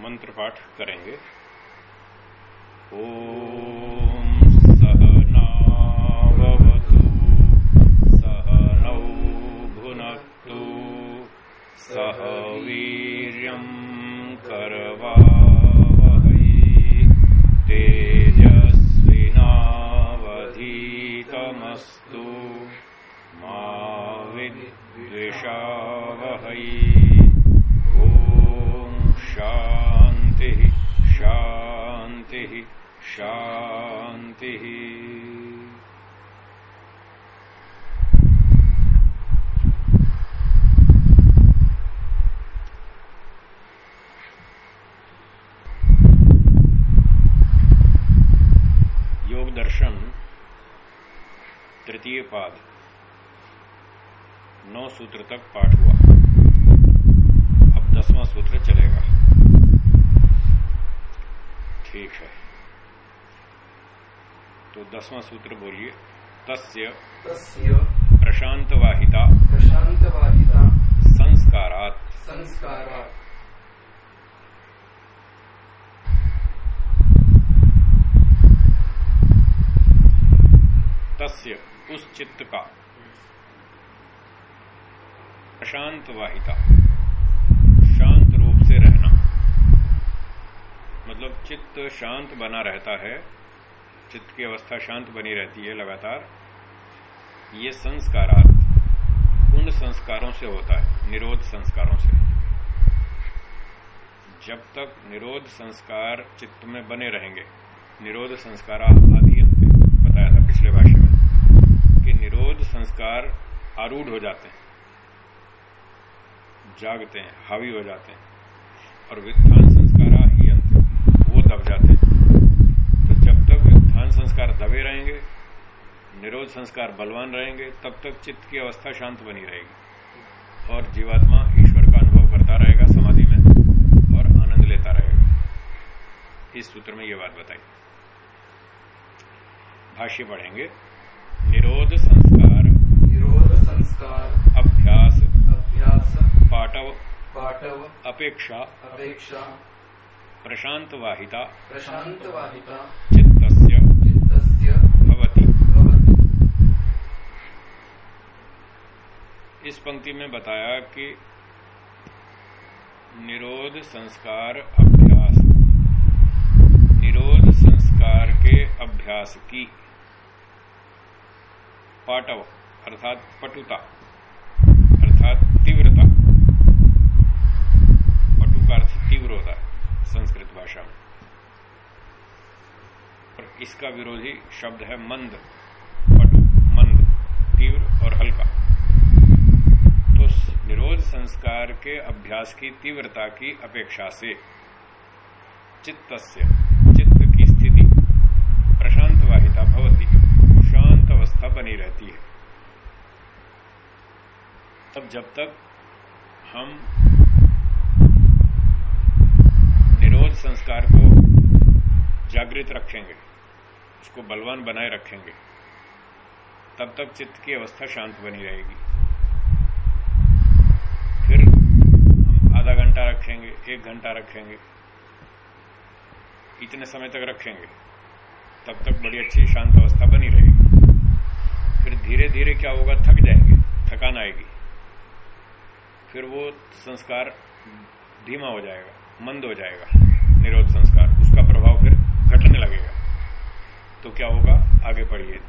मंत्र पाठ करेंगे। ओम सूत्र तक पाठ हुआ। अब दसवां सूत्र चलेगा। ठीक है। तो दसवां सूत्र बोलिए तस्य तस्य प्रशांत वाहिता प्रशान्तवाहिता संस्कारात। संस्कारात्। तस्य उस चित्त का। प्रशांत वाहिता। शांत रूप से रहना। मतलब चित्त शांत बना रहता है। चित्त की अवस्था शांत बनी रहती है लगातार। ये संस्कारात उन संस्कारों से होता है, निरोध संस्कारों से। जब तक निरोध संस्कार चित्त में बने रहेंगे, निरोध संस्कार आदि बताया था पिछले भाष्य में कि निरोध संस्कार आरूढ़ हो जाते हैं। जागते हैं हावी हो जाते हैं और वित्थान संस्कार ही अंत वो दब जाते हैं। तो जब तक वित्थान संस्कार दबे रहेंगे निरोध संस्कार बलवान रहेंगे तब तक चित्त की अवस्था शांत बनी रहेगी। और जीवात्मा ईश्वर का अनुभव करता रहेगा समाधि में और आनंद लेता रहेगा। इस सूत्र में यह बात बताई। भाष्य पढ़ेंगे निरोध संस्कार निरोध संस्कार अभ्यास अभ्यास पाटव पाटव अपेक्षा अपेक्षा प्रशांत वाहिता प्रशान्तवाहिता चित्तस्य चित्तस्य भवति। भवति। इस पंक्ति में बताया कि निरोध संस्कार अभ्यास। निरोध संस्कार के अभ्यास की। पाटव अर्थात पटुता। अर्थात तीव्रता पटु का अर्थ तीव्र होता है संस्कृत भाषा में। और इसका विरोधी शब्द है मंद। पटु, मंद, तीव्र और हल्का। तो निरोध संस्कार के अभ्यास की तीव्रता की अपेक्षा से चित्त चित्त की स्थिति प्रशांत वाहिता भवती। शांत अवस्था बनी रहती है। तब जब तक हम निरोध संस्कार को जागृत रखेंगे, उसको बलवान बनाए रखेंगे, तब तक चित्त की अवस्था शांत बनी रहेगी। फिर हम आधा घंटा रखेंगे, एक घंटा रखेंगे, इतने समय तक रखेंगे, तब तक बड़ी अच्छी शांत अवस्था बनी रहेगी। फिर धीरे धीरे क्या होगा? थक जाएँगे, थकान आएगी। फिर वो संस्कार धीमा हो जाएगा मंद हो जाएगा निरोध संस्कार। उसका प्रभाव फिर घटने लगेगा। तो क्या होगा? आगे पढ़िए।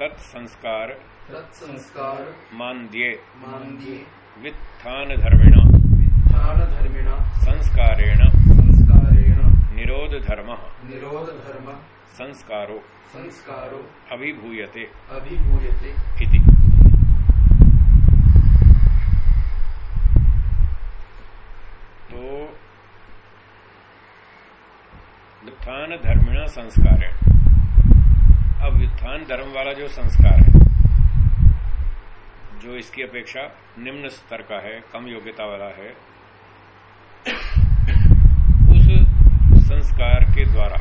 तत्संस्कार तत्संस्कार मान्द्ये। मान्द्ये। वित्थान धर्मिण। वित्थानधर्मिणा संस्कारेण। संस्कारेण। निरोध धर्म। निरोधधर्म संस्कारो। संस्कारो। अभिभूयते। अभिभूयते। इति। तो व्युत्थान धर्मिण संस्कार है। अब व्युत्थान धर्म वाला जो संस्कार है, जो इसकी अपेक्षा निम्न स्तर का है, कम योग्यता वाला है, उस संस्कार के द्वारा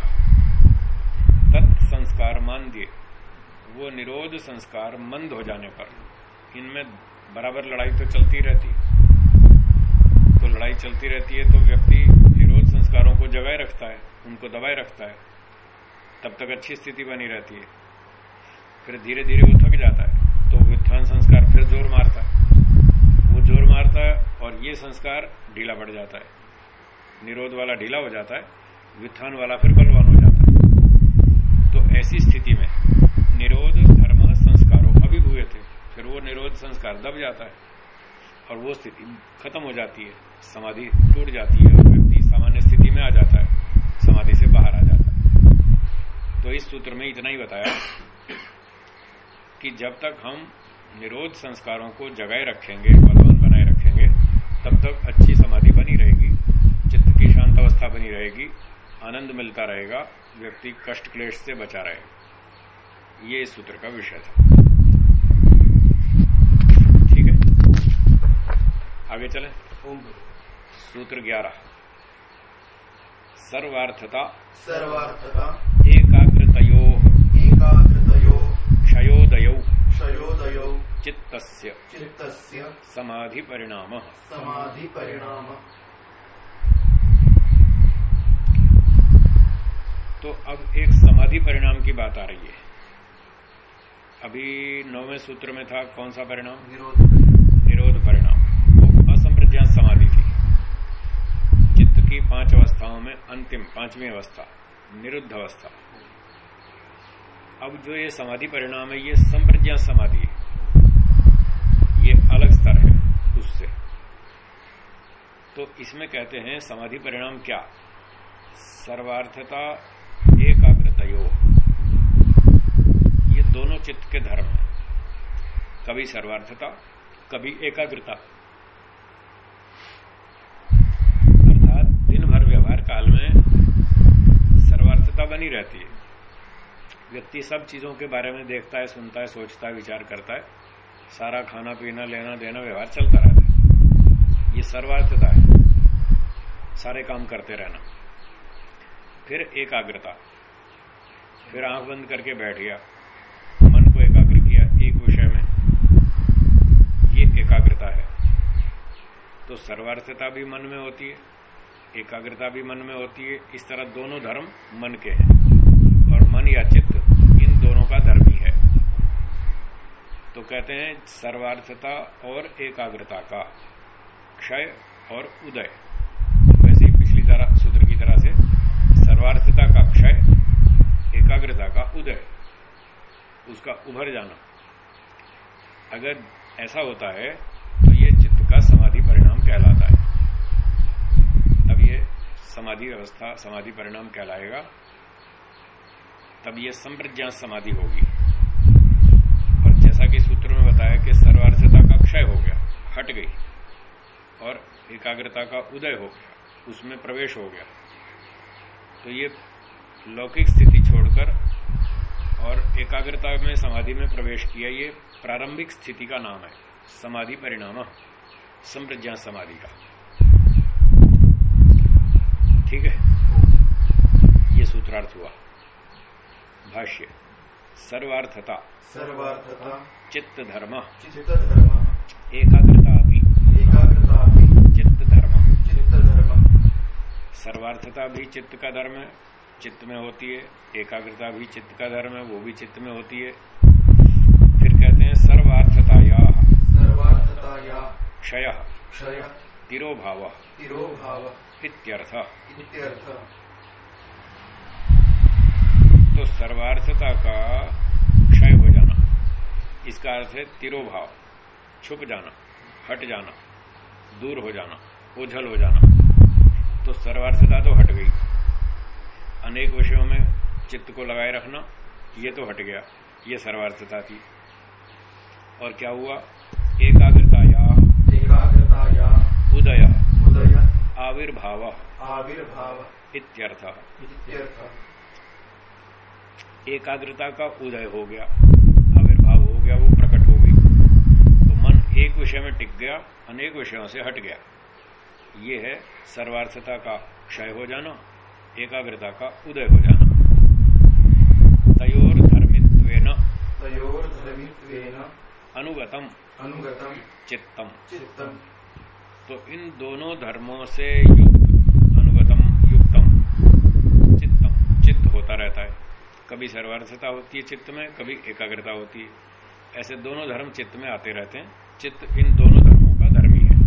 तत्संस्कार मान दिए, वो निरोध संस्कार मंद हो जाने पर, इनमें बराबर लड़ाई तो चलती रहती तो लड़ाई चलती रहती है तो व्यक्ति निरोध संस्कारों को जगाए रखता है, उनको दबाए रखता है। तब तक अच्छी स्थिति बनी रहती है। फिर धीरे धीरे वो थक जाता है तो वित्थान संस्कार फिर ज़ोर मारता है। वो ज़ोर मारता है और ये संस्कार ढीला पड़ जाता है। निरोध वाला ढीला हो जाता है वित्थान वाला फिर बलवान हो जाता है। तो ऐसी स्थिति में निरोध धर्म संस्कारों अभिभूय थे, फिर वो निरोध संस्कार दब जाता है। और वो स्थिति खत्म हो जाती है, समाधि टूट जाती है, और व्यक्ति सामान्य स्थिति में आ जाता है, समाधि से बाहर आ जाता है। तो इस सूत्र में इतना ही बताया कि जब तक हम निरोध संस्कारों को जगाए रखेंगे, बलवान बनाए रखेंगे, तब तक अच्छी समाधि बनी रहेगी, चित्त की शांत अवस्था बनी रहेगी, आनंद मिलता रहेगा, व्यक्ति कष्ट क्लेश से बचा रहेगा ये इस सूत्र का विषय था ठीक है आगे चले। सूत्र ग्यारह। सर्वार्थता सर्वार्थता एकाग्रतयो एकाग्रतयो क्षयोदयौ क्षयोदयो चित्तस्य चित्तस्य समाधि परिणाम समाधि परिणाम तो अब एक समाधि परिणाम की बात आ रही है। अभी नौवें सूत्र में था कौन सा परिणाम? निरोध। निरोध परिणाम। असंप्रज्ञात समाधि थी। चित्त की पाँच अवस्थाओं में अंतिम, पांचवी अवस्था, निरुद्ध अवस्था। अब जो ये समाधि परिणाम है, ये संप्रज्ञात समाधि है। ये अलग स्तर है उससे। तो इसमें कहते हैं, समाधि परिणाम क्या? सर्वार्थता एकाग्रता योग ये दोनों चित्त के धर्म है। कभी सर्वार्थता, कभी एकाग्रता अर्थात दिन भर व्यवहार काल में सर्वार्थता बनी रहती है। व्यक्ति सब चीज़ों के बारे में देखता है, सुनता है, सोचता है, विचार करता है। सारा खाना, पीना, लेना, देना, व्यवहार चलता रहता है। ये सर्वार्थता है। सारे काम करते रहना। फिर एकाग्रता। फिर आँख बंद करके बैठ गया। मन को एकाग्र किया एक विषय में। ये एकाग्रता है। तो सर्वार्थता भी मन में होती है। एकाग्रता भी मन में होती है। इस तरह दोनों धर्म मन के हैं। और मन या चित्त, इन दोनों का धर्म ही है। तो कहते हैं सर्वार्थता और एकाग्रता का क्षय और उदय। वैसे ही पिछली तरह, सूत्र की तरह से सर्वार्थता का क्षय, एकाग्रता का उदय, उसका उभर जाना। अगर ऐसा होता है तो ये चित्त का समाधि परिणाम कहलाता है। समाधि व्यवस्था, समाधि परिणाम कहलाएगा, तब यह संप्रज्ञात समाधि होगी। और जैसा कि सूत्र में बताया कि सर्वार्थता का क्षय हो गया, हट गई, और एकाग्रता का उदय हो गया, उसमें प्रवेश हो गया। तो ये लौकिक स्थिति छोड़कर और एकाग्रता में, समाधि में प्रवेश किया, ये प्रारंभिक स्थिति का नाम है, समाधि परिणाम संप्रज्ञात समाधि का। ठीक है? ये सूत्रार्थ हुआ। भाष्य सर्वार्थता। सर्वार्थता। चित्त धर्म चित्त धर्म एकाग्रता भी एकाग्रता भी चित्त धर्म चित्त धर्म सर्वार्थता भी चित्त का धर्म है। चित्त में होती है। एकाग्रता भी चित्त का धर्म है। वो भी चित्त में होती है। फिर कहते हैं सर्वार्थताया। सर्वार्थता या क्षय। क्षय। तिरोभाव। तिरोभाव। इत्यर्थ। तो सर्वार्थता का क्षय हो जाना। इसका अर्थ है तिरोभाव छुप जाना हट जाना दूर हो जाना ओझल हो जाना। तो सर्वार्थता तो हट गई। अनेक विषयों में चित्त को लगाए रखना ये तो हट गया ये सर्वार्थता थी। और क्या हुआ? एकाग्रता या एकाग्रता या उदय। उदय। आविर्भाव। आविर्भाव। इत्यर्थ। एकाग्रता का उदय हो गया आविर्भाव हो गया वो प्रकट हो गई। तो मन एक विषय में टिक गया अनेक विषयों से हट गया। ये है सर्वार्थता का क्षय हो जाना एकाग्रता का उदय हो जाना। तयोर धर्मित्वेन। तयोर धर्मित्वेन। अनुगतम। अनुगतम। चित्तम। चित्तम। तो इन दोनों धर्मों से युक्त अनुगतम युक्तम चित्तम चित्त होता रहता है। कभी सर्वार्थता होती है चित्त में कभी एकाग्रता होती है। ऐसे दोनों धर्म चित्त में आते रहते हैं। चित्त इन दोनों धर्मों का धर्म ही। है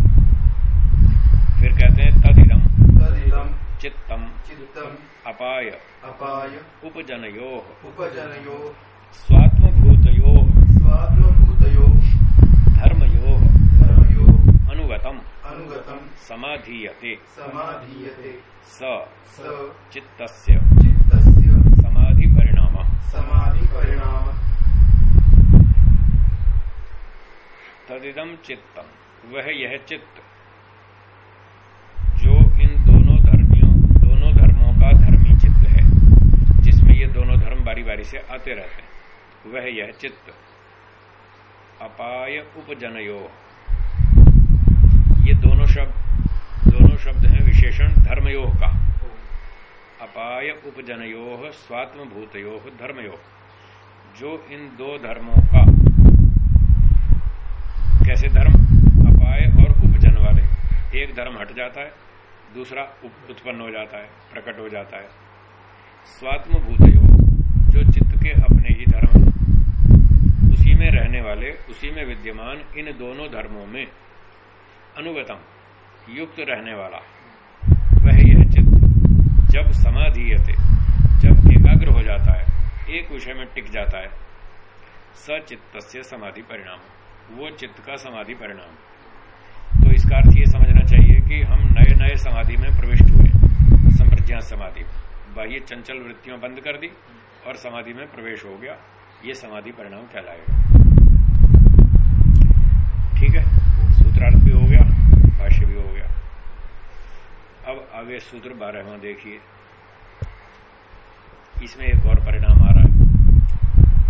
फिर कहते हैं तदिदम। तदिदम। चित्तम। चित्तम। अपाय। अपाय। उपजनयो। उपजनयो। स्वात्मभूतयो। स्वात्मभूतयो। धर्मयोग अनुगतम। अनुगतम। समाधीयते। समाधीयते। स। स। चित्तस्य। चित्तस्य। समाधि परिणाम समाधि परिणाम तदिदम चित्तम। वह यह चित्त। जो इन दोनों धर्मियों दोनों धर्मों का धर्मी चित्त है जिसमें ये दोनों धर्म बारी बारी से आते रहते हैं वह यह चित्त। अपाय उपजनयो। दोनों शब्द दोनों शब्द हैं विशेषण धर्मयोग का। अपाय उपजनयो स्वात्म भूतयो जो इन दो धर्मों का, कैसे धर्म? अपाय और उपजन वाले। एक धर्म हट जाता है, दूसरा उत्पन्न हो जाता है, प्रकट हो जाता है। स्वात्म भूतयो जो चित्त के अपने ही धर्म उसी में रहने वाले, उसी में विद्यमान इन दोनों धर्मों में अनुगतम, युक्त रहने वाला। वह यह चित्त जब समाधीयते जब एकाग्र हो जाता है, एक विषय में टिक जाता है सचित्त समाधि परिणाम। वो चित्त का समाधि परिणाम। तो इसका अर्थ ये समझना चाहिए कि हम नए नए समाधि में प्रविष्ट हुए संप्रज्ञात समाधि। बाह्य चंचल वृत्तियों बंद कर दी और समाधि में प्रवेश हो गया। ये समाधि परिणाम कहलाएगा। ठीक है? सूत्रार्थ भी हो गया। भाष्य भी हो गया। अब आगे सूत्र बारहवा देखिए। इसमें एक और परिणाम आ रहा है।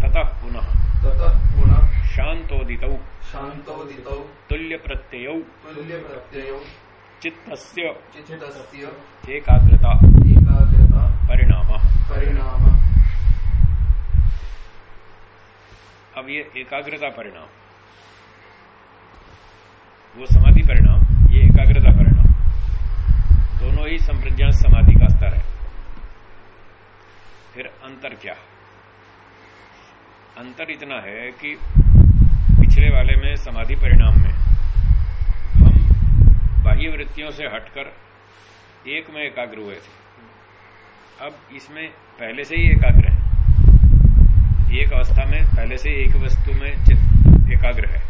ततः पुनः ततः पुनः शांतोदित शान्तोदितौ तुल्य प्रत्यय तुल्यप्रत्ययौ चित्तस्य चित्तस्य एकाग्रता एकाग्रता परिणाम। परिणाम। अब ये एकाग्रता परिणाम वो समाधि परिणाम एकाग्रता परिणाम दोनों ही संप्रज्ञात समाधि का स्तर है। फिर अंतर क्या? अंतर इतना है कि पिछले वाले में समाधि परिणाम में हम बाह्य वृत्तियों से हटकर एक में एकाग्र हुए थे। अब इसमें पहले से ही एकाग्र है। एक अवस्था में पहले से एक वस्तु में एकाग्र है।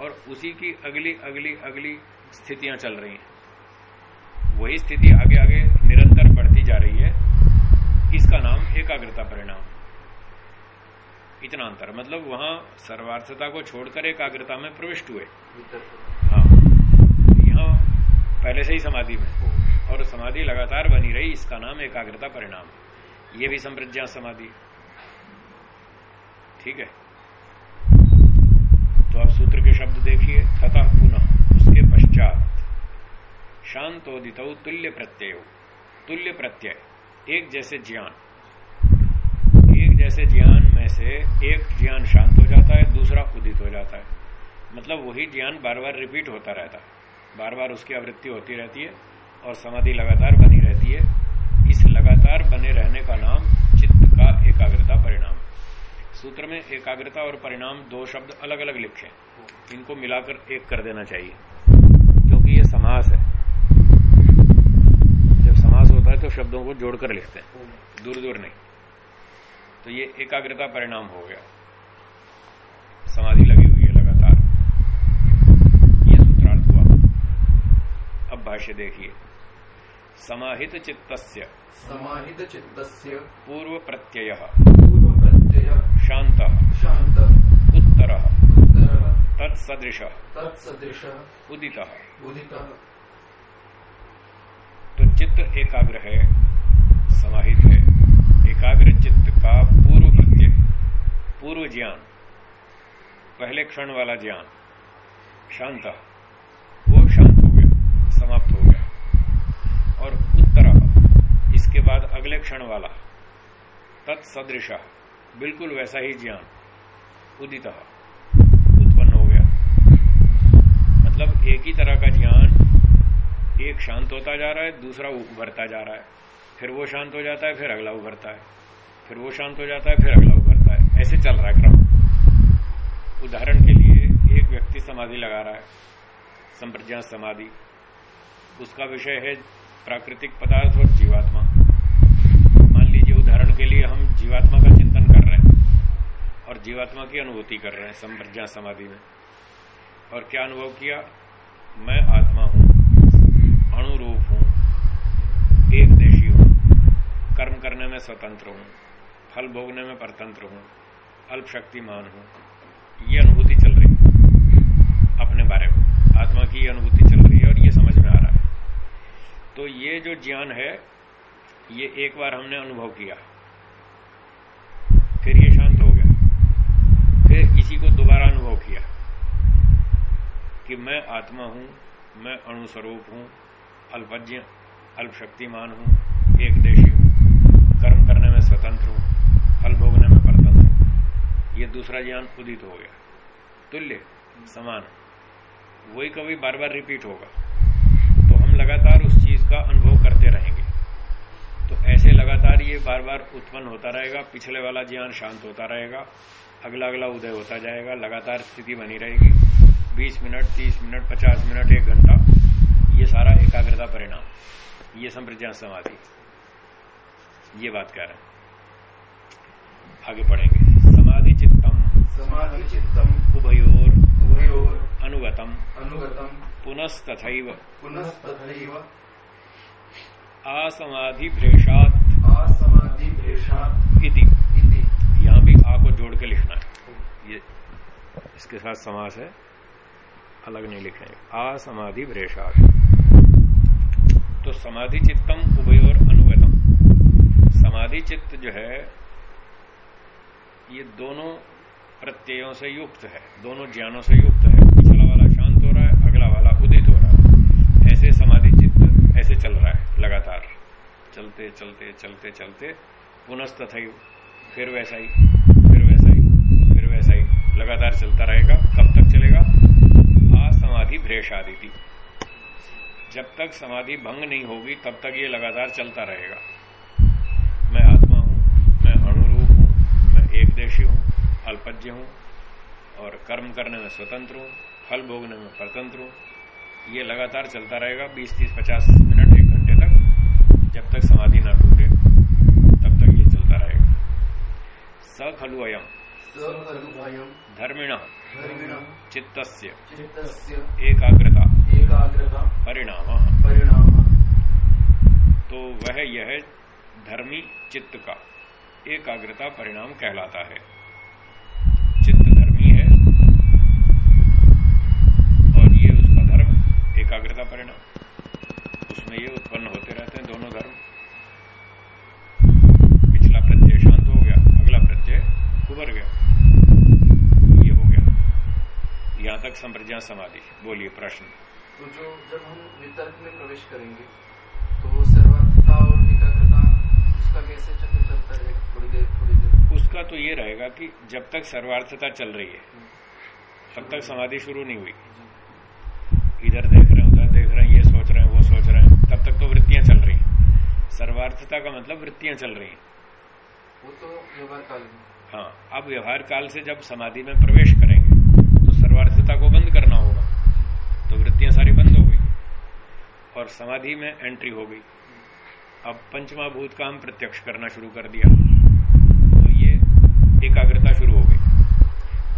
और उसी की अगली अगली अगली स्थितियाँ चल रही हैं। वही स्थिति आगे आगे निरंतर बढ़ती जा रही है। इसका नाम एकाग्रता परिणाम। इतना अंतर मतलब वहाँ सर्वार्थता को छोड़कर एकाग्रता में प्रविष्ट हुए। हाँ। यहाँ पहले से ही समाधि में। और समाधि लगातार बनी रही, इसका नाम एकाग्रता परिणाम। ये भी संप्रज्ञा समाधि। ठीक है? तो आप सूत्र के शब्द देखिए तथा पुनः। पश्चात। शांतोदित तुल्य प्रत्यय तुल्य प्रत्यय एक जैसे ज्ञान। एक जैसे ज्ञान में से एक ज्ञान शांत हो जाता है, दूसरा उदित हो जाता है। मतलब वही ज्ञान बार बार रिपीट होता रहता है। बार बार उसकी आवृत्ति होती रहती है और समाधि लगातार बनी रहती है। इस लगातार बने रहने का नाम चित्त का एकाग्रता परिणाम सूत्र में एकाग्रता और परिणाम दो शब्द अलग अलग लिखे इनको मिलाकर एक कर देना चाहिए। समास है। जब समास होता है तो शब्दों को जोड़कर लिखते हैं। दूर दूर नहीं। तो ये एकाग्रता परिणाम हो गया। समाधि लगी हुई है लगातार। ये सूत्रार्थ हुआ। अब भाष्य देखिए। समाहित चित्तस्य। समाहित चित्तस्य। पूर्व प्रत्यय। पूर्व प्रत्यय। शांत। शांत। उत्तर। उत्तर तत्सदृश। तत्सदृश। उदित। उदित। तो चित्त एकाग्र है समाहित है। एकाग्र चित्त का पूर्व प्रत्यय पूर्व ज्ञान पहले क्षण वाला ज्ञान शांत। वो शांत हो गया समाप्त हो गया। और उत्तर इसके बाद अगले क्षण वाला तत्सदृश बिल्कुल वैसा ही ज्ञान उदित उत्पन्न हो गया मतलब एक ही तरह का ज्ञान एक शांत होता जा रहा है, दूसरा उभरता जा रहा है। फिर वो शांत हो जाता है, फिर अगला उभरता है। फिर वो शांत हो जाता है, फिर अगला उभरता है। ऐसे चल रहा है क्रम। उदाहरण के लिए एक व्यक्ति समाधि लगा रहा है, संप्रज्ञा समाधि। उसका विषय है प्राकृतिक पदार्थ और जीवात्मा। मान लीजिए उदाहरण के लिए हम जीवात्मा का चिंतन कर रहे हैं और जीवात्मा की अनुभूति कर रहे हैं संप्रज्ञा समाधि में। और क्या अनुभव किया? मैं आत्मा हूँ, अणुरूप हूँ एक देशी हूँ, कर्म करने में स्वतंत्र हूँ, फल भोगने में परतंत्र हूँ अल्प शक्तिमान हूँ। ये अनुभूति चल रही है अपने बारे में। आत्मा की अनुभूति चल रही है और ये समझ में आ रहा है। तो ये जो ज्ञान है, ये एक बार हमने अनुभव किया। फिर ये शांत हो गया। फिर इसी को दोबारा अनुभव किया। कि मैं आत्मा हूँ, मैं अणुस्वरूप हूँ, अल्पज्ञ अल्प शक्तिमान हूँ एक देशी हूँ, कर्म करने में स्वतंत्र हूँ, फल भोगने में परतंत्र हूँ। ये दूसरा ज्ञान उदित हो गया। तुल्य, समान। वही कभी बार बार रिपीट होगा। तो हम लगातार उस चीज़ का अनुभव करते रहेंगे। तो ऐसे लगातार ये बार बार उत्पन्न होता रहेगा, पिछले वाला ज्ञान शांत होता रहेगा अगला अगला उदय होता जाएगा, लगातार स्थिति बनी रहेगी। 20 मिनट 30 मिनट 50 मिनट एक घंटा ये सारा एकाग्रता परिणाम ये संप्रज्ञा समाधि ये बात कह रहे हैं। आगे पढ़ेंगे। समाधि चित्तम समाधि चित्तम उभयोर उभयोर अनुगतम अनुगतम पुनस्तथैव। पुनस्तथैव। असमाधि भ्रेषात इति। इति। यहाँ भी आ को जोड़ के लिखना है। ये इसके साथ समास है। अलग नहीं लिखेंगे। असमाधि भ्रेषात तो समाधि चित्तम उभयोर अनुगतम। समाधि चित्त जो है, ये दोनों प्रत्ययों से युक्त है, दोनों ज्ञानों से युक्त है। पिछला वाला शांत हो रहा है, अगला वाला उदित हो रहा है। ऐसे समाधि चित्त ऐसे चल रहा है, लगातार। चलते चलते चलते चलते पुनस्तथ फिर वैसा ही, फिर वैसा ही, फिर वैसा ही। लगातार चलता रहेगा, कब तक चलेगा? असमाधि भ्रेषादिति जब तक समाधि भंग नहीं होगी तब तक ये लगातार चलता रहेगा। मैं आत्मा हूँ मैं अणुरूप हूँ मैं एक देशी हूँ अल्पज्ञ हूँ और कर्म करने में स्वतंत्र हूँ फल भोगने में परतंत्र हूँ। ये लगातार चलता रहेगा 20 30 50 मिनट एक घंटे तक। जब तक समाधि ना टूटे तब तक ये चलता रहेगा। स खलु अयम। धर्मिणः। चित्तस्य। चित्तस्य। एकाग्रता। एकाग्रता। परिणाम। परिणाम। तो वह यह धर्मी चित्त का एकाग्रता परिणाम कहलाता है चित्त धर्मी है और ये उसका धर्म एकाग्रता परिणाम उसमें ये उत्पन्न होते रहते हैं दोनों धर्म पिछला प्रत्यय शांत हो गया अगला प्रत्यय उभर गया ये हो गया यहाँ तक संप्रज्ञा समाधि। बोलिए प्रश्न। तो जो जब हम वितर्क में प्रवेश करेंगे तो वो सर्वथा और एकाग्रता उसका कैसे चक्र चलता रहेगा? थोड़ी देर थोड़ी देर। उसका तो ये रहेगा कि जब तक सर्वार्थता चल रही है तब तक समाधि शुरू नहीं हुई। इधर देख रहे हैं उधर देख रहे हैं ये सोच रहे हैं वो सोच रहे हैं तब तक तो वृत्तियाँ चल रही हैं। सर्वार्थता का मतलब वृत्तियाँ चल रही हैं। वो तो व्यवहार काल में। हाँ अब व्यवहार काल से जब समाधि में प्रवेश करेंगे तो को बंद करना होगा। तो वृत्तियाँ सारी बंद हो गई और समाधि में एंट्री हो गई। अब पंचमा भूत का हम प्रत्यक्ष करना शुरू कर दिया। तो ये एकाग्रता शुरू हो गई।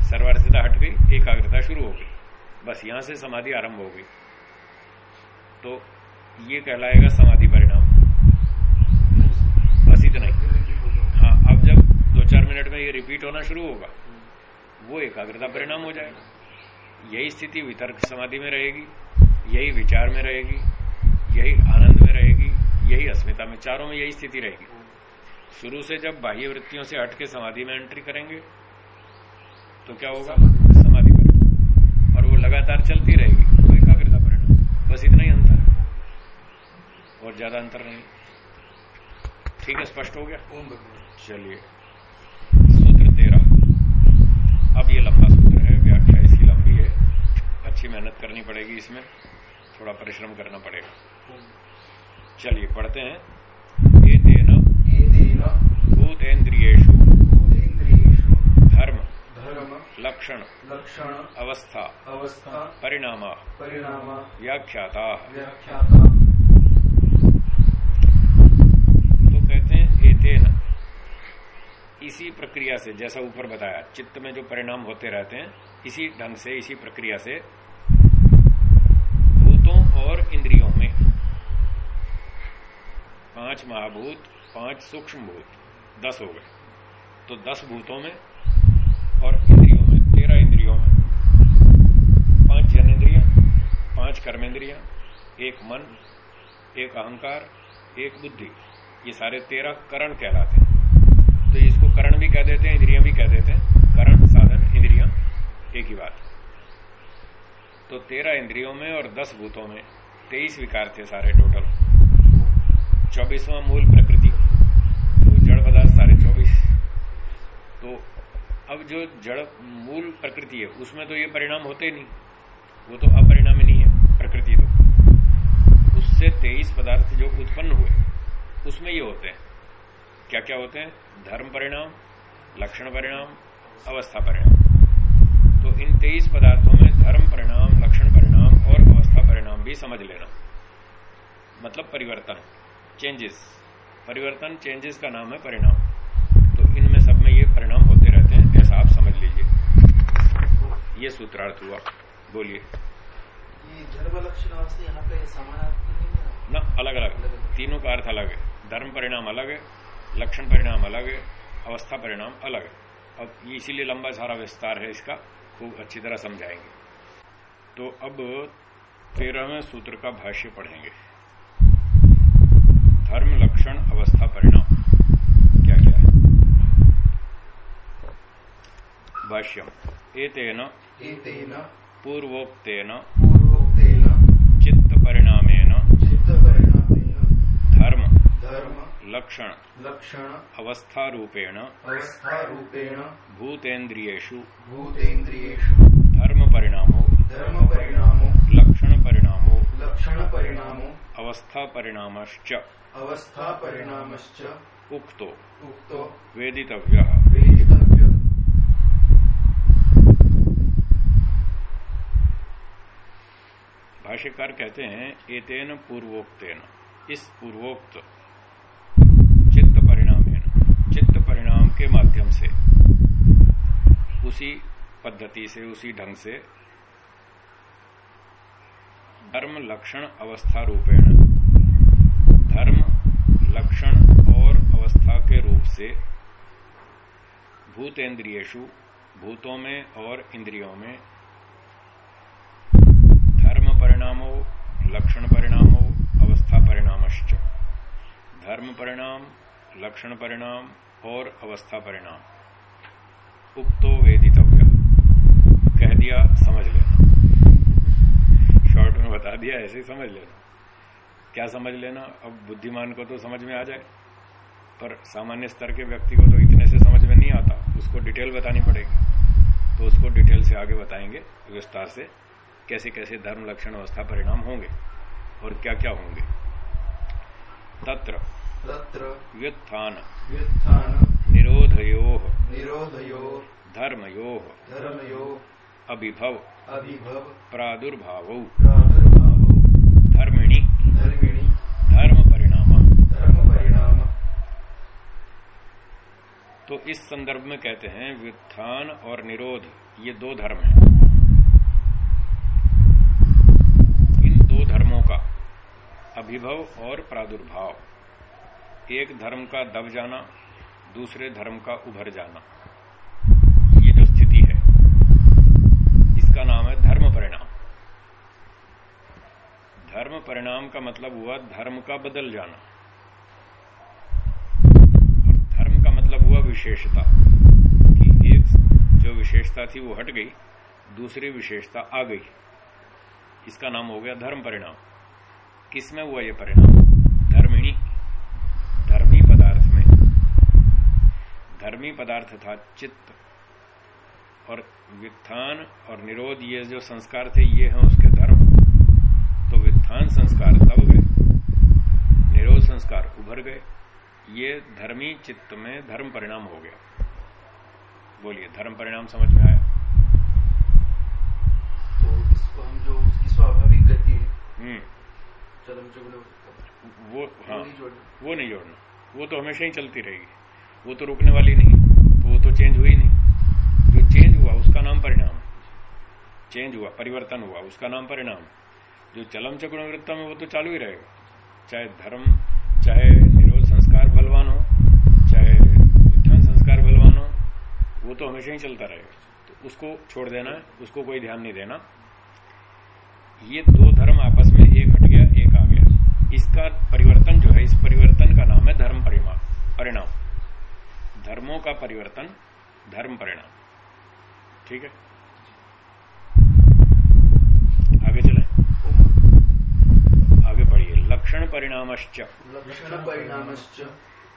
सर्वार्थता हट गई, एकाग्रता शुरू हो गई। बस यहाँ से समाधि आरंभ हो गई। तो ये कहलाएगा समाधि परिणाम। बस इतना ही। हाँ अब जब दो चार मिनट में ये रिपीट होना शुरू होगा, वो एकाग्रता परिणाम हो जाएगा। यही स्थिति वितर्क समाधि में रहेगी यही विचार में रहेगी यही आनंद में रहेगी यही अस्मिता में चारों में यही स्थिति रहेगी। शुरू से जब बाह्य वृत्तियों से हट के समाधि में एंट्री करेंगे तो क्या होगा? समाधि परिणाम और वो लगातार चलती रहेगी तो एकाग्रता परिणाम बस इतना ही अंतर है। और ज़्यादा अंतर नहीं। ठीक है स्पष्ट हो गया? चलिए। सूत्र तेरह। अब ये लंबा सूत्र है व्याख्या इसकी लंबी है अच्छी मेहनत करनी पड़ेगी इसमें थोड़ा परिश्रम करना पड़ेगा। चलिए पढ़ते हैं। ये भूतेन्द्रियेशु भूतेन्द्रियेषु। धर्म। धर्म। लक्षण। लक्षण। अवस्था। अवस्था। परिणाम। परिणाम। व्याख्याता। व्याख्याता। तो कहते हैं एतेन इसी प्रक्रिया से जैसा ऊपर बताया चित्त में जो परिणाम होते रहते हैं इसी ढंग से इसी प्रक्रिया से और इंद्रियों में। पाँच महाभूत, पाँच सूक्ष्म भूत, दस हो गए। तो दस भूतों में और इंद्रियों में, तेरह इंद्रियों में। पाँच जनेन्द्रिया पाँच कर्मेंद्रिया एक मन, एक अहंकार, एक बुद्धि। ये सारे तेरह करण कहलाते हैं। तो इसको करण भी कह देते हैं, इंद्रिया भी कह देते हैं। करण, साधन, इंद्रिया, एक ही बात। तो तेरह इंद्रियों में और दस भूतों में। तेईस विकार थे सारे टोटल चौबीसवा मूल प्रकृति। तो जड़ पदार्थ सारे चौबीस। तो अब जो जड़ मूल प्रकृति है, उसमें तो ये परिणाम होते नहीं। वो तो अपरिणामी नहीं है प्रकृति तो। उससे तेईस पदार्थ जो उत्पन्न हुए, उसमें ये होते हैं। क्या क्या होते हैं? धर्म परिणाम, लक्षण परिणाम, अवस्था परिणाम। तो इन तेईस पदार्थों में धर्म परिणाम लक्षण परिणाम और अवस्था परिणाम भी समझ लेना। मतलब परिवर्तन चेंजेस परिवर्तन चेंजेस का नाम है परिणाम। तो इनमें सब में ये परिणाम होते रहते हैं ऐसा आप समझ लीजिए। ये सूत्रार्थ हुआ। बोलिए। ना अलग अलग। तीनों का अर्थ अलग है। धर्म परिणाम अलग है लक्षण परिणाम अलग है अवस्था परिणाम अलग है। अब इसीलिए लंबा सारा विस्तार है इसका खूब अच्छी तरह समझाएँगे। तो अब तेरहवें सूत्र का भाष्य पढ़ेंगे। धर्म लक्षण अवस्था परिणाम। क्या क्या है? भाष्यम। एतेन एतेन पूर्वोक्तेन पूर्वोक्तेन चित्त परिणामेन चित्तपरिणामेन धर्म धर्म लक्षण लक्षण अवस्था रूपेण अवस्थारूपेण भूतेन्द्रियेषु। भूतेन्द्रियेषु। धर्म परिणामो धर्मपरिणामो लक्षण परिणामो लक्षणपरिणामो अवस्था परिणामश्च अवस्थापरिणामश्च उक्तो उक्तो वेदितव्य। वेदितव्य। भाष्यकार कहते हैं एतेन पूर्वोक्तेन इस पूर्वोक्त चित्त परिणामेन चित्त परिणाम के माध्यम से उसी पद्धति से उसी ढंग से धर्म, लक्षण, अवस्था रूपेण। धर्म, लक्षण और अवस्था के रूप से भूतेन्द्रियेशु भूतों में और इंद्रियों में धर्म परिणामो, लक्षण परिणामो, अवस्था परिणामश्च। धर्म परिणाम, लक्षण परिणाम और अवस्था परिणाम। उक्तो वेदितव्य कह दिया, समझ लेना। शॉर्ट में बता दिया ऐसे ही समझ लेना। क्या समझ लेना? अब बुद्धिमान को तो समझ में आ जाए पर सामान्य स्तर के व्यक्ति को तो इतने से समझ में नहीं आता। उसको डिटेल बतानी पड़ेगी। तो उसको डिटेल से आगे बताएँगे विस्तार से कैसे कैसे धर्म लक्षण अवस्था परिणाम होंगे और क्या क्या होंगे। तत्र। तत्र। व्युत्थान। व्युत्थान। निरोधयो। निरोधयो। धर्मयो। धर्मयो। अभिभव। अभिभव। प्रादुर्भाव। धर्मिणी। धर्मिणी। धर्म परिणाम धर्म परिणाम तो इस संदर्भ में कहते हैं व्युत्थान और निरोध ये दो धर्म हैं। इन दो धर्मों का अभिभव और प्रादुर्भाव। एक धर्म का दब जाना दूसरे धर्म का उभर जाना ये जो स्थिति है इसका नाम है धर्म परिणाम। धर्म परिणाम का मतलब हुआ धर्म का बदल जाना। और धर्म का मतलब हुआ विशेषता। कि एक जो विशेषता थी वो हट गई, दूसरी विशेषता आ गई। इसका नाम हो गया धर्म परिणाम। किसमें हुआ यह परिणाम? धर्मिणी। धर्मी पदार्थ में। धर्मी पदार्थ था चित्त। और वित्थान और निरोध ये जो संस्कार थे ये हैं उसके धर्म। तो वित्थान संस्कार दब गए निरोध संस्कार उभर गए। ये धर्मी चित्त में धर्म परिणाम हो गया। बोलिए धर्म परिणाम समझ में आया? तो इसको हम जो उसकी स्वाभाविक गति है हम्म। चलम चुगल वो हाँ। नहीं जोड़ना। वो नहीं जोड़ना। वो तो हमेशा ही चलती रहेगी। वो तो रुकने वाली नहीं। तो वो तो चेंज हुई नहीं। हुआ, उसका नाम परिणाम। चेंज हुआ, परिवर्तन हुआ, उसका नाम परिणाम। जो चलम चक्र वृत्ता में वो तो चालू ही रहेगा। चाहे धर्म, चाहे निरोध संस्कार बलवान हो, चाहे उत्थान संस्कार बलवान हो, वो तो हमेशा ही चलता रहेगा। तो उसको छोड़ देना है, उसको कोई ध्यान नहीं देना। ये दो धर्म आपस में एक हट गया, एक आ गया। इसका परिवर्तन जो है, इस परिवर्तन का नाम है धर्म परिणाम। धर्मों का परिवर्तन, धर्म परिणाम। ठीक है? आगे चले। आगे पढ़िए। लक्षण परिणामश्च। लक्षण परिणामश्च।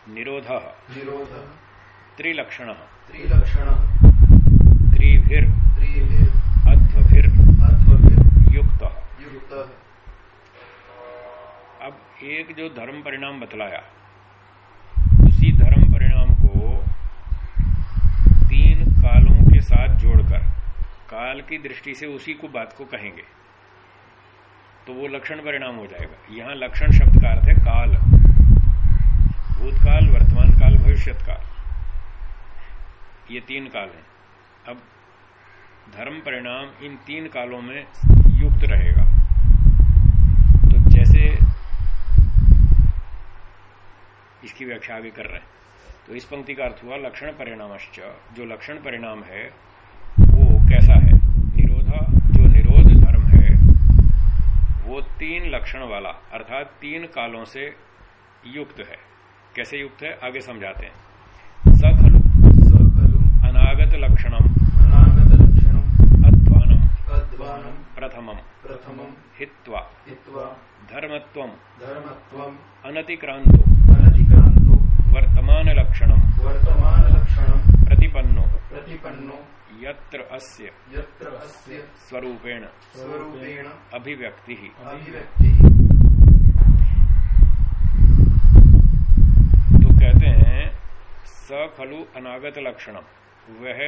निरोध। निरोध। त्रिलक्षण। त्रिलक्षण। त्रिभिर। अध्वभिर। अध्वभिर। युक्त। युक्त। अब एक जो धर्म परिणाम बतलाया उसी धर्म परिणाम को तीन कालों साथ जोड़कर, काल की दृष्टि से उसी को बात को कहेंगे तो वो लक्षण परिणाम हो जाएगा। यहाँ लक्षण शब्द का अर्थ है काल। भूतकाल वर्तमान काल भविष्यत काल ये तीन काल हैं। अब धर्म परिणाम इन तीन कालों में युक्त रहेगा। तो जैसे इसकी व्याख्या आगे कर रहे हैं। तो इस पंक्ति का अर्थ हुआ लक्षण परिणामश्च। जो लक्षण परिणाम है वो कैसा है? निरोधा जो निरोध धर्म है वो तीन लक्षण वाला अर्थात तीन कालों से युक्त है। कैसे युक्त है? आगे समझाते हैं। सखलु स खलु अनागत लक्षणम अनागत लक्षणम अध्वानम अध्वानम प्रथमम प्रथमम हित्वा हित्वा धर्मत्वम धर्मत्वम अनतिक्रांतो। वर्तमान लक्षणम वर्तमान लक्षणम प्रतिपन्नो। प्रतिपन्नो। यत्र अस्य। यत्र अस्य। स्वरूपेण। स्वरूपेण। अभिव्यक्ति। अभिव्यक्ति। तो कहते हैं स खलु अनागत लक्षणम वह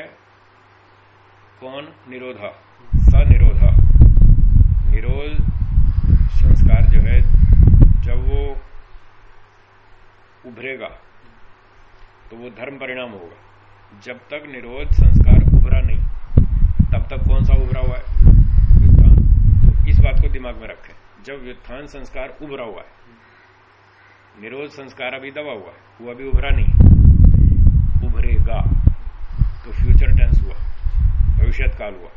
कौन निरोध? स निरोध। निरोध संस्कार जो है जब वो उभरेगा तो वो धर्म परिणाम होगा। जब तक निरोध संस्कार उभरा नहीं, तब तक कौन सा उभरा हुआ है? तो इस बात को दिमाग में रखें। जब व्युत्थान संस्कार उभरा हुआ है, निरोध संस्कार अभी दबा हुआ है, वो अभी उभरा नहीं, उभरेगा। तो फ्यूचर टेंस हुआ, भविष्यत काल हुआ।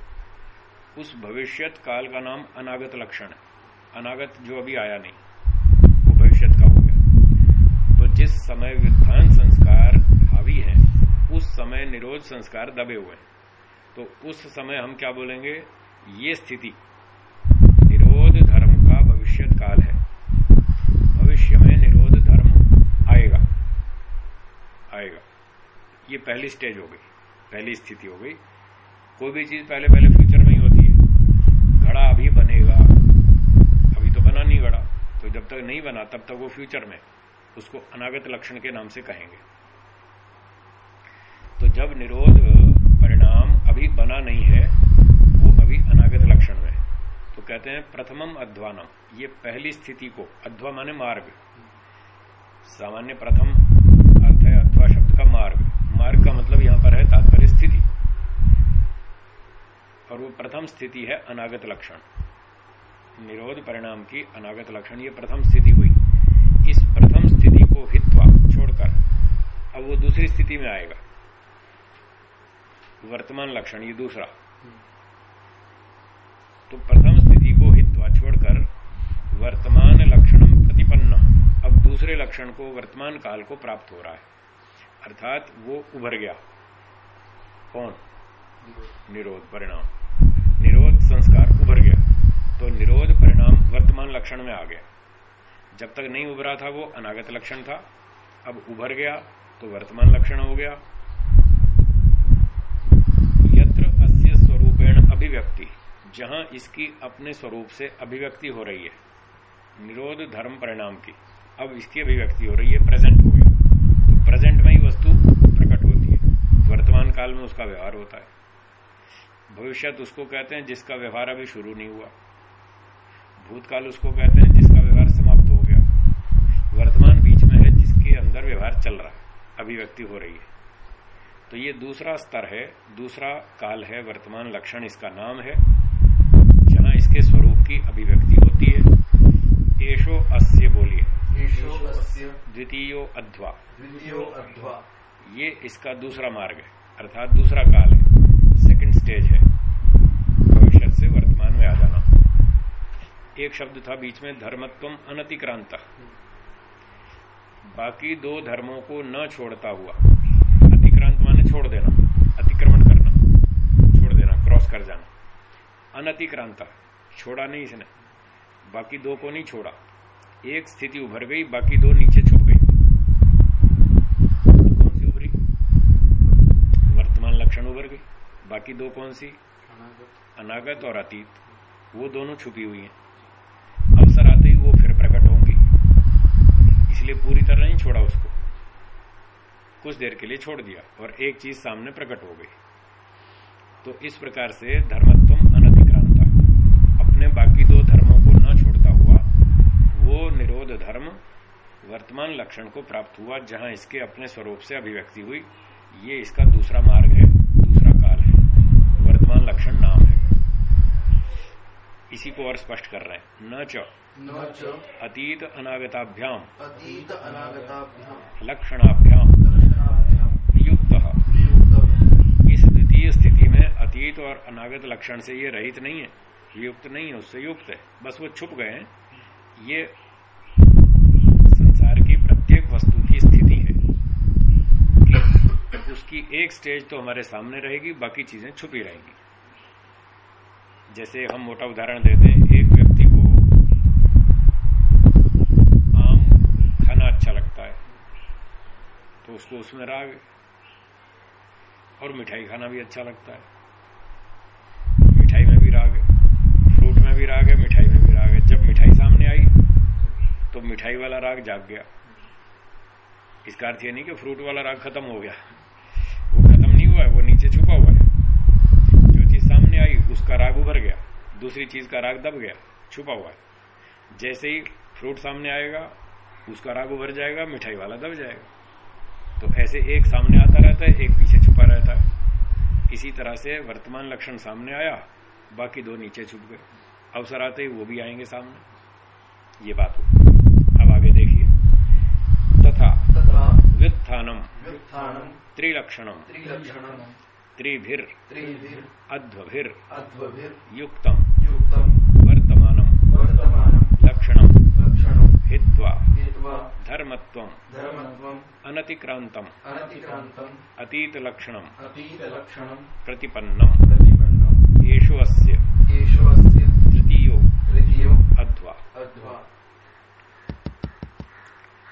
उस भविष्यत काल का नाम अनागत लक्षण है। अनागत जो अभी आया नहीं, वो भविष्यत का हो गया। तो जिस समय व्युत्थान संस्कार हावी है। उस समय निरोध संस्कार दबे हुए हैं। तो उस समय हम क्या बोलेंगे? ये स्थिति। निरोध धर्म का भविष्य काल है। भविष्य में निरोध धर्म आएगा। आएगा। ये पहली स्टेज हो गई। पहली स्थिति हो गई। कोई भी चीज़ पहले पहले फ्यूचर में ही होती है। घड़ा अभी बनेगा। अभी तो बना नहीं घड़ा। तो जब तक नहीं बना, तब तक वो फ्यूचर में। उसको अनागत लक्षण के नाम से कहेंगे। तो जब निरोध परिणाम अभी बना नहीं है, वो अभी अनागत लक्षण में तो कहते हैं प्रथमम अध्वानम। ये पहली स्थिति को, अध्वा माने मार्ग। सामान्य प्रथम अर्थ है अध्वा शब्द का मार्ग। मार्ग का मतलब यहाँ पर है तात्पर्य स्थिति। और वो प्रथम स्थिति है अनागत लक्षण। निरोध परिणाम की अनागत लक्षण, ये प्रथम स्थिति हुई। इस प्रथम स्थिति को हित्वा छोड़कर अब वो दूसरी स्थिति में आएगा। वर्तमान लक्षण ये दूसरा। तो प्रथम स्थिति को हित्वा छोड़कर वर्तमान लक्षणम प्रतिपन्न। अब दूसरे लक्षण को वर्तमान काल को प्राप्त हो रहा है। अर्थात वो उभर गया। कौन? निरोध, परिणाम। निरोध संस्कार उभर गया। तो निरोध, परिणाम वर्तमान लक्षण में आ गया। जब तक नहीं उभरा था वो, अनागत लक्षण था। अब उभर गया तो वर्तमान लक्षण हो गया यत्र अस्य स्वरूपेण अभिव्यक्ति, जहाँ इसकी अपने स्वरूप से अभिव्यक्ति हो रही है। निरोध धर्म परिणाम की। अब इसकी अभिव्यक्ति हो रही है प्रेजेंट हो गया प्रेजेंट में ही वस्तु प्रकट होती है। वर्तमान काल में उसका व्यवहार होता है। भविष्य उसको कहते हैं जिसका व्यवहार अभी शुरू नहीं हुआ। भूतकाल उसको कहते हैं जिसका व्यवहार समाप्त हो गया। वर्तमान बीच में है जिसके अंदर व्यवहार चल रहा है। अभिव्यक्ति हो रही है। तो ये दूसरा स्तर है दूसरा काल है वर्तमान लक्षण इसका नाम है। जहाँ इसके स्वरूप की अभिव्यक्ति होती है। एशो अस्य बोलिए। द्वितीयो अध्वा। द्वितीयो अध्वा। ये इसका दूसरा मार्ग है अर्थात दूसरा काल है। सेकंड स्टेज है। भविष्य से वर्तमान में आ जाना। एक शब्द था बीच में धर्मत्व अनतिक्रांत। बाकी दो धर्मों को न छोड़ता हुआ अतिक्रांत माने छोड़ देना अतिक्रमण करना छोड़ देना क्रॉस कर जाना। अनतिक्रांता, छोड़ा नहीं इसने। बाकी दो को नहीं छोड़ा। एक स्थिति उभर गई, बाकी दो नीचे छुप गई। कौन सी उभरी? वर्तमान लक्षण उभर गई बाकी दो कौन सी? अनागत और अतीत। वो दोनों छुपी हुई हैं। अवसर आते ही वो फिर प्रकट होंगी। इसलिए पूरी तरह नहीं छोड़ा उसको। कुछ देर के लिए छोड़ दिया और एक चीज़ सामने प्रकट हो गई। तो इस प्रकार से धर्मत्व अनतिक्रांता अपने बाकी दो धर्मों को न छोड़ता हुआ वो निरोध धर्म वर्तमान लक्षण को प्राप्त हुआ जहाँ इसके अपने स्वरूप से अभिव्यक्ति हुई। ये इसका दूसरा मार्ग है दूसरा काल है। वर्तमान लक्षण नाम है। इसी को और स्पष्ट कर रहे हैं। न च। अतीत अनागताभ्याम। अतीत अनागताभ्याम। लक्षणाभ्याम। युक्त। इस द्वितीय स्थिति में अतीत और अनागत लक्षण से ये रहित नहीं है युक्त नहीं है, उससे युक्त है। बस वो छुप गए हैं। ये संसार की प्रत्येक वस्तु की स्थिति है। उसकी एक स्टेज तो हमारे सामने रहेगी, बाकी चीज़ें छुपी रहेंगी। जैसे हम मोटा उदाहरण देते हैं, एक व्यक्ति को आम खाना अच्छा लगता है तो उसको उसमें राग है और मिठाई खाना भी अच्छा लगता है। मिठाई में भी राग है, फ्रूट में भी राग है, मिठाई में भी राग है। जब मिठाई सामने आई तो मिठाई वाला राग जाग गया। इसका अर्थ ये नहीं कि फ्रूट वाला राग खत्म हो गया। वो खत्म नहीं हुआ है, वो नीचे छुपा हुआ है। जो चीज़ सामने आई, उसका राग उभर गया। दूसरी चीज़ का राग दब गया, छुपा हुआ है। जैसे ही फ्रूट सामने आएगा, उसका राग उभर जाएगा, मिठाई वाला दब जाएगा। तो ऐसे एक सामने आता रहता है एक पीछे छुपा रहता है। इसी तरह से वर्तमान लक्षण सामने आया बाकी दो नीचे छुप गए। अवसर आते ही वो भी आएँगे सामने। ये बात हो अब आगे देखिए। तथा तथा व्युत्थानम त्रिलक्षणम त्रिभिर अध्वभिर युक्तम युक्तम वर्तमानम लक्षणम। हित्वा। धर्मत्वम। अनतिक्रांतम अतीत लक्षणम प्रतिपन्नम। येषु अस्य। तृतीयो। अध्वा।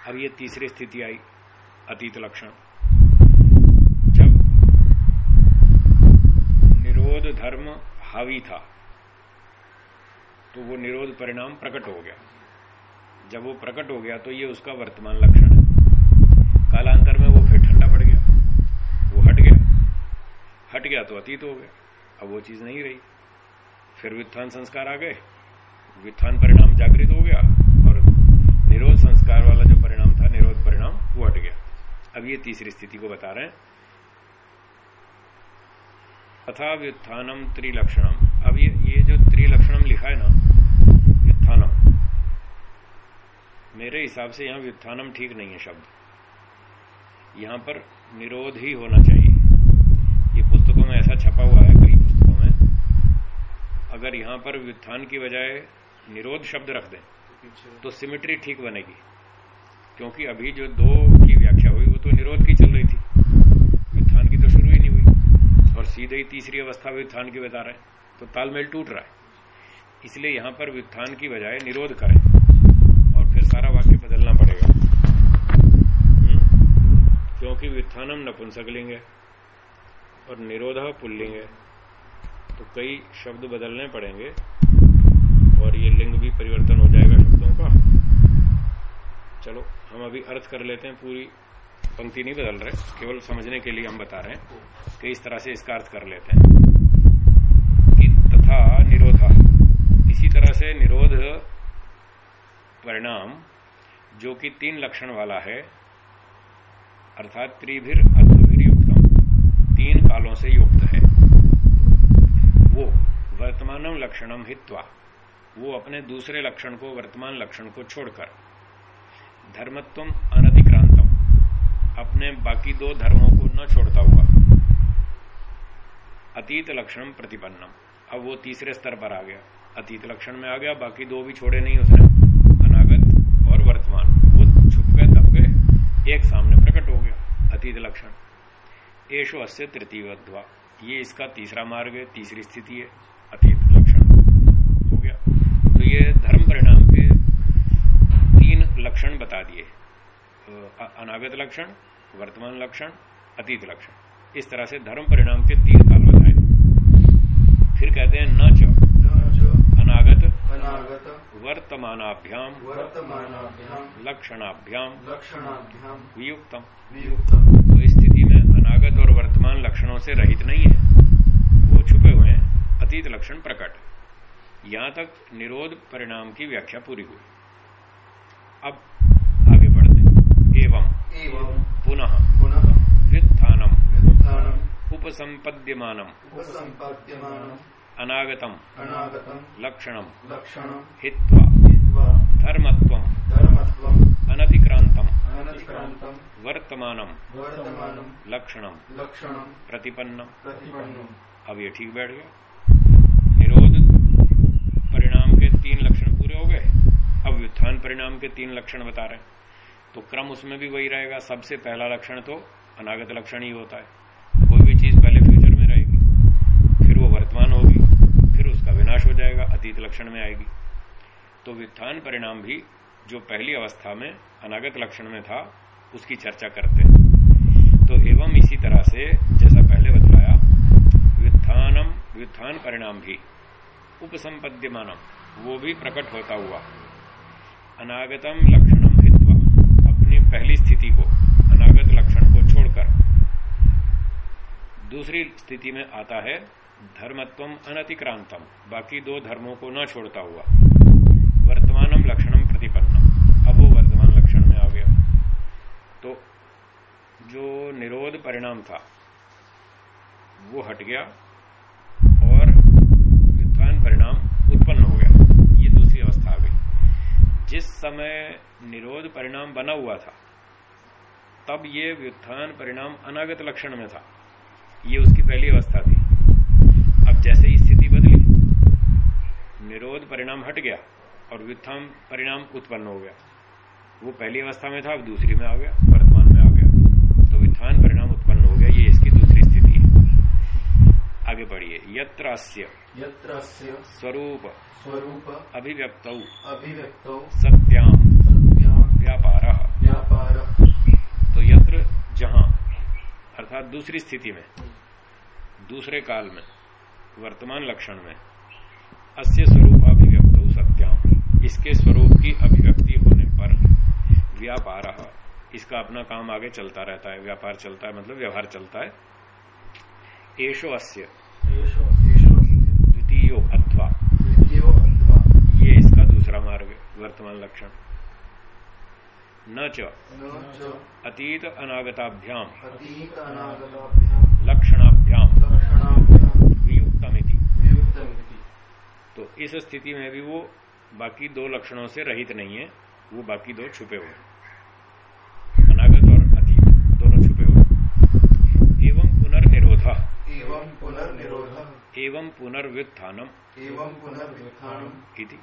अब ये तीसरी स्थिति आई। अतीत लक्षण जब निरोध धर्म हावी था। तो वो निरोध परिणाम प्रकट हो गया। जब वो प्रकट हो गया तो ये उसका वर्तमान लक्षण है। कालांतर में वो फिर ठंडा पड़ गया। वो हट गया। हट गया तो अतीत हो गया। अब वो चीज़ नहीं रही। फिर व्युत्थान संस्कार आ गए। व्युत्थान परिणाम जागृत हो गया और निरोध संस्कार वाला जो परिणाम था, निरोध परिणाम, वो हट गया। अब ये तीसरी स्थिति को बता रहे हैं। तथा व्युत्थानम त्रिलक्षणम। अब ये ये जो त्रिलक्षणम लिखा है ना व्युत्थानम मेरे हिसाब से यहाँ व्युत्थानम ठीक नहीं है शब्द। यहाँ पर निरोध ही होना चाहिए। ये पुस्तकों में ऐसा छपा हुआ है, कई पुस्तकों में। अगर यहाँ पर व्युत्थान की बजाय निरोध शब्द रख दें तो सिमिट्री ठीक बनेगी। क्योंकि अभी जो दो की व्याख्या हुई, वो तो निरोध की चल रही थी। व्युत्थान की तो शुरू ही नहीं हुई। और सीधे ही तीसरी अवस्था व्युत्थान की बता रहे हैं। तो तालमेल टूट रहा है। इसलिए यहाँ पर व्युत्थान की बजाय निरोध करें। सारा वाक्य बदलना पड़ेगा। हम्म? क्योंकि व्युत्थानम नपुंसकलिंग है और निरोध पुल्लिंग है। तो कई शब्द बदलने पड़ेंगे और ये लिंग भी परिवर्तन हो जाएगा शब्दों का। चलो, हम अभी अर्थ कर लेते हैं, पूरी पंक्ति नहीं बदल रहे, केवल समझने के लिए हम बता रहे हैं कि इस तरह से इसका अर्थ कर लेते हैं कि तथा निरोध। इसी तरह से निरोध परिणाम, जो कि तीन लक्षण वाला है, अर्थात त्रिभिर अर्थभिर युक्तम, तीन कालों से युक्त है। वो वर्तमानम लक्षणम हित्वा, वो अपने दूसरे लक्षण को, वर्तमान लक्षण को छोड़कर धर्मत्व अनतिक्रांतम अपने बाकी दो धर्मों को न छोड़ता हुआ, अतीत लक्षण प्रतिपन्नम। अब वो तीसरे स्तर पर आ गया। अतीत लक्षण में आ गया, बाकी दो भी छोड़े नहीं उसने अनागत और वर्तमान वो छुप गए दब गए एक सामने प्रकट हो गया अतीत लक्षण। एशो अस्य तृतीय ये इसका तीसरा मार्ग है तीसरी स्थिति है अतीत लक्षण। हो गया। तो ये धर्म परिणाम के तीन लक्षण बता दिए। अनागत लक्षण वर्तमान लक्षण अतीत लक्षण। इस तरह से धर्म परिणाम के तीन काल बताए। फिर कहते हैं न च। अनागत। अनागत। वर्तमानाभ्याम। वर्तमानाभ्याम। लक्षणाभ्याम। लक्षणाभ्याम। वियुक्तम वियुक्तम तो इस स्थिति में अनागत और वर्तमान लक्षणों से रहित नहीं है। वो छुपे हुए हैं। अतीत लक्षण प्रकट। यहाँ तक निरोध परिणाम की व्याख्या पूरी हुई। अब आगे बढ़ते एवं। एवं। पुनः। पुनः। व्युत्थानम। व्युत्थानम। उपसंपद्यमानम। उपसंपद्यमानम। अनागतम। अनागतम। लक्षणम। हित्वा। धर्मत्वम। वर्तमानम। लक्षणम। लक्षणम। प्रतिपन्नम। प्रतिपन्नम। अब ये ठीक बैठ गया। निरोध। परिणाम के तीन लक्षण पूरे हो गए। अब व्युत्थान परिणाम के तीन लक्षण बता रहे हैं। तो क्रम उसमें भी वही रहेगा। सबसे पहला लक्षण तो अनागत लक्षण ही होता है कोई भी चीज़ पहले फ्यूचर में रहेगी फिर वो वर्तमान होगी फिर उसका विनाश हो जाएगा, अतीत लक्षण में आएगी। तो व्युत्थान परिणाम भी जो पहली अवस्था में अनागत लक्षण में था, उसकी चर्चा करते हैं। तो एवं इसी तरह से, जैसा पहले बतलाया व्युत्थानम व्युत्थान परिणाम भी, उपसंपद्यमानम, वो भी प्रकट होता हुआ। अनागतम लक्षणम हित्वा, अपनी पहली स्थिति को, अनागत लक्षण को छोड़कर। दूसरी स्थिति में आता है धर्मत्वम अनतिक्रांतम बाकी दो धर्मों को न छोड़ता हुआ। वर्तमानम लक्षणम प्रतिपन्नम। अब वो वर्तमान लक्षण में आ गया। तो जो निरोध परिणाम था, वो हट गया और व्युत्थान परिणाम उत्पन्न हो गया। ये दूसरी अवस्था आ गई। जिस समय निरोध परिणाम बना हुआ था, तब ये व्युत्थान परिणाम अनागत लक्षण में था। ये उसकी पहली अवस्था थी। जैसे ही स्थिति बदली निरोध परिणाम हट गया और व्युत्थान परिणाम उत्पन्न हो गया। वो पहली अवस्था में था अब दूसरी में आ गया वर्तमान में आ गया। तो व्युत्थान परिणाम उत्पन्न हो गया ये इसकी दूसरी स्थिति है। आगे बढ़िए। यत्र स्वरूप। स्वरूप। अभिव्यक्त। अभिव्यक्त। सत्याम व्यापार। व्यापार। तो यत्र जहाँ अर्थात दूसरी स्थिति में दूसरे काल में वर्तमान लक्षण में अस्य स्वरूप अभिव्यक्त सत्याम। इसके स्वरूप की अभिव्यक्ति होने पर व्यापार इसका अपना काम आगे चलता रहता है। व्यापार चलता है मतलब व्यवहार चलता है। एशो अस्य। द्वितीयो अथवा ये इसका दूसरा मार्ग वर्तमान लक्षण। न च। अतीत अनागताभ्याम। लक्षणाभ्याम। तो इस स्थिति में भी वो बाकी दो लक्षणों से रहित नहीं है वो बाकी दो छुपे हुए हैं। अनागत और अतीत दोनों छुपे हुए एवं पुनर्निरोध। एवं पुनर्निरोध। एवं पुनर्व्युत्थानम एवं पुनर्व्युत्थानम इति।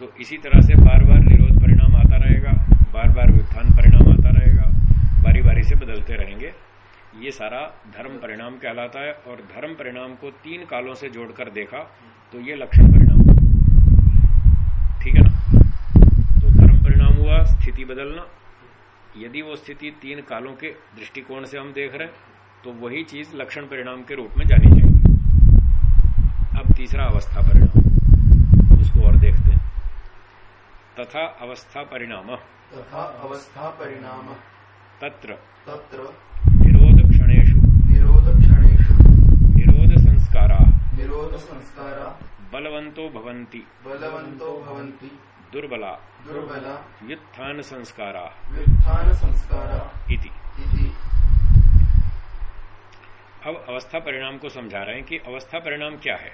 तो इसी तरह से बार बार निरोध परिणाम आता रहेगा बार बार व्युत्थान परिणाम आता रहेगा बारी बारी से बदलते रहेंगे। ये सारा धर्म परिणाम कहलाता है और धर्म परिणाम को तीन कालों से जोड़कर देखा तो ये लक्षण परिणाम ठीक है ना? तो धर्म परिणाम हुआ स्थिति बदलना। यदि वो स्थिति तीन कालों के दृष्टिकोण से हम देख रहे हैं तो वही चीज़ लक्षण परिणाम के रूप में जानी जाएगी अब तीसरा अवस्था परिणाम उसको और देखते हैं। तथा अवस्था परिणाम। तथा अवस्था परिणाम। तत्र। तत्र निरोध क्षणेशु निरोध क्षणेषु निरोध संस्कारा। निरोध संस्कारा बलवंतो भवंती बलवंतो भवन्ति। दुर्बला। दुर्बला। व्युत्थान संस्कारा व्युत्थान संस्कारा इति। इति। अब अवस्था परिणाम को समझा रहे हैं कि अवस्था परिणाम क्या है।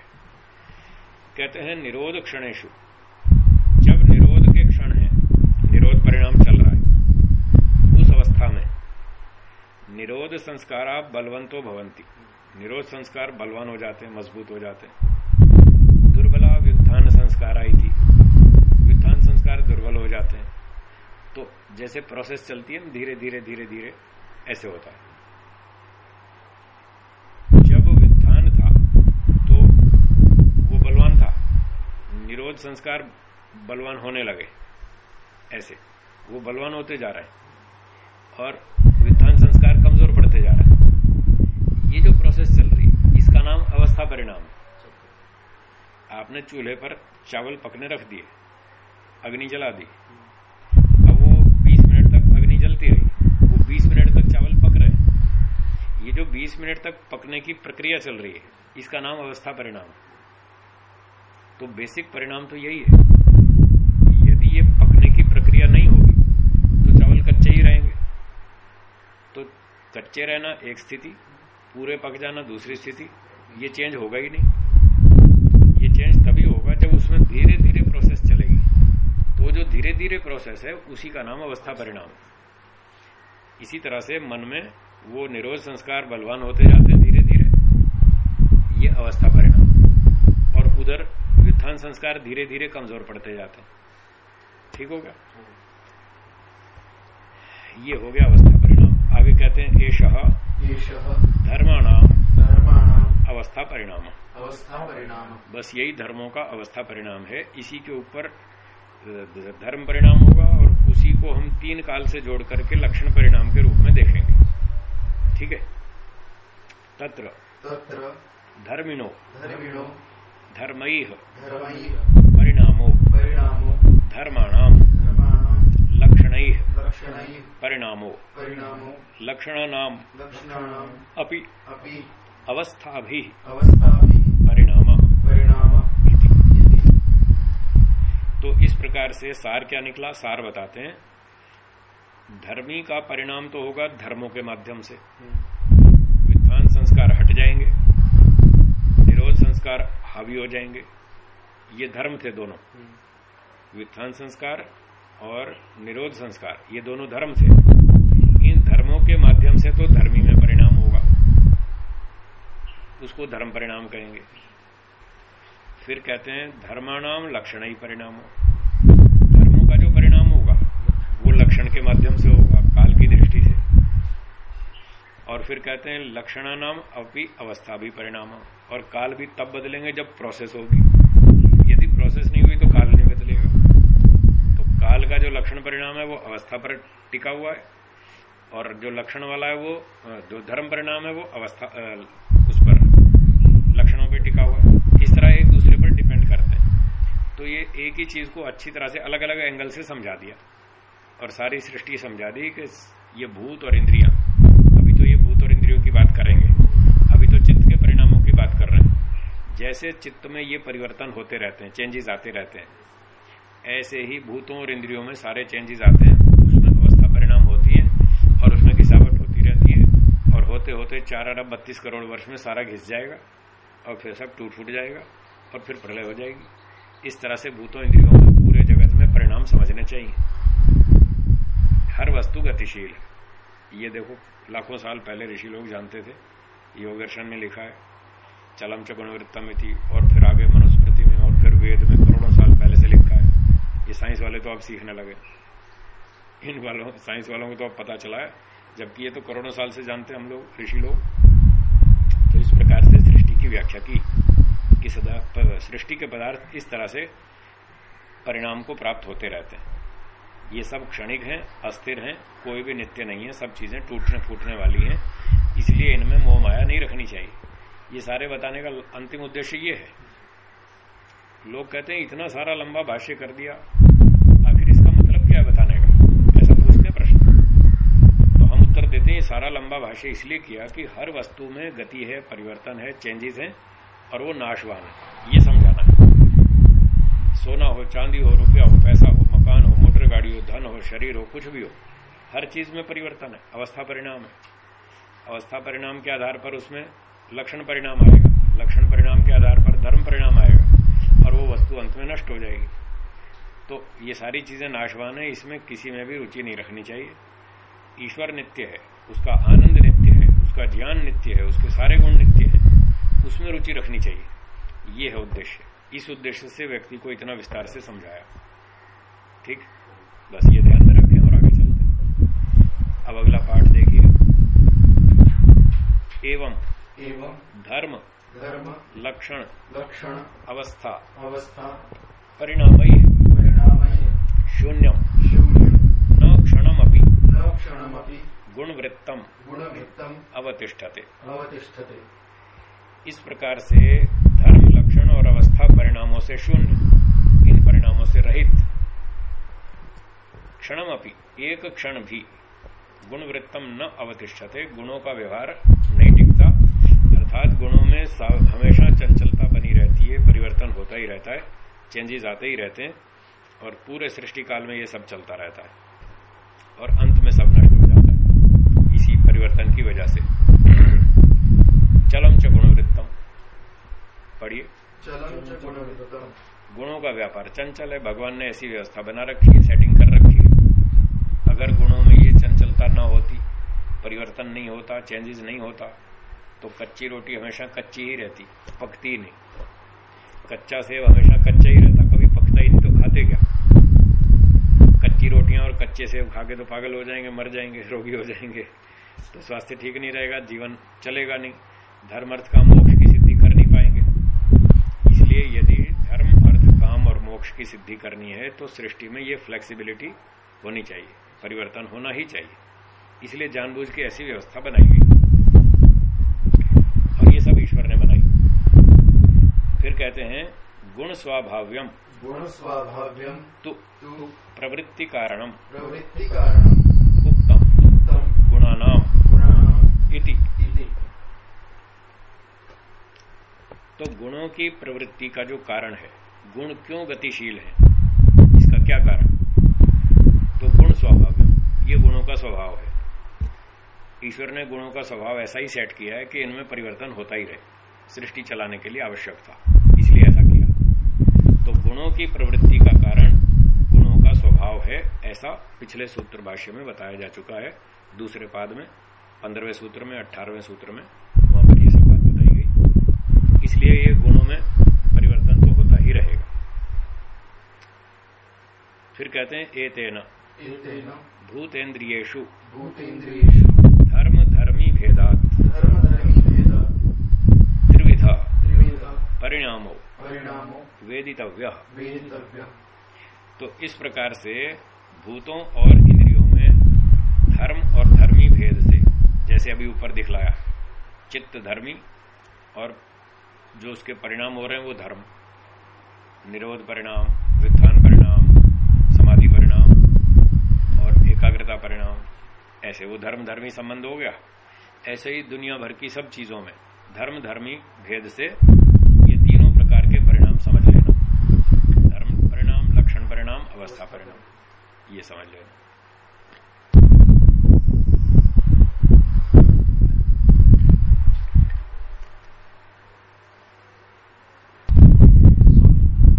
कहते हैं निरोध क्षणेशु जब निरोध के क्षण है निरोध परिणाम चल रहा है। उस अवस्था में निरोध संस्कारा बलवंतो भवंती निरोध संस्कार बलवान हो जाते हैं, मज़बूत हो जाते हैं। दुर्बला व्युत्थान संस्कारा थी। व्युत्थान संस्कार दुर्बल हो जाते हैं। तो जैसे प्रोसेस चलती है धीरे धीरे धीरे धीरे, ऐसे होता है। जब व्युत्थान था तो वो बलवान था। निरोध संस्कार बलवान होने लगे। ऐसे, वो बलवान होते जा रहे हैं। और व्युत्थान संस्कार कमज़ोर पड़ते जा रहे हैं ये जो प्रोसेस चल रही है। इसका नाम अवस्था परिणाम। आपने चूल्हे पर चावल पकने रख दिए, अग्नि जला दी। अब वो 20 मिनट तक अग्नि जलती रही। वो 20 मिनट तक चावल पक रहे। ये जो 20 मिनट तक पकने की प्रक्रिया चल रही है, इसका नाम अवस्था परिणाम। तो बेसिक परिणाम तो यही है यदि ये पकने की प्रक्रिया नहीं होगी तो चावल कच्चे ही रहेंगे। तो कच्चे रहना एक स्थिति पूरे पक जाना, दूसरी स्थिति। ये चेंज होगा ही नहीं। ये चेंज तभी होगा जब उसमें धीरे धीरे प्रोसेस चलेगी। तो जो धीरे धीरे प्रोसेस है, उसी का नाम अवस्था परिणाम। इसी तरह से मन में वो निरोध संस्कार बलवान होते जाते हैं धीरे धीरे ये अवस्था परिणाम। और उधर व्युत्थान संस्कार धीरे धीरे कमज़ोर पड़ते जाते हैं। ठीक हो गया? ये हो गया अवस्था परिणाम। आगे कहते हैं, एषः धर्माणाम धर्माणाम् अवस्था परिणाम अवस्था परिणाम बस यही धर्मों का अवस्था परिणाम है। इसी के ऊपर धर्म परिणाम होगा और उसी को हम तीन काल से जोड़ करके लक्षण परिणाम के रूप में देखेंगे। ठीक है? तत्र तत्र धर्मिणो। धर्मिणो। धर्मई धर्मैः परिणामो। परिणामो। धर्माणाम्। लक्षण परिणामो। लक्षणानाम अपि अवस्थाभि अवस्थाभिः परिणाम। तो इस प्रकार से सार क्या निकला? सार बताते हैं। धर्मी का परिणाम तो होगा धर्मों के माध्यम से। वित्थान संस्कार हट जाएँगे। निरोध संस्कार हावी हो जाएँगे। ये धर्म थे दोनों। वित्थान संस्कार और निरोध संस्कार, ये दोनों धर्म थे इन धर्मों के माध्यम से तो धर्मी में परिणाम होगा। उसको धर्म परिणाम कहेंगे। फिर कहते हैं, धर्माणाम लक्षण ही परिणाम। धर्मों का जो परिणाम होगा, वो लक्षण के माध्यम से होगा, काल की दृष्टि से। और फिर कहते हैं, लक्षणानाम अपनी अवस्था भी परिणाम। और काल भी तब बदलेंगे जब प्रोसेस होगी यदि प्रोसेस नहीं हुई तो काल नहीं बदलेगा तो काल का जो लक्षण परिणाम है, वो अवस्था पर टिका हुआ है। और जो लक्षण वाला है, वो, जो धर्म परिणाम है, वो अवस्था उस पर लक्षणों पे टिका हुआ है। इस तरह एक दूसरे पर डिपेंड करते हैं। तो ये एक ही चीज़ को अच्छी तरह से अलग अलग एंगल से समझा दिया। और सारी सृष्टि समझा दी कि ये भूत और इंद्रिया। अभी तो ये भूत और इंद्रियों की बात करेंगे। अभी तो चित्त के परिणामों की बात कर रहे हैं। जैसे चित्त में ये परिवर्तन होते रहते हैं चेंजेस आते रहते हैं ऐसे ही भूतों और इंद्रियों में सारे चेंजेस आते हैं। उसमें अवस्था परिणाम होती है और उसमें घिसावट होती रहती है। और होते होते चार अरब बत्तीस करोड़ वर्ष में सारा घिस जाएगा और फिर सब टूट फूट जाएगा और फिर प्रलय हो जाएगी। इस तरह से भूतों इंद्रियों में पूरे जगत में परिणाम समझने चाहिए। हर वस्तु गतिशील है। ये देखो, लाखों साल पहले ऋषि लोग जानते थे। योग दर्शन में लिखा है, चलम च गुणवृत्तम थी और फिर आगे मनुस्मृति में और फिर वेद में करोड़ों साल पहले से लिखा है साइंस वाले तो अब सीखने लगे। इन वालों, साइंस वालों को तो अब पता चला है। जबकि ये तो करोड़ों साल से जानते हम लोग, ऋषि लोग। तो इस प्रकार से सृष्टि की व्याख्या की कि सदा सृष्टि के पदार्थ इस तरह से परिणाम को प्राप्त होते रहते हैं। ये सब क्षणिक हैं, अस्थिर हैं, कोई भी नित्य नहीं है, सब चीज़ें टूटने फूटने वाली हैं। इसलिए इनमें मोह माया नहीं रखनी चाहिए। ये सारे बताने का अंतिम उद्देश्य ये है। लोग कहते हैं, इतना सारा लंबा भाष्य कर दिया आखिर इसका मतलब क्या है बताने का ऐसा पूछते हैं प्रश्न तो हम सारा लंबा भाष्य इसलिए किया कि हर वस्तु में गति है, परिवर्तन है चेंजेस है, और वो नाशवान है। ये समझाना है। सोना हो, चांदी हो, रुपया हो, पैसा हो, मकान हो, मोटर गाड़ी हो, धन हो, शरीर हो, कुछ भी हो, हर चीज़ में परिवर्तन है। अवस्था परिणाम है। अवस्था परिणाम के आधार पर उसमें लक्षण परिणाम आएगा। लक्षण परिणाम के आधार पर धर्म परिणाम आएगा, और वो वस्तु अंत में नष्ट हो जाएगी। तो ये सारी चीज़ें नाशवान है, इसमें किसी में भी रुचि नहीं रखनी चाहिए। ईश्वर नित्य है। उसका आनंद नित्य है उसका ज्ञान नित्य है उसके सारे गुण नित्य है उसमें रुचि रखनी चाहिए। ये है उद्देश्य। इस उद्देश्य से व्यक्ति को इतना विस्तार से समझाया। ठीक? बस ये ध्यान में रखें और आगे चलते अब अगला पाठ देखिए। एवं एवं धर्म धर्म लक्षण लक्षण अवस्था अवस्था परिणाम शून्यम शून्य न क्षणमपि। न क्षणमपि। गुणवृत्तम गुणवृत्तम अवतिष्ठते। अवतिष्ठते। इस प्रकार से धर्म लक्षण और अवस्था परिणामों से शून्य इन परिणामों से रहित। क्षणमपि एक क्षण भी गुणवृत्तम न अवतिष्ठते गुणों का व्यवहार नहीं टिकता। अर्थात गुणों में हमेशा चंचलता बनी रहती है परिवर्तन होता ही रहता है चेंजेस आते ही रहते हैं और पूरे सृष्टि काल में ये सब चलता रहता है। और अंत में सब नष्ट हो जाता है इसी परिवर्तन की वजह से। चलम च गुणवृत्तम। पढ़िए। गुणों का व्यापार। चंचल है भगवान ने ऐसी व्यवस्था बना रखी है सेटिंग कर रखी है। अगर गुणों में ये चंचलता न होती परिवर्तन नहीं होता चेंजेस नहीं होता तो कच्ची रोटी हमेशा कच्ची ही रहती पकती ही नहीं। कच्चा सेब हमेशा कच्चा ही रहता कभी पकता ही नहीं तो खाते क्या? कच्ची रोटियाँ और कच्चे सेब खा के तो पागल हो जाएँगे मर जाएँगे रोगी हो जाएँगे। तो स्वास्थ्य ठीक नहीं रहेगा जीवन चलेगा नहीं धर्म अर्थ काम मोक्ष की सिद्धि कर नहीं पाएँगे। इसलिए यदि धर्म अर्थ काम और मोक्ष की सिद्धि करनी है तो सृष्टि में ये फ्लेक्सिबिलिटी होनी चाहिए परिवर्तन होना ही चाहिए। इसलिए जानबूझ के ऐसी व्यवस्था बनाई गई। और ये सब ईश्वर ने बनाई। फिर कहते हैं गुण स्वाभाव्यम। गुण स्वाभाव्यम। तु तु प्रवृत्ति कारणम। प्रवृत्ति कारणम। उत्तम इति। तो गुणों की प्रवृत्ति का जो कारण है गुण क्यों गतिशील है? इसका क्या कारण? तो गुण स्वभाव है। ये गुणों का स्वभाव है। ईश्वर ने गुणों का स्वभाव ऐसा ही सेट किया है कि इनमें परिवर्तन होता ही रहे। सृष्टि चलाने के लिए आवश्यक था। इसलिए ऐसा किया। तो गुणों की प्रवृत्ति का कारण गुणों का स्वभाव है ऐसा पिछले सूत्र भाष्य में बताया जा चुका है। दूसरे पाद में पंद्रहवें सूत्र में अठारहवें सूत्र में वहाँ पर ये सब बात बताई गई। इसलिए ये गुणों में परिवर्तन तो होता ही रहेगा। फिर कहते हैं ए तेना एतेन भूतेन्द्रियेशु धर्म धर्मी भेदात। त्रिविधा। परिणामो। परिणामो। वेदितव्य। वेदितव्य। तो इस प्रकार से भूतों और इंद्रियों में धर्म और धर्मी भेद से जैसे अभी ऊपर दिखलाया। चित्त धर्मी और जो उसके परिणाम हो रहे हैं वो धर्म। निरोध परिणाम, वित्थान परिणाम, समाधि परिणाम और एकाग्रता परिणाम। ऐसे वो धर्म धर्मी संबंध हो गया। ऐसे ही दुनिया भर की सब चीज़ों में धर्म धर्मी भेद से ये तीनों प्रकार के परिणाम समझ लेना। धर्म परिणाम, लक्षण परिणाम, अवस्था परिणाम। ये समझ लेना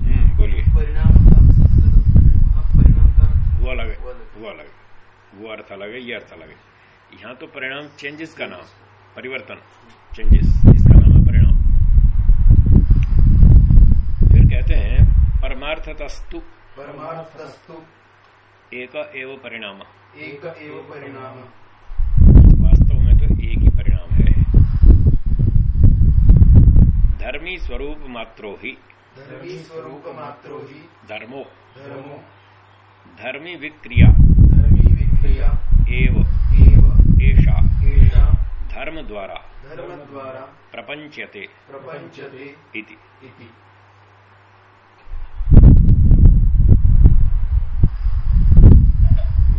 हम्म बोलिए परिणाम का संस्कृत वहाँ परिणाम का वो अलग है वो अलग। वो अलग है वो अर्थ अलग है ये अर्थ अलग है यहाँ तो परिणाम चेंजेस का नाम परिवर्तन। चेंजेस इसका नाम है परिणाम। फिर कहते हैं परमार्थतस्तु। परमार्थस्तु एक एव परिणाम। एक एव परिणाम। वास्तव में तो एक ही परिणाम है। धर्मी स्वरूप मात्रो ही। धर्मी स्वरूप मात्रो ही। धर्मो। धर्मो। धर्मी विक्रिया। एव। एषा। धर्म द्वारा धर्म द्वारा प्रपंचते। इति। इति।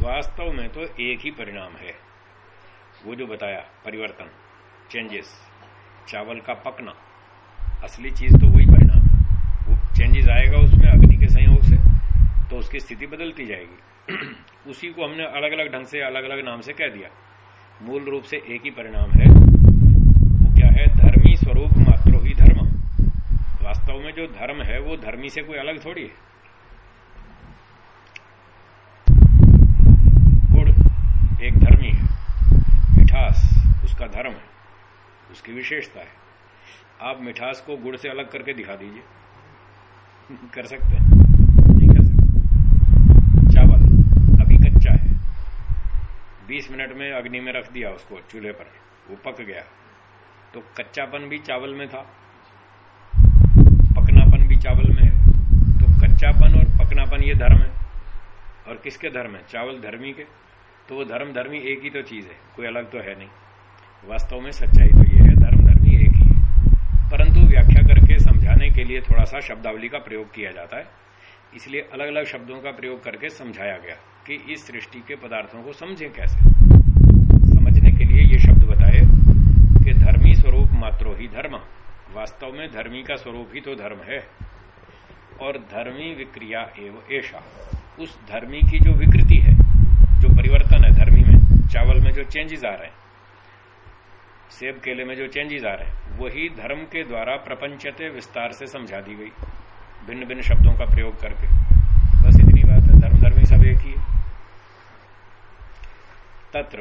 वास्तव में तो एक ही परिणाम है। वो जो बताया परिवर्तन चेंजेस चावल का पकना। असली चीज़ तो वही परिणाम वो चेंजेस आएगा उसमें अग्नि के संयोग से तो उसकी स्थिति बदलती जाएगी। उसी को हमने अलग अलग ढंग से अलग अलग नाम से कह दिया। मूल रूप से एक ही परिणाम है। वो क्या है? धर्मी स्वरूप मात्रो ही धर्म। वास्तव में जो धर्म है, वो धर्मी से कोई अलग थोड़ी है। गुड़ एक धर्मी है। मिठास उसका धर्म है। उसकी विशेषता है। आप मिठास को गुड़ से अलग करके दिखा दीजिए। कर सकते हैं नहीं कर सकते चावल अभी कच्चा है 20 मिनट में अग्नि में रख दिया उसको चूल्हे पर। वो पक गया। तो कच्चापन भी चावल में था। पकनापन भी चावल में है। तो कच्चापन और पकनापन ये धर्म है। और किसके धर्म है? चावल धर्मी के। तो वो धर्म धर्मी एक ही तो चीज़ है। कोई अलग तो है नहीं। वास्तव में सच्चाई तो ये है, धर्म धर्मी एक ही है। परंतु व्याख्या करके समझाने के लिए थोड़ा सा शब्दावली का प्रयोग किया जाता है। इसलिए अलग अलग शब्दों का प्रयोग करके समझाया गया कि इस सृष्टि के पदार्थों को समझें कैसे। समझने के लिए ये शब्द बताए कि धर्मी स्वरूप मात्रो ही धर्म। वास्तव में धर्मी का स्वरूप ही तो धर्म है। और धर्मी विक्रिया एवं ऐसा उस धर्मी की जो विकृति है, जो परिवर्तन है धर्मी में, चावल में जो चेंजेस आ रहे हैं, सेब केले में जो चेंजेस आ रहे हैं, वही धर्म के द्वारा प्रपंचते विस्तार से समझा दी गई। भिन्न भिन्न शब्दों का प्रयोग करके। बस इतनी बात है धर्म धर्मी सब एक ही है। तत्र।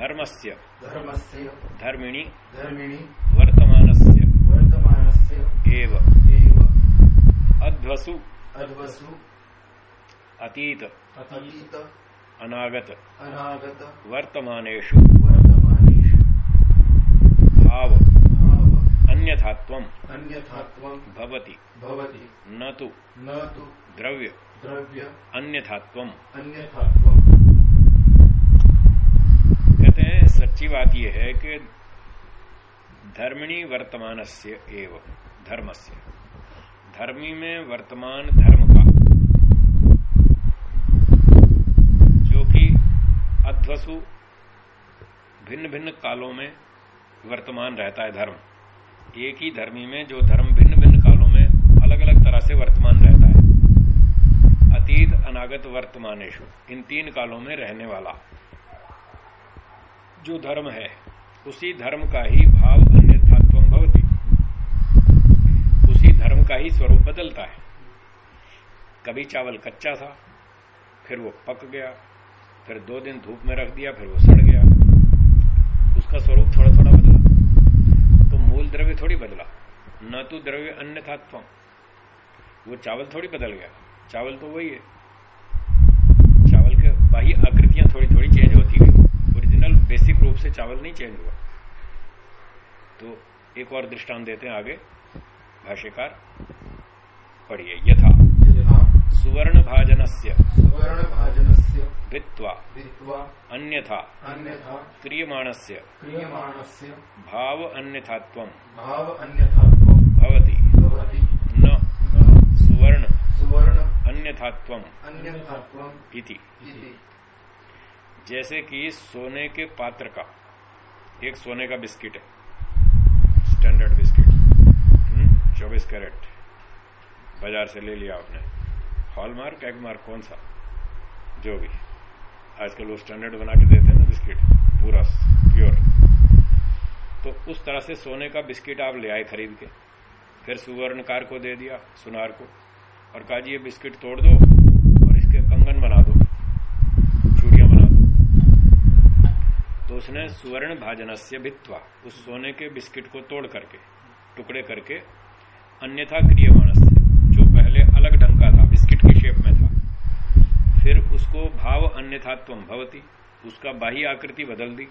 धर्मस्य। धर्मस्य। धर्मिणी। धर्मिणी। वर्तमानस्य। वर्तमानस्य। एव। एव। अध्वसु। अध्वसु। अतीत। अतीत। अनागत। अनागत। वर्तमानेषु। वर्तमानेषु। भाव। अन्यथात्वं अन्यथात्वं भवति। भवति। न तु न तु द्रव्य। द्रव्य। अन्यथात्वं। अन्यथात्वं। कहते हैं सच्ची बात यह है कि धर्मिणी वर्तमानस्य धर्म से धर्मी में वर्तमान धर्म का जो कि अध्वसु भिन्न भिन्न कालों में वर्तमान रहता है धर्म। एक ही धर्मी में जो धर्म भिन्न भिन्न कालों में अलग अलग तरह से वर्तमान रहता है। अतीत, अनागत, वर्तमानेशु, इन तीन कालों में रहने वाला। जो धर्म है, उसी धर्म का ही भाव अन्यथात्व भवती। उसी धर्म का ही स्वरूप बदलता है। कभी चावल कच्चा था, फिर वो पक गया, फिर दो दिन धूप में रख दिया, फिर वो सड़ गया। उसका स्वरूप थोड़ा थोड़ा मूल द्रव्य थोड़ी बदला। न तो द्रव्य अन्य था वो चावल थोड़ी बदल गया। चावल तो वही है। चावल के बाह्य आकृतियाँ थोड़ी थोड़ी चेंज होती है ओरिजिनल बेसिक रूप से चावल नहीं चेंज हुआ। तो एक और दृष्टांत देते हैं आगे। भाष्यकार, पढ़िए। यथा। सुवर्ण भाजनस्य सुवर्ण भाजनस्य भित्वा भित्वा अन्यथा। अन्यथा। क्रियमाणस्य। क्रियमाणस्य। भाव अन्यथात्वं भाव अन्यथात्वं भवति। भवति। न। सुवर्ण। सुवर्ण। अन्यथात्वम्। अन्यथात्वम्। इति। इति। जैसे कि सोने के पात्र का। एक सोने का बिस्किट है। Standard biscuit. चौबीस कैरेट। बाज़ार से ले लिया आपने। हॉलमार्क, एगमार्क कौन सा? जो भी। आजकल वो स्टैंडर्ड बना के देते हैं ना बिस्किट, पूरा प्योर तो उस तरह से सोने का बिस्किट आप ले आए खरीद के। फिर सुवर्णकार को दे दिया, सुनार को, और कहा जी, ये बिस्किट तोड़ दो और इसके कंगन बना दो, चूड़ियाँ बना दो। तो उसने सुवर्ण भाजनस्य भित्वा उस सोने के बिस्किट को तोड़ करके, टुकड़े करके, अन्यथा क्रियमाणस्य, जो पहले अलग ढंग का था शेप में था। फिर उसको भाव अन्यथात्व भवती। उसका बाही आकृति बदल दी।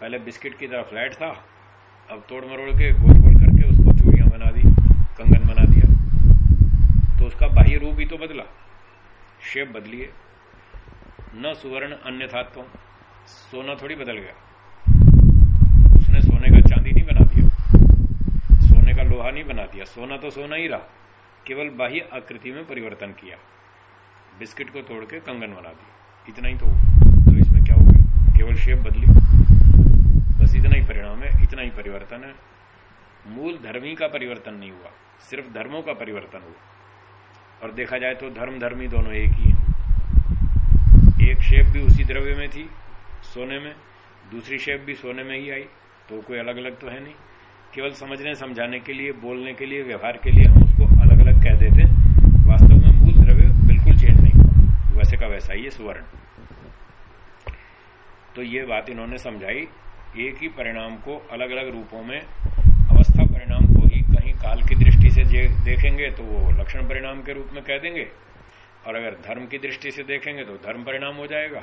पहले बिस्किट की तरह फ्लैट था। अब तोड़ मरोड़ के गोल गोल करके उसको चूड़ियाँ बना दी, कंगन बना दिया। तो उसका बाह्य रूप ही तो बदला। शेप बदलिए। न सुवर्ण अन्यथात्व सोना थोड़ी बदल गया। उसने सोने का चांदी नहीं बना दिया। सोने का लोहा नहीं बना दिया। सोना तो सोना ही रहा। केवल बाह्य आकृति में परिवर्तन किया। बिस्किट को तोड़ के कंगन बना दिया इतना ही तो तो इसमें क्या हो गया केवल शेप बदली। बस इतना ही परिणाम है, इतना ही परिवर्तन है। मूल धर्मी का परिवर्तन नहीं हुआ, सिर्फ़ धर्मों का परिवर्तन हुआ। और देखा जाए तो धर्म धर्मी दोनों एक ही है। एक शेप भी उसी द्रव्य में थी, सोने में। दूसरी शेप भी सोने में ही आई तो कोई अलग अलग तो है नहीं। केवल समझने समझाने के लिए, बोलने के लिए, व्यवहार के लिए हम उसको अलग अलग कह देते का वैसा ही है सुवर्ण। तो ये बात इन्होंने समझाई एक ही परिणाम को अलग अलग रूपों में अवस्था परिणाम को ही कहीं काल की दृष्टि से देखेंगे तो वो लक्षण परिणाम के रूप में कह देंगे। और अगर धर्म की दृष्टि से देखेंगे तो धर्म परिणाम हो जाएगा।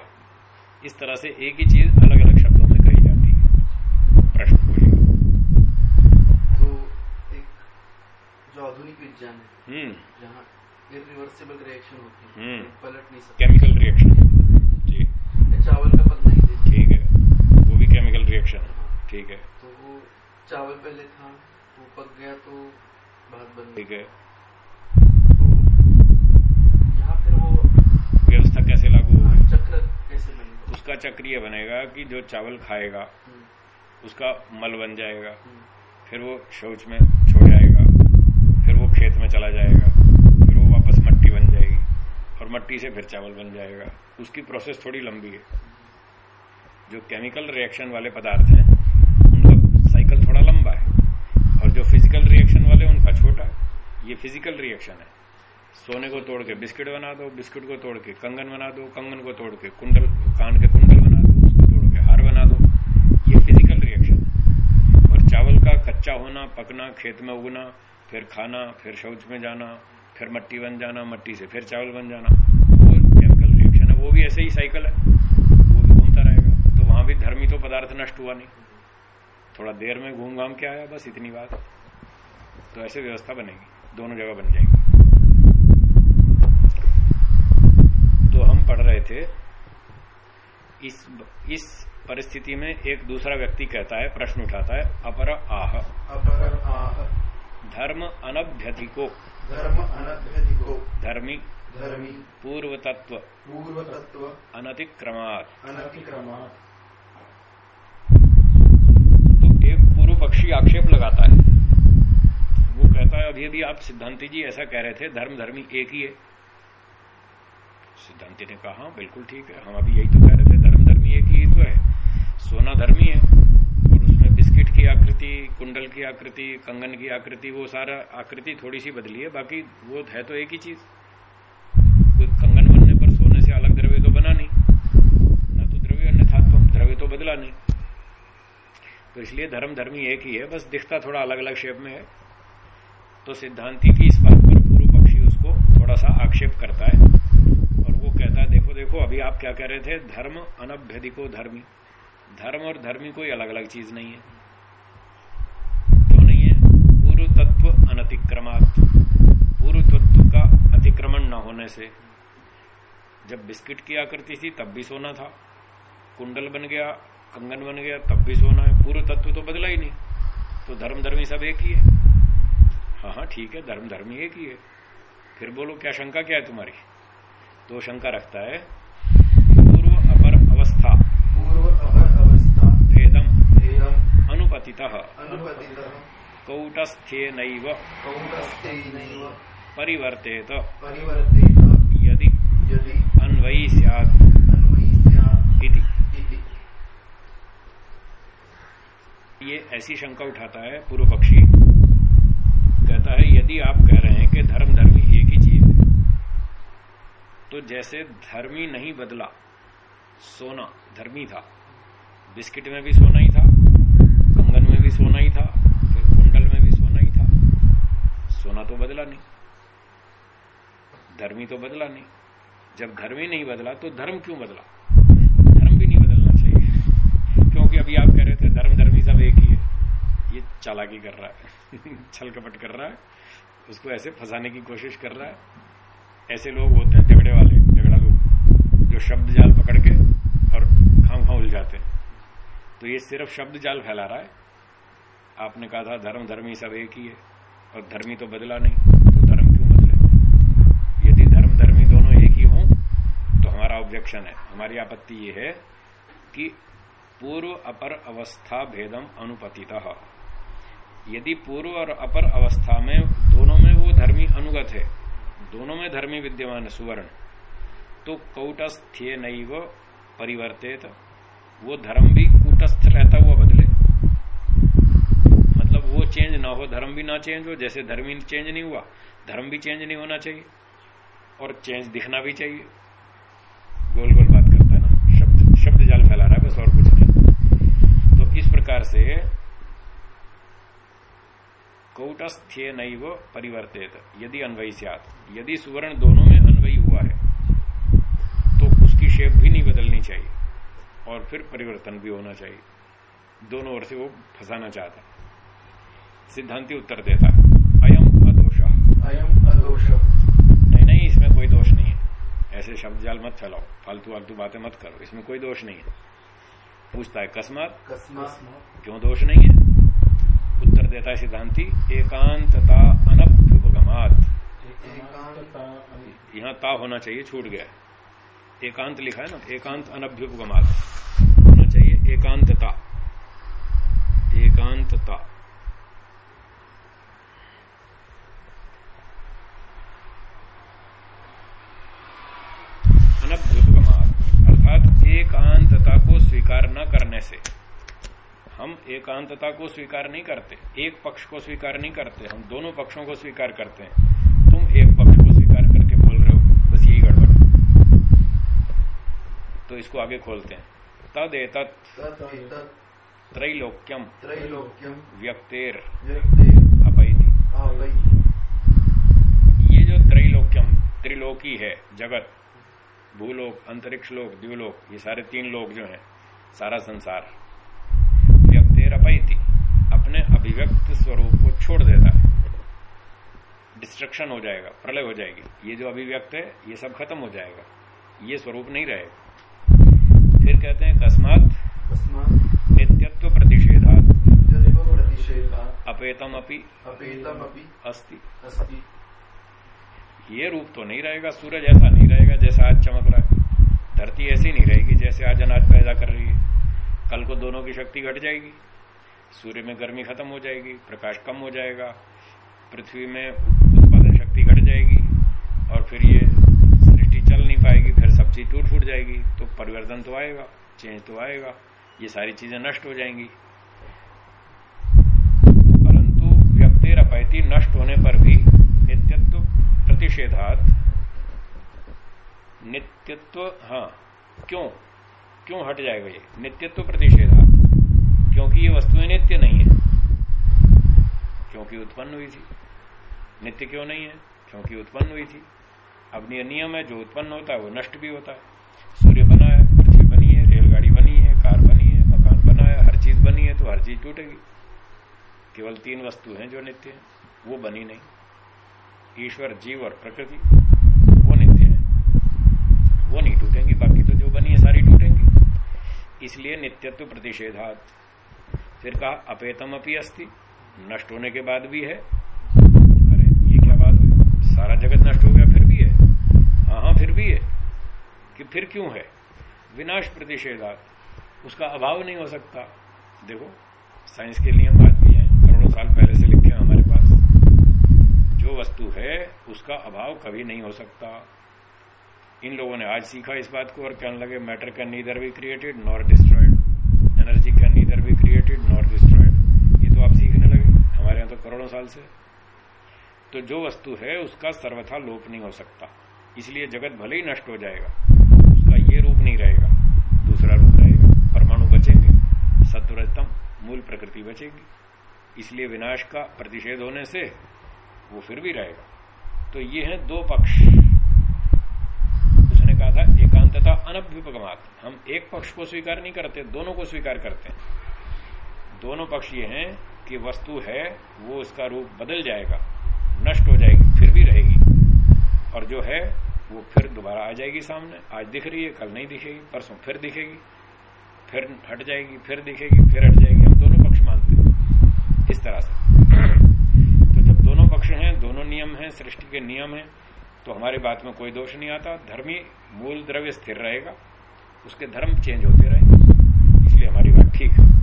इस तरह से एक ही चीज़ अलग अलग शब्दों में कही जाती है। प्रश्न तो एक जो आधुनिक विज्ञान है हम्म। जहाँ इरिवर्सिबल रिएक्शन होती है। हम्म। पलट नहीं सकते। केमिकल रिएक्शन जी चावल का पल नहीं ठीक है। वो भी केमिकल रिएक्शन है। ठीक है। तो वो चावल पहले था वो पक गया तो भात बन ठीक है। तो यहाँ फिर वो व्यवस्था कैसे लागू हाँ, होगी? चक्र कैसे बनेगा? उसका चक्र ये बनेगा कि जो चावल खाएगा हम्म, उसका मल बन जाएगा। हम्म, फिर वो शौच में छोड़ जाएगा। फिर वो खेत में चला जाएगा। मट्टी बन जाएगी और मट्टी से फिर चावल बन जाएगा। उसकी प्रोसेस थोड़ी लंबी है। जो केमिकल रिएक्शन वाले पदार्थ हैं उनका साइकिल थोड़ा लंबा है। और जो फ़िज़िकल रिएक्शन वाले, उनका छोटा ये फ़िज़िकल रिएक्शन है। सोने को तोड़ के बिस्किट बना दो, बिस्किट को तोड़ के कंगन बना दो, कंगन को तोड़ के कुंडल, कान के कुंडल बना दो, उसको तोड़ के हार बना दो। ये फ़िज़िकल रिएक्शन और चावल का कच्चा होना, पकना, खेत में उगना, फिर खाना, फिर शौच में जाना फिर मट्टी बन जाना मट्टी से फिर चावल बन जाना। वो केमिकल रिएक्शन है वो भी ऐसे ही साइकिल है। वो भी घूमता रहेगा। तो वहाँ भी धर्मी तो पदार्थ नष्ट हुआ नहीं। थोड़ा देर में घूम घाम के आया बस इतनी बात। तो ऐसे व्यवस्था बनेगी। दोनों जगह बन जाएगी। तो हम पढ़ रहे थे इस इस परिस्थिति में एक दूसरा व्यक्ति कहता है प्रश्न उठाता है अपर आह। अपर आह। धर्म अनभ्यधिको धर्म अनभ्यधिको धर्मी। धर्मी। पूर्व तत्व पूर्व तत्व अनतिक्रमात्। अनतिक्रमात्। तो एक पूर्व पक्षी आक्षेप लगाता है। वो कहता है अभी अभी आप सिद्धांति जी ऐसा कह रहे थे धर्म धर्मी एक ही है। सिद्धांति ने कहा हाँ बिल्कुल ठीक है हम अभी यही तो कह रहे थे धर्म धर्मी एक ही तो है। सोना धर्मी है। बिस्किट की आकृति, कुंडल की आकृति, कंगन की आकृति, वो सारा आकृति थोड़ी सी बदली है, बाकी वो है तो एक ही चीज़। कोई कंगन बनने पर सोने से अलग द्रव्य तो बना नहीं। ना तो द्रव्य अन्यथा तो द्रव्य तो बदला नहीं। तो इसलिए धर्म धर्मी एक ही है, बस दिखता थोड़ा अलग अलग शेप में है। तो सिद्धांति की इस बात पर पूर्व पक्षी उसको थोड़ा सा आक्षेप करता है और वो कहता है, देखो देखो, अभी आप क्या कह रहे थे? धर्म अनभ्यधिको धर्मी। धर्म और धर्मी कोई अलग अलग चीज़ नहीं है क्यों नहीं है पूर्व तत्व अनतिक्रमात् पूर्व तत्व का अतिक्रमण न होने से। जब बिस्किट की आकृति थी तब भी सोना था। कुंडल बन गया कंगन बन गया तब भी सोना है। पूर्व तत्व तो बदला ही नहीं। तो धर्म धर्मी सब एक ही है। हाँ हाँ ठीक है धर्म धर्मी एक ही है। फिर बोलो क्या शंका क्या है तुम्हारी? तो शंका रखता है पूर्व अपर अवस्था। पूर्व अपर अवस्था। भेदम। अनुपतित। अनुपतितः। कौटस्थ्ये नैव। कौटस्थैनैव परिवर्तेत। परिवर्तेत। यदि। यदि। अन्वयी स्यात्। अन्वयी स्यात्। इति। इति। ये ऐसी शंका उठाता है पूर्व पक्षी कहता है यदि आप कह रहे हैं कि धर्म धर्मी एक ही चीज़ है तो जैसे धर्मी नहीं बदला सोना धर्मी था। बिस्किट में भी सोना ही था कंगन में भी सोना ही था फिर कुंडल में भी सोना ही था सोना तो बदला नहीं, धर्मी तो बदला नहीं। जब धर्मी नहीं बदला तो धर्म क्यों बदला? धर्म भी नहीं बदलना चाहिए। क्योंकि अभी आप कह रहे थे धर्म, धर्मी सब एक ही है। ये चालाकी कर रहा है, छल कपट कर रहा है, उसको ऐसे फंसाने की कोशिश कर रहा है। ऐसे लोग होते हैं झगड़े वाले, झगड़ा लोग, जो शब्द जाल पकड़ के और खाम खां उलझाते हैं। तो ये सिर्फ़ शब्द जाल फैला रहा है। आपने कहा था धर्म, धर्मी सब एक ही है। और धर्मी तो बदला नहीं तो धर्म क्यों बदले? यदि धर्म, धर्मी दोनों एक ही हों तो हमारा ऑब्जेक्शन है। हमारी आपत्ति ये है कि पूर्व अपर अवस्था भेदम अनुपतित। यदि पूर्व और अपर अवस्था में, दोनों में वो धर्मी अनुगत है, दोनों में धर्मी विद्यमान है, सुवर्ण तो कौटस्थ्य नहीं नैव परिवर्तित, वो धर्म भी कूटस्थ रहता हुआ चेंज ना हो, धर्म भी ना चेंज हो, जैसे धर्मी चेंज नहीं हुआ, धर्म भी चेंज नहीं होना चाहिए, और चेंज दिखना भी चाहिए। गोल गोल बात करता है ना, शब्द शब्द जाल फैला रहा है, बस और कुछ नहीं। तो इस प्रकार से कौटस्थ्य नहीं वो परिवर्तित, यदि अनवयी सियात, यदि सुवर्ण दोनों में अनवयी हुआ है तो उसकी शेप भी नहीं बदलनी चाहिए, और फिर परिवर्तन भी होना चाहिए। दोनों ओर से वो फंसाना चाहता सिद्धांति उत्तर देता है। अयम अदोष। अयम अदोष। नहीं नहीं इसमें कोई दोष नहीं है। ऐसे शब्द जाल मत फैलाओ। फालतू फालतू बातें मत करो। इसमें कोई दोष नहीं है। पूछता है कस्मात? कस्मात्। क्यों दोष नहीं है? उत्तर देता है सिद्धांति एकांतता अनभ्युपगमात। यहाँ ता होना चाहिए छूट गया एकांत लिखा है ना एकांत अनभ्युपगमात। होना चाहिए एकांतता। एकांतता अनभ्युपगमात अर्थात एकांतता को स्वीकार न करने से हम एकांतता को स्वीकार नहीं करते एक पक्ष को स्वीकार नहीं करते हम दोनों पक्षों को स्वीकार करते हैं। तुम एक पक्ष को स्वीकार करके बोल रहे हो बस यही गड़बड़ तो इसको आगे खोलते हैं। तद एतत् त्रैलोक्यम त्रैलोक्यम व्यक्तेर व्यक्ते अपैति। ये जो त्रैलोक्यम त्रिलोकी है जगत भूलोक अंतरिक्ष लोक द्व्यूलोक ये सारे तीन लोक जो हैं सारा संसार। अपैति अपने अभिव्यक्त स्वरूप को छोड़ देता है। डिस्ट्रक्शन हो जाएगा प्रलय हो जाएगी। ये जो अभिव्यक्त है ये सब खत्म हो जाएगा। ये स्वरूप नहीं रहेगा। फिर कहते हैं कस्मात नित्यत्व प्रतिषेधात। प्रतिषेधात्। अपेतम अपि अस्ति। अस्ति। ये रूप तो नहीं रहेगा सूरज ऐसा नहीं रहेगा जैसा आज चमक रहा है। धरती ऐसी नहीं रहेगी जैसे आज अनाज पैदा कर रही है। कल को दोनों की शक्ति घट जाएगी। सूर्य में गर्मी खत्म हो जाएगी, प्रकाश कम हो जाएगा, पृथ्वी में उत्पादन शक्ति घट जाएगी और फिर ये सृष्टि चल नहीं पाएगी, फिर सब चीज़ टूट फूट जाएगी तो परिवर्तन तो आएगा चेंज तो आएगा, ये सारी चीज़ें नष्ट हो जाएँगी। परंतु व्यक्ति अपैति नष्ट होने पर भी नित्यत्व प्रतिषेधात, नित्यत्व हाँ क्यों? क्यों हट जाएगा ये? नित्यत्व प्रतिषेधात। क्योंकि ये वस्तुएँ नित्य नहीं है। क्योंकि उत्पन्न हुई थी। नित्य क्यों नहीं है? क्योंकि उत्पन्न हुई थी। अब ये नियम है, जो उत्पन्न होता है, वो नष्ट भी होता है। सूर्य बना है, पृथ्वी बनी है, रेलगाड़ी बनी है, कार बनी है, मकान बना है हर चीज़ बनी है तो हर चीज़ टूटेगी। केवल तीन वस्तु हैं जो नित्य है, वो बनी नहीं। ईश्वर, जीव और प्रकृति, वो नित्य है। वो नहीं टूटेंगी, बाकी तो जो बनी है सारी टूटेंगी। इसलिए नित्यत्व प्रतिषेधात। फिर कहा अपेतम अपी अस्थि नष्ट होने के बाद भी है। अरे, ये क्या बात है सारा जगत नष्ट हो गया, फिर भी है? हाँ हाँ फिर भी है। कि फिर क्यों है? विनाश प्रतिषेधात। उसका अभाव नहीं हो सकता। देखो, साइंस के नियम बात भी हैं, करोड़ों साल पहले से लिखे हैं हमारे पास। जो वस्तु है, उसका अभाव कभी नहीं हो सकता। इन लोगों ने आज सीखा इस बात को, और कहने लगे, matter can neither be created nor destroyed energy can neither be created nor destroyed ये तो आप सीखने लगे तो साल से। तो जो वस्तु है, उसका सर्वथा लोप नहीं हो सकता। इसलिए जगत भले ही नष्ट हो जाएगा, उसका ये रूप नहीं रहेगा। दूसरा रूप रहेगा, परमाणु बचेंगे, सत्वरजतम मूल प्रकृति बचेगी। इसलिए विनाश का प्रतिषेध होने से वो फिर भी रहेगा। तो ये है दो पक्ष। उसने कहा था, एकांतता अनभ्युपगमात हम एक पक्ष को स्वीकार नहीं करते, दोनों को स्वीकार करते हैं। दोनों पक्ष ये हैं कि वस्तु है, वो उसका रूप बदल जाएगा, नष्ट हो जाएगी, फिर भी रहेगी। और जो है, वो फिर दोबारा आ जाएगी सामने। आज दिख रही है, कल नहीं दिखेगी, परसों फिर दिखेगी, फिर हट जाएगी, फिर दिखेगी, फिर हट जाएगी। हम दोनों पक्ष मानते हैं, इस तरह से। तो जब दोनों पक्ष हैं, दोनों नियम हैं, सृष्टि के नियम हैं तो हमारी बात में कोई दोष नहीं आता। धर्मी मूल द्रव्य स्थिर रहेगा, उसके धर्म चेंज होते रहेंगे। इसलिए हमारी बात ठीक है।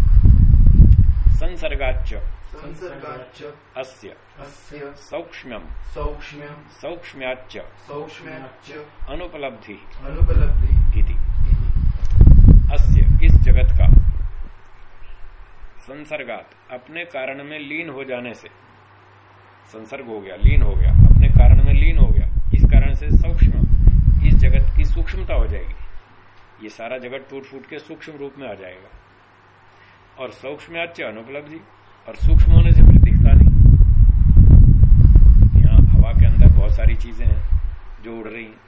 संसर्गाच संसर्गाच्च अस्य। अस्य। सौक्ष्म्यम। सौक्ष्म्यं सौक्ष्म्याच्च सौक्ष्म्याच्च अनुपलब्धि। अनुपलब्धि। इति। अस्य। इस जगत का। संसर्गात। अपने कारण में लीन हो जाने से। संसर्ग हो गया लीन हो गया। अपने कारण में लीन हो गया। इस कारण से सूक्ष्म। इस जगत की सूक्ष्मता हो जाएगी। ये सारा जगत टूट फूट के सूक्ष्म रूप में आ जाएगा। और सूक्ष्म्याच अनुपलब्धि और सूक्ष्म होने से फिर दिखता नहीं। यहाँ हवा के अंदर बहुत सारी चीज़ें हैं, जो उड़ रही हैं।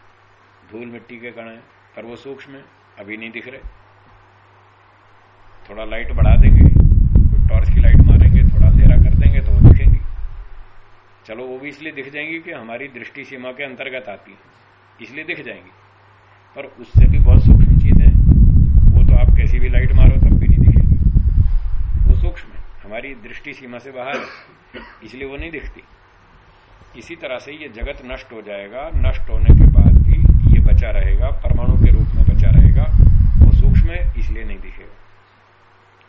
धूल मिट्टी के कण हैं, पर वो सूक्ष्म है, अभी नहीं दिख रहे। थोड़ा लाइट बढ़ा देंगे, कोई टॉर्च की लाइट मारेंगे, थोड़ा अंधेरा कर देंगे तो वो दिखेंगी। चलो, वो भी इसलिए दिख जाएँगी कि हमारी दृष्टि सीमा के अंतर्गत आती है। इसलिए दिख जाएँगी। पर उससे भी बहुत सूक्ष्म चीज़ें हैं। वो तो आप कैसी भी लाइट मारो, तब भी सूक्ष्म है। हमारी दृष्टि सीमा से बाहर है, इसलिए वो नहीं दिखती। इसी तरह से ये जगत नष्ट हो जाएगा, नष्ट होने के बाद भी ये बचा रहेगा, परमाणु के रूप में बचा रहेगा, वो सूक्ष्म है, इसलिए नहीं दिखेगा।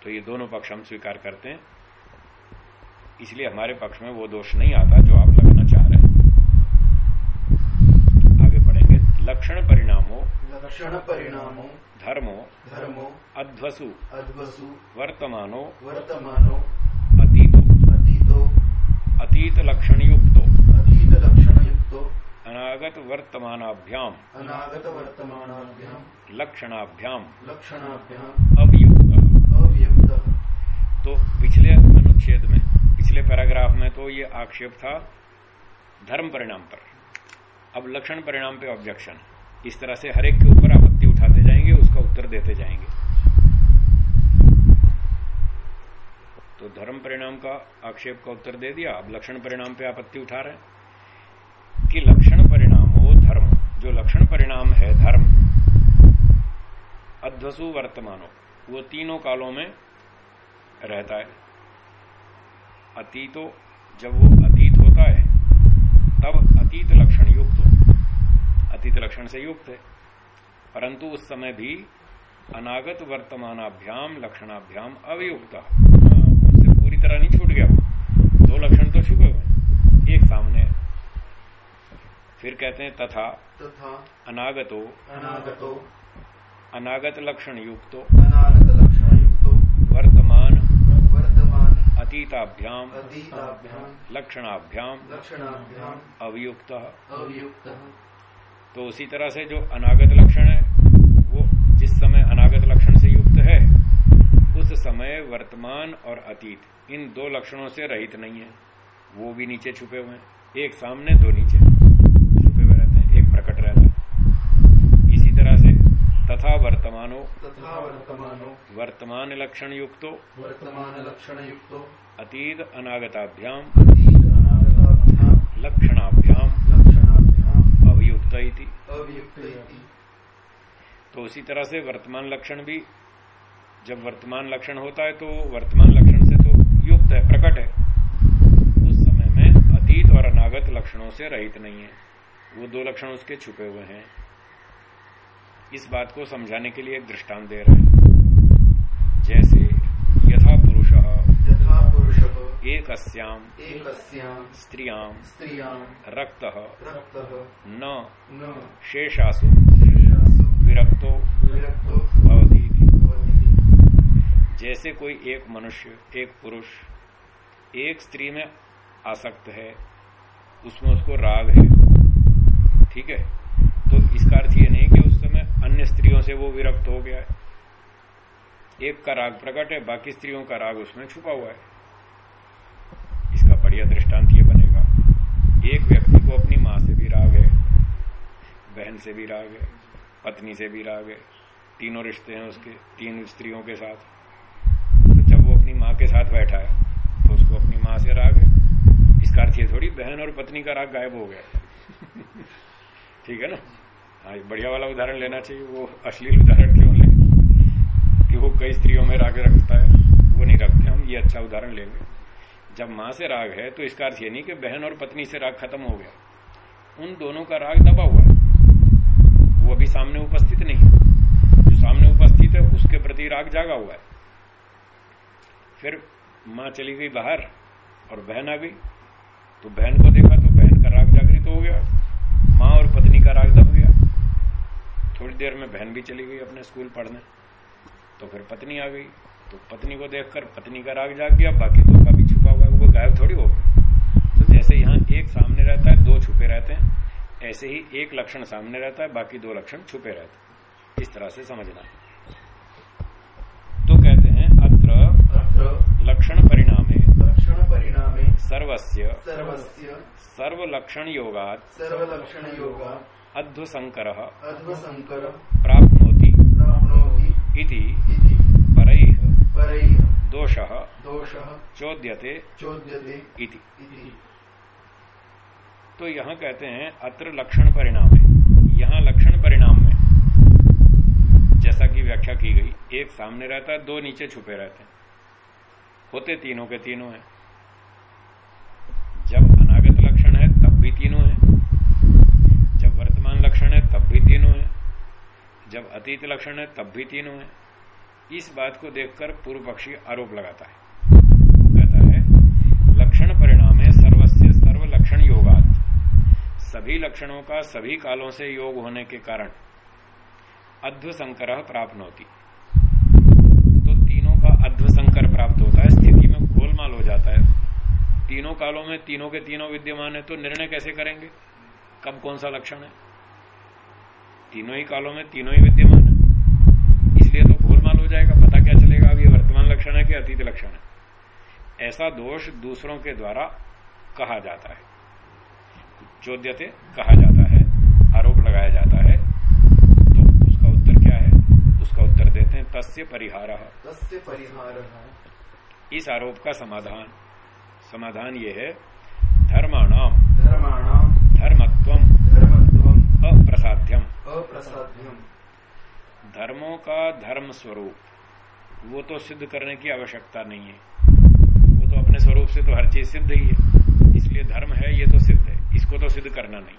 तो ये दोनों पक्ष हम स्वीकार करते हैं, इसलिए हमारे पक्ष में वो दोष नहीं आता जो आप लगना चाह रहे हैं आगे बढ़ेंगे लक्षण परिणामो लक्षण परिणामो धर्मो धर्मो अध्वसु अध्वसु वर्तमानो वर्तमानो अतीतो अतीतो अतीत लक्षण युक्तो अतीत लक्षण युक्तो अनागत वर्तमानाभ्याम अनागत वर्तमानाभ्याम लक्षणाभ्याम लक्षणाभ्याम अभियुक्त अव्यक्त। तो पिछले अनुच्छेद में पिछले पैराग्राफ में तो ये आक्षेप था धर्म परिणाम पर। अब लक्षण परिणाम पे ऑब्जेक्शन इस तरह से हरेक के ऊपर आपत्ति उठाते जाएँगे, उसका उत्तर देते जाएँगे। तो धर्म परिणाम का आक्षेप का उत्तर दे दिया। अब लक्षण परिणाम पे आपत्ति उठा रहे कि लक्षण परिणाम हो धर्म। जो लक्षण परिणाम है धर्म, अध्वसु वर्तमानो, वो तीनों कालों में रहता है। अतीतो, जब वो अतीत होता है, तब अतीत लक्षण युक्त अतीत लक्षण से युक्त है। परंतु उस समय भी अनागत वर्तमानाभ्याम लक्षणाभ्याम अवयुक्त उससे पूरी तरह नहीं छूट गया दो लक्षण तो छुपे हुए एक सामने फिर कहते हैं तथा तथा अनागतो। अनागतो। अनागत लक्षण युक्तो। अनागत लक्षण युक्तो। वर्तमान। वर्तमान। अतीताभ्याम। अतीताभ्याम। लक्षणाभ्याम। लक्षणाभ्याम। अवयुक्त। अव्युक्त। तो उसी तरह से जो अनागत लक्षण है वो जिस समय अनागत लक्षण से युक्त है उस समय वर्तमान और अतीत इन दो लक्षणों से रहित नहीं है। वो भी नीचे छुपे हुए हैं। एक सामने दो नीचे। छुपे हुए रहते हैं एक प्रकट रहता है। इसी तरह से तथा वर्तमानो तथा वर्तमानो वर्तमान लक्षण युक्तो वर्तमान लक्षण युक्तो अतीत अनागताभ्याम लक्षणाभ्याम। अभियुक्त तो उसी तरह से वर्तमान लक्षण भी जब वर्तमान लक्षण होता है तो वर्तमान लक्षण से तो युक्त है प्रकट है। उस समय में अतीत और अनागत लक्षणों से रहित नहीं है। वो दो लक्षण उसके छुपे हुए हैं। इस बात को समझाने के लिए एक दृष्टांत दे रहे हैं। जैसे यथा पुरुष यथा एकस्याम एकस्यां स्त्रियाँ स्त्रियाँ रक्त न न शेषासु शेषासु विरक्तो विरक्तो भवती जैसे कोई एक मनुष्य एक पुरुष एक स्त्री में आसक्त है उसमें उसको राग है ठीक है? तो इसका अर्थ ये नहीं कि उस समय अन्य स्त्रियों से वो विरक्त हो गया है। एक का राग प्रकट है बाकी स्त्रियों का राग उसमें छुपा हुआ है इसका बढ़िया दृष्टांत ये बनेगा एक व्यक्ति को अपनी माँ से भी राग है, बहन से भी राग है, पत्नी से भी राग है, तीनों रिश्ते हैं उसके, तीन स्त्रियों के साथ। तो जब वो अपनी माँ के साथ बैठा है तो उसको अपनी माँ से राग है। इसका अर्थ ये थोड़ी, बहन और पत्नी का राग गायब हो गया। ठीक है ना? हाँ बढ़िया वाला उदाहरण लेना चाहिए, वो अश्लील उदाहरण क्यों ले? कि वो कई स्त्रियों में राग रखता है, वो नहीं रखते, हम ये अच्छा उदाहरण लेंगे। जब माँ से राग है तो इसका अर्थ ये नहीं कि बहन और पत्नी से राग खत्म हो गया। उन दोनों का राग दबा हुआ है। वो अभी सामने उपस्थित नहीं जो सामने उपस्थित है, उसके प्रति राग जागा हुआ है। फिर माँ चली गई बाहर, और बहन आ गई। तो बहन को देखा तो बहन का राग जागृत हो गया। माँ और पत्नी का राग दब गया। थोड़ी देर में बहन भी चली गई अपने स्कूल पढ़ने। तो फिर पत्नी आ गई। तो पत्नी को देखकर पत्नी का राग जाग गया, बाकी दो का वो गायब थोड़ी हो तो जैसे यहाँ एक सामने रहता है दो छुपे रहते हैं ऐसे ही एक लक्षण सामने रहता है बाकी दो लक्षण छुपे रहते हैं। इस तरह से समझना। तो कहते हैं अत्र लक्षण परिणामे लक्षण परिणामे सर्वस्य सर्वस्य सर्वलक्षण योगात् सर्वलक्षण योगा अध्वसंकर अध्वसंकर प्राप्नोति प्राप्नोति इति इति परैः। परैः। दोषः दोषः चोद्यते चोद्यते इति। तो यहाँ कहते हैं अत्र लक्षण परिणाम है। यहाँ लक्षण परिणाम में जैसा कि व्याख्या की गई एक सामने रहता है दो नीचे छुपे रहते हैं। होते तीनों के तीनों हैं। जब अनागत लक्षण है तब भी तीनों हैं। जब वर्तमान लक्षण है तब भी तीनों हैं। जब अतीत लक्षण है तब भी तीनों हैं। इस बात को देखकर पूर्व पक्षी आरोप लगाता है। कहता है, लक्षण परिणाम है सर्वस्य सर्व लक्षण योगात। सभी लक्षणों का सभी कालों से योग होने के कारण अध्व संकर प्राप्त होती। तो तीनों का अध्व संकर प्राप्त होता है, स्थिति में गोलमाल हो जाता है। तीनों कालों में तीनों के तीनों विद्यमान है तो निर्णय कैसे करेंगे? कब कौन सा लक्षण है? तीनों ही कालों में तीनों ही हो जाएगा पता क्या चलेगा? अब ये वर्तमान लक्षण है कि अतीत लक्षण है? ऐसा दोष दूसरों के द्वारा कहा जाता है। चोद्यते कहा जाता है आरोप लगाया जाता है। तो उसका उत्तर क्या है? उसका उत्तर देते हैं तस्य परिहार। तस्य परिहारः। इस आरोप का समाधान। समाधान ये है धर्माणाम। धर्माणाम्। धर्मत्व धर्मत्वम्। अप्रसाध्यम अप्रसाध्यम् धर्मों का धर्म स्वरूप वो तो सिद्ध करने की आवश्यकता नहीं है। वो तो अपने स्वरूप से तो हर चीज़ सिद्ध ही है। इसलिए धर्म है, ये तो सिद्ध है। इसको तो सिद्ध करना नहीं।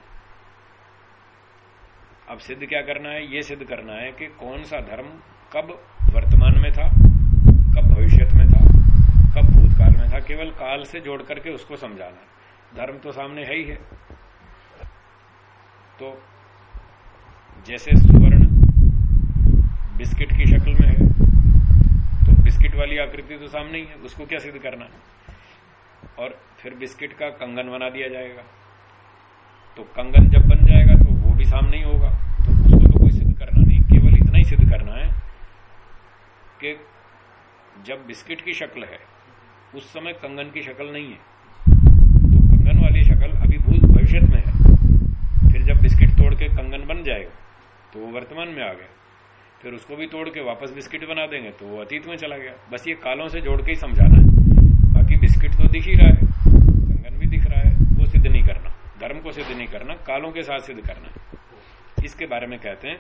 अब सिद्ध क्या करना है? ये सिद्ध करना है कि कौन सा धर्म कब वर्तमान में था, कब भविष्य में था, कब भूतकाल में था, केवल काल से जोड़ करके उसको समझाना है। धर्म तो सामने है ही है। तो जैसे सुवर्ण बिस्किट की शक्ल में है। तो बिस्किट वाली आकृति तो सामने ही है, उसको क्या सिद्ध करना है? और फिर बिस्किट का कंगन बना दिया जाएगा। तो कंगन जब बन जाएगा तो वो भी सामने ही होगा। तो उसको तो कोई सिद्ध करना नहीं, केवल इतना ही सिद्ध करना है कि जब बिस्किट की शक्ल है, उस समय कंगन की शक्ल नहीं है। तो कंगन वाली शक्ल अभी भूत भविष्य में है। फिर जब बिस्किट तोड़ के कंगन बन जाएगा तो वो वर्तमान में आ गया। फिर उसको भी तोड़ के वापस बिस्किट बना देंगे तो वो अतीत में चला गया। बस ये कालों से जोड़ के ही समझाना है। बाकी बिस्किट तो दिख ही रहा है। कंगन भी दिख रहा है। वो सिद्ध नहीं करना। धर्म को सिद्ध नहीं करना। कालों के साथ सिद्ध करना है। इसके बारे में कहते हैं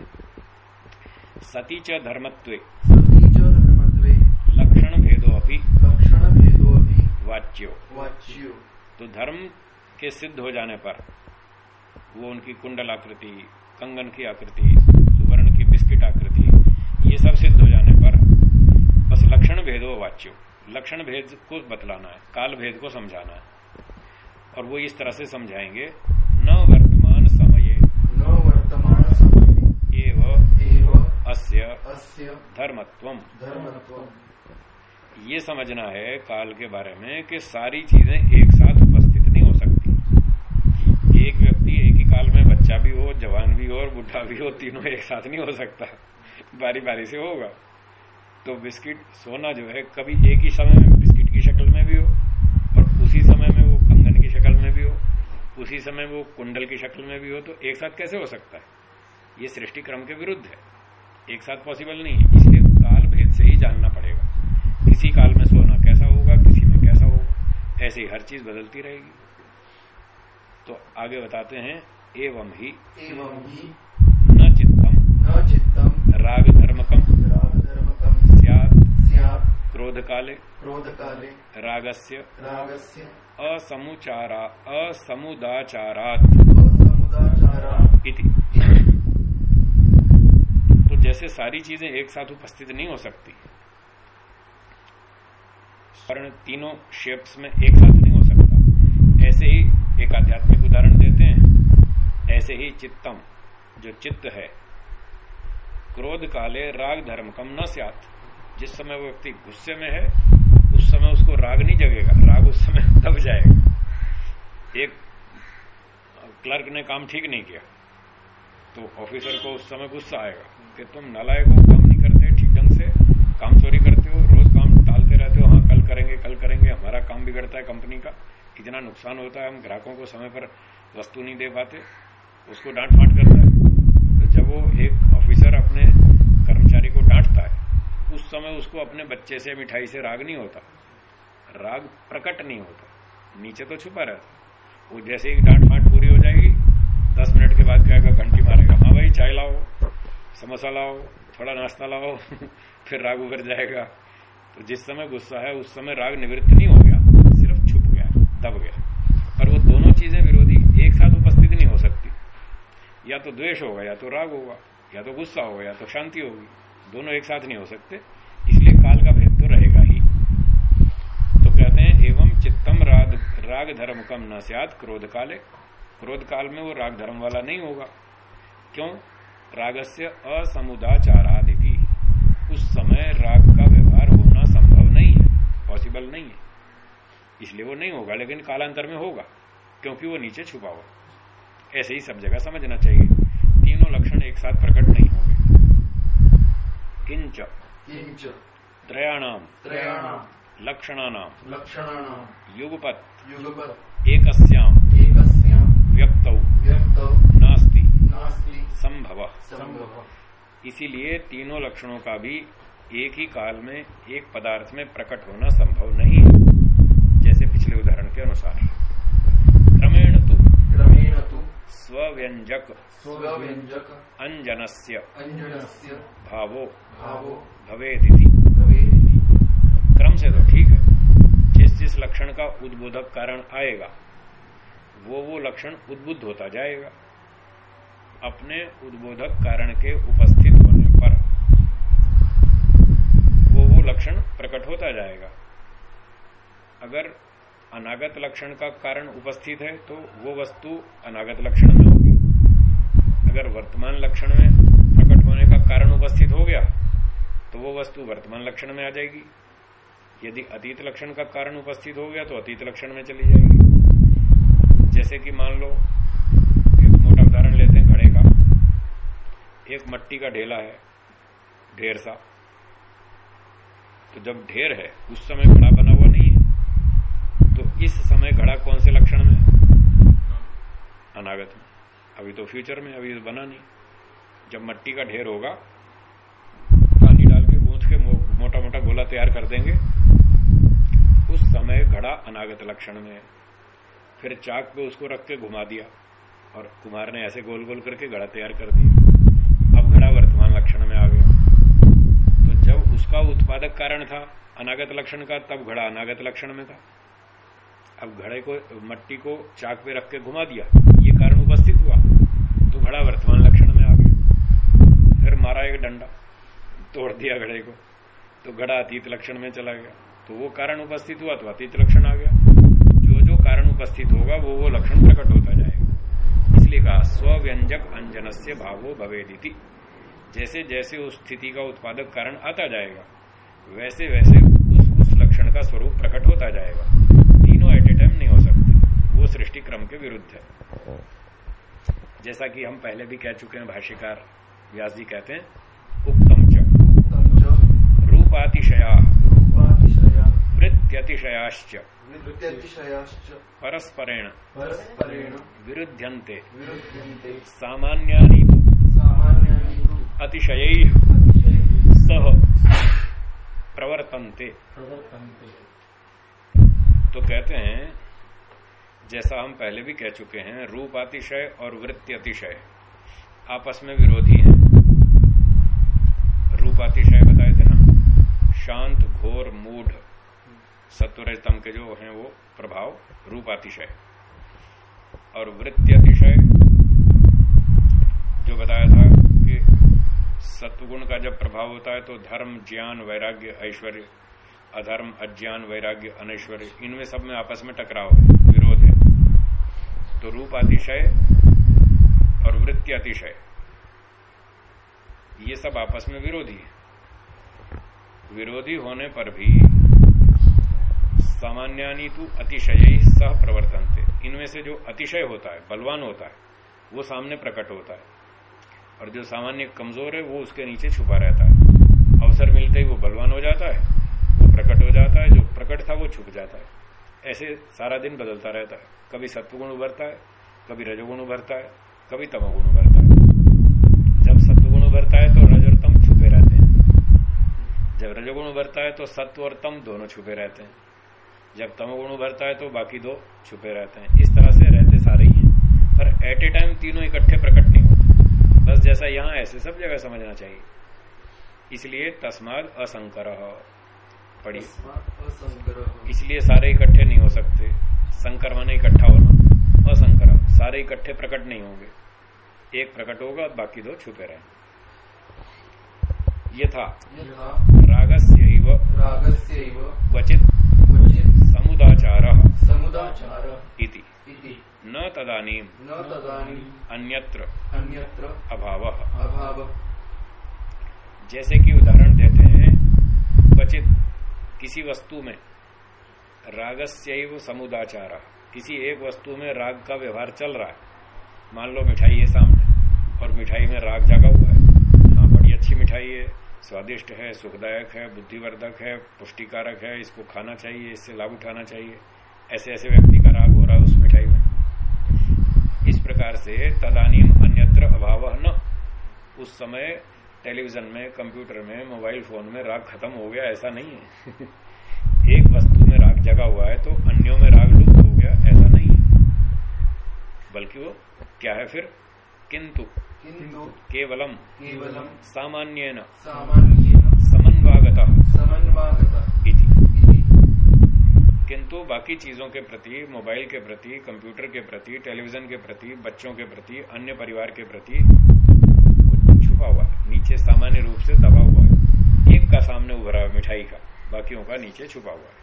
सती च धर्मत्वे। सती च धर्मत्वे लक्षण भेदो अपनी लक्षणभेदोऽपि वाच्यो। वाच्यो। तो धर्म के सिद्ध हो जाने पर वो उनकी कुंडल आकृति कंगन की आकृति सुवर्ण की बिस्किट आकृति ये सब सिद्ध हो जाने पर बस लक्षण भेदो वाच्यो। लक्षण भेद को बतलाना है काल भेद को समझाना है। और वो इस तरह से समझाएँगे न वर्तमान समय। न वर्तमान समय। एव अस्य अस्य धर्मत्वम। धर्मत्वम्। ये समझना है काल के बारे में कि सारी चीज़ें एक साथ उपस्थित नहीं हो सकती। एक व्यक्ति एक ही काल में बच्चा भी हो जवान भी हो और बुढ़ा भी हो तीनों एक साथ नहीं हो सकता। बारी बारी से होगा। तो बिस्किट सोना जो है कभी एक ही समय में बिस्किट की शक्ल में भी हो और उसी समय में वो कंगन की शक्ल में भी हो उसी समय वो कुंडल की शक्ल में भी हो तो एक साथ कैसे हो सकता है? ये सृष्टि क्रम के विरुद्ध है। एक साथ पॉसिबल नहीं है। इसलिए काल भेद से ही जानना पड़ेगा। किसी काल में सोना कैसा होगा किसी में कैसा होगा ऐसे हर चीज़ बदलती रहेगी। तो आगे बताते हैं एवं ही एवं हि न चित्तम। न चित्तम्। राग धर्मकम स्यात्। स्यात्। क्रोध काले रागस्य। रागस्य। असमुचारा असमुदाचारात। इति। तो जैसे सारी चीज़ें एक साथ उपस्थित नहीं हो सकती। वर्ण तीनों शेप्स में एक साथ नहीं हो सकता। ऐसे ही एक आध्यात्मिक उदाहरण देते हैं। ऐसे ही चित्तम जो चित्त है क्रोध काले राग धर्म कम न स्यात। जिस समय वो व्यक्ति गुस्से में है, उस समय उसको राग नहीं जगेगा। राग उस समय दब जाएगा। एक क्लर्क ने काम ठीक नहीं किया तो ऑफिसर को उस समय गुस्सा आएगा कि तुम नालायक हो, काम नहीं करते, ठीक ढंग से काम चोरी करते हो, रोज काम टालते रहते हो हाँ कल करेंगे कल करेंगे, हमारा काम बिगड़ता है कंपनी का, कितना नुकसान होता है, हम ग्राहकों को समय पर वस्तु नहीं दे पाते, उसको डांट फांट करता है। तो जब वो एक ऑफिसर अपने कर्मचारी को डांटता है, उस समय उसको अपने बच्चे से, मिठाई से राग नहीं होता। राग प्रकट नहीं होता। नीचे तो छुपा रहता वो जैसे ही डांट फांट पूरी हो जाएगी, दस मिनट के बाद क्या घंटी मारेगा? हाँ भाई, चाय लाओ, समोसा लाओ, थोड़ा नाश्ता लाओ, फिर राग उभर जाएगा। तो जिस समय गुस्सा है, उस समय राग निवृत्त नहीं हो गया, सिर्फ़ छुप गया, दब गया। पर वो दोनों चीज़ें विरोधी, एक साथ उपस्थित नहीं हो सकती। या तो द्वेष होगा, या तो राग होगा। या तो गुस्सा होगा या तो शांति होगी। दोनों एक साथ नहीं हो सकते। इसलिए काल का भेद तो रहेगा ही। तो कहते हैं, एवं चित्तम राग राग धर्म कम न सियाद क्रोध काले। क्रोध काल में वो राग धर्म वाला नहीं होगा। क्यों? रागस्य असमुदाचारादिति। उस समय राग का व्यवहार होना संभव नहीं है। पॉसिबल नहीं है। इसलिए वो नहीं होगा, लेकिन कालांतर में होगा, क्योंकि वो नीचे छुपा हुआ ऐसे ही सब जगह समझना चाहिए। तीनों लक्षण एक साथ प्रकट नहीं होंगे। किंच। किंच। त्रयाणाम। त्रयाणाम। लक्षणानाम। लक्षणानाम। युगपत। युगपत्। एकस्याम। एकस्यां व्यक्तौ। व्यक्तौ। नास्ति। नास्ति। संभव। संभव। इसीलिए तीनों लक्षणों का भी एक ही काल में एक पदार्थ में प्रकट होना संभव नहीं है जैसे पिछले उदाहरण के अनुसार। स्वव्यंजक स्वव्यञ्जक। अंजनस्य। अञ्जनस्य भावो। भावो। भवेदिति। क्रम से तो ठीक है। जिस जिस लक्षण का उद्बोधक कारण आएगा वो वो लक्षण उद्बुद्ध होता जाएगा। अपने उद्बोधक कारण के उपस्थित होने पर वो वो लक्षण प्रकट होता जाएगा। अगर अनागत लक्षण का कारण उपस्थित है तो वो वस्तु अनागत लक्षण में होगी। अगर वर्तमान लक्षण में प्रकट होने का कारण उपस्थित हो गया तो वो वस्तु वर्तमान लक्षण में आ जाएगी। यदि अतीत लक्षण का कारण उपस्थित हो गया तो अतीत लक्षण में चली जाएगी। जैसे कि मान लो, एक मोटा उदाहरण लेते हैं घड़े का। एक मट्टी का ढेला है, ढेर सा। तो जब ढेर है, उस समय घड़ा इस समय घड़ा कौन से लक्षण में अनागत में। अभी तो फ्यूचर में अभी तो बना नहीं। जब मट्टी का ढेर होगा पानी डाल के गूंथ के मो, मोटा मोटा गोला तैयार कर देंगे उस समय घड़ा अनागत लक्षण में है। फिर चाक पे उसको रख के घुमा दिया और कुमार ने ऐसे गोल गोल करके घड़ा तैयार कर दिया। अब घड़ा वर्तमान लक्षण में आ गया। तो जब उसका उत्पादक कारण था अनागत लक्षण का तब घड़ा अनागत लक्षण में था। अब घड़े को, मट्टी को चाक पे रख के घुमा दिया। ये कारण उपस्थित हुआ। तो घड़ा वर्तमान लक्षण में आ गया। फिर मारा एक डंडा, तोड़ दिया घड़े को। तो घड़ा अतीत लक्षण में चला गया। तो वो कारण उपस्थित हुआ तो अतीत लक्षण आ गया। जो जो कारण उपस्थित होगा, वो वो लक्षण प्रकट होता जाएगा। इसलिए कहा स्व्यंजक अंजन से भावो भवेदिति। जैसे जैसे उस स्थिति का उत्पादक कारण आता जाएगा, वैसे वैसे उस उस लक्षण का स्वरूप प्रकट होता जाएगा तीनों एट ए टाइम नहीं हो सकते वो सृष्टि क्रम के विरुद्ध है। जैसा कि हम पहले भी कह चुके हैं भाष्यकार व्यास जी कहते हैं उक्तम च। रूपातिशया। वृत्त्यतिशयाश्च। परस्परेण। परस्परेण। विरुध्यन्ते। सामान्यानि सामान्यानि अतिशयैः अतिशयैः। सह प्रवर्तन्ते। प्रवर्तन्ते। तो कहते हैं जैसा हम पहले भी कह चुके हैं, रूप अतिशय और वृत्ति अतिशय। आपस में विरोधी हैं। रूप अतिशय बताए थे ना? शांत, घोर, मूढ़ सत्वरजतम के जो हैं वो प्रभाव, रूप अतिशय। और वृत्ति अतिशय जो बताया था कि सत्वगुण का जब प्रभाव होता है तो धर्म, ज्ञान, वैराग्य, ऐश्वर्य, अधर्म, अज्ञान, वैराग्य, अनैश्वर्य, इनमें सब में आपस में टकराव है। तो रूप अतिशय और वृत्ति अतिशय। ये सब आपस में विरोधी है। विरोधी होने पर भी सामान्यानी तो अतिशय सह प्रवर्तन थे इनमें से जो अतिशय होता है, बलवान होता है, वो सामने प्रकट होता है। और जो सामान्य कमज़ोर है, वो उसके नीचे छुपा रहता है। अवसर मिलते ही वो बलवान हो जाता है, वो प्रकट हो जाता है, जो प्रकट था वो छुप जाता है। ऐसे सारा दिन बदलता रहता है। कभी सत्वगुण उभरता है, कभी रजोगुण उभरता है, कभी तमोगुण उभरता है। जब सत्वगुण उभरता है तो रज और तम छुपे रहते हैं। जब रजोगुण उभरता है तो सत्व और तम दोनों छुपे रहते हैं। जब तमोगुण उभरता है तो बाकी दो छुपे रहते हैं। इस तरह से रहते सारे ही हैं। पर एट ए टाइम तीनों इकट्ठे प्रकट नहीं होते। बस जैसा यहाँ, ऐसे सब जगह समझना चाहिए। इसलिए तस्माद असंकर। असंकर इसलिए सारे इकट्ठे नहीं हो सकते। संकर माने इकट्ठा होना। असंकर। सारे इकट्ठे प्रकट नहीं होंगे। एक प्रकट होगा बाकी दो छुपे रहे। ये था। यथा रागस्य क्वचित समुदाचार समुदाचार इति। इति न तदानीम। न तदानीम् अन्यत्र अन्यत्र। अभाव। अभाव। जैसे कि उदाहरण देते हैं क्वचित किसी वस्तु में। रागस्यव समुदाचार। किसी एक वस्तु में राग का व्यवहार चल रहा है। मान लो मिठाई है सामने, और मिठाई में राग जगा हुआ है। हाँ बड़ी अच्छी मिठाई है, स्वादिष्ट है, सुखदायक है, बुद्धिवर्धक है, पुष्टिकारक है, इसको खाना चाहिए, इससे लाभ उठाना चाहिए। ऐसे ऐसे व्यक्ति का राग हो रहा है उस मिठाई में। इस प्रकार से तदानीम अन्यत्र अभाव न। उस समय टेलीविज़न में कंप्यूटर में मोबाइल फ़ोन में राग खत्म हो गया ऐसा नहीं है। एक वस्तु में राग जगा हुआ है तो अन्यों में राग लुप्त हो गया ऐसा नहीं है। बल्कि वो क्या है फिर? किंतु। किन्तु केवलम। केवलं सामान्येन। सामान्येन। समन्वागत। किंतु बाकी चीज़ों के प्रति मोबाइल के प्रति कंप्यूटर के प्रति टेलीविज़न के प्रति बच्चों के प्रति अन्य परिवार के प्रति छुपा हुआ है। नीचे सामान्य रूप से दबा हुआ है। एक का सामने उभरा है मिठाई का। बाकियों का नीचे छुपा हुआ है।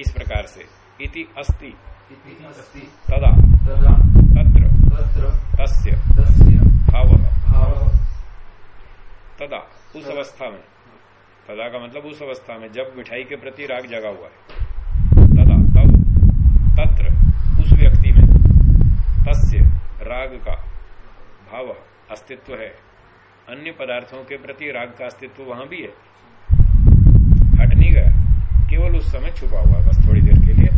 इस प्रकार से इति अस्ति। तदा। तत्र। तस्य। भाव। तदा। उस अवस्था में। तदा का मतलब उस अवस्था में जब मिठाई के प्रति राग जगा हुआ है। तदा। तब। तत्र। उस व्यक्ति में। तस्य। राग का। भाव। अस्तित्व है। अन्य पदार्थों के प्रति राग का अस्तित्व वहाँ भी है। हट नहीं गया। केवल उस समय छुपा हुआ बस थोड़ी देर के लिए।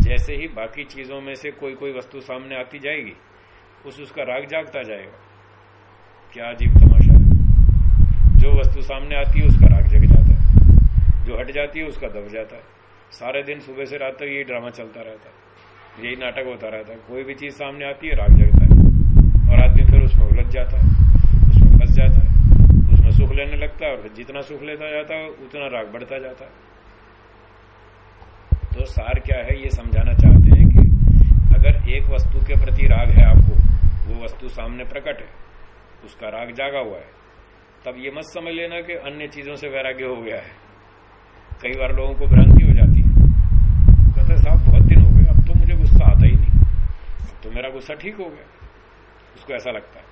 जैसे ही बाकी चीज़ों में से कोई कोई वस्तु सामने आती जाएगी, उस उसका राग जागता जाएगा। क्या अजीब तमाशा जो वस्तु सामने आती है, उसका राग जग जाता है। जो हट जाती है, उसका दब जाता है। सारे दिन सुबह से रात तक यही ड्रामा चलता रहता है। यही नाटक होता रहता है। कोई भी चीज़ सामने आती है, राग जगता है। और आदमी फिर उसमें उलझ जाता है। फंस जाता है। उसमें सुख लेने लगता है और जितना सुख लेता जाता है, उतना राग बढ़ता जाता है। तो सार क्या है, ये समझाना चाहते हैं कि अगर एक वस्तु के प्रति राग है आपको, वो वस्तु सामने प्रकट है, उसका राग जागा हुआ है, तब ये मत समझ लेना कि अन्य चीज़ों से वैराग्य हो गया है। कई बार लोगों को भ्रांति हो जाती है। कहते साहब, बहुत दिन हो गए, अब तो मुझे गुस्सा आता ही नहीं। तो मेरा गुस्सा ठीक हो गया। उसको ऐसा लगता है।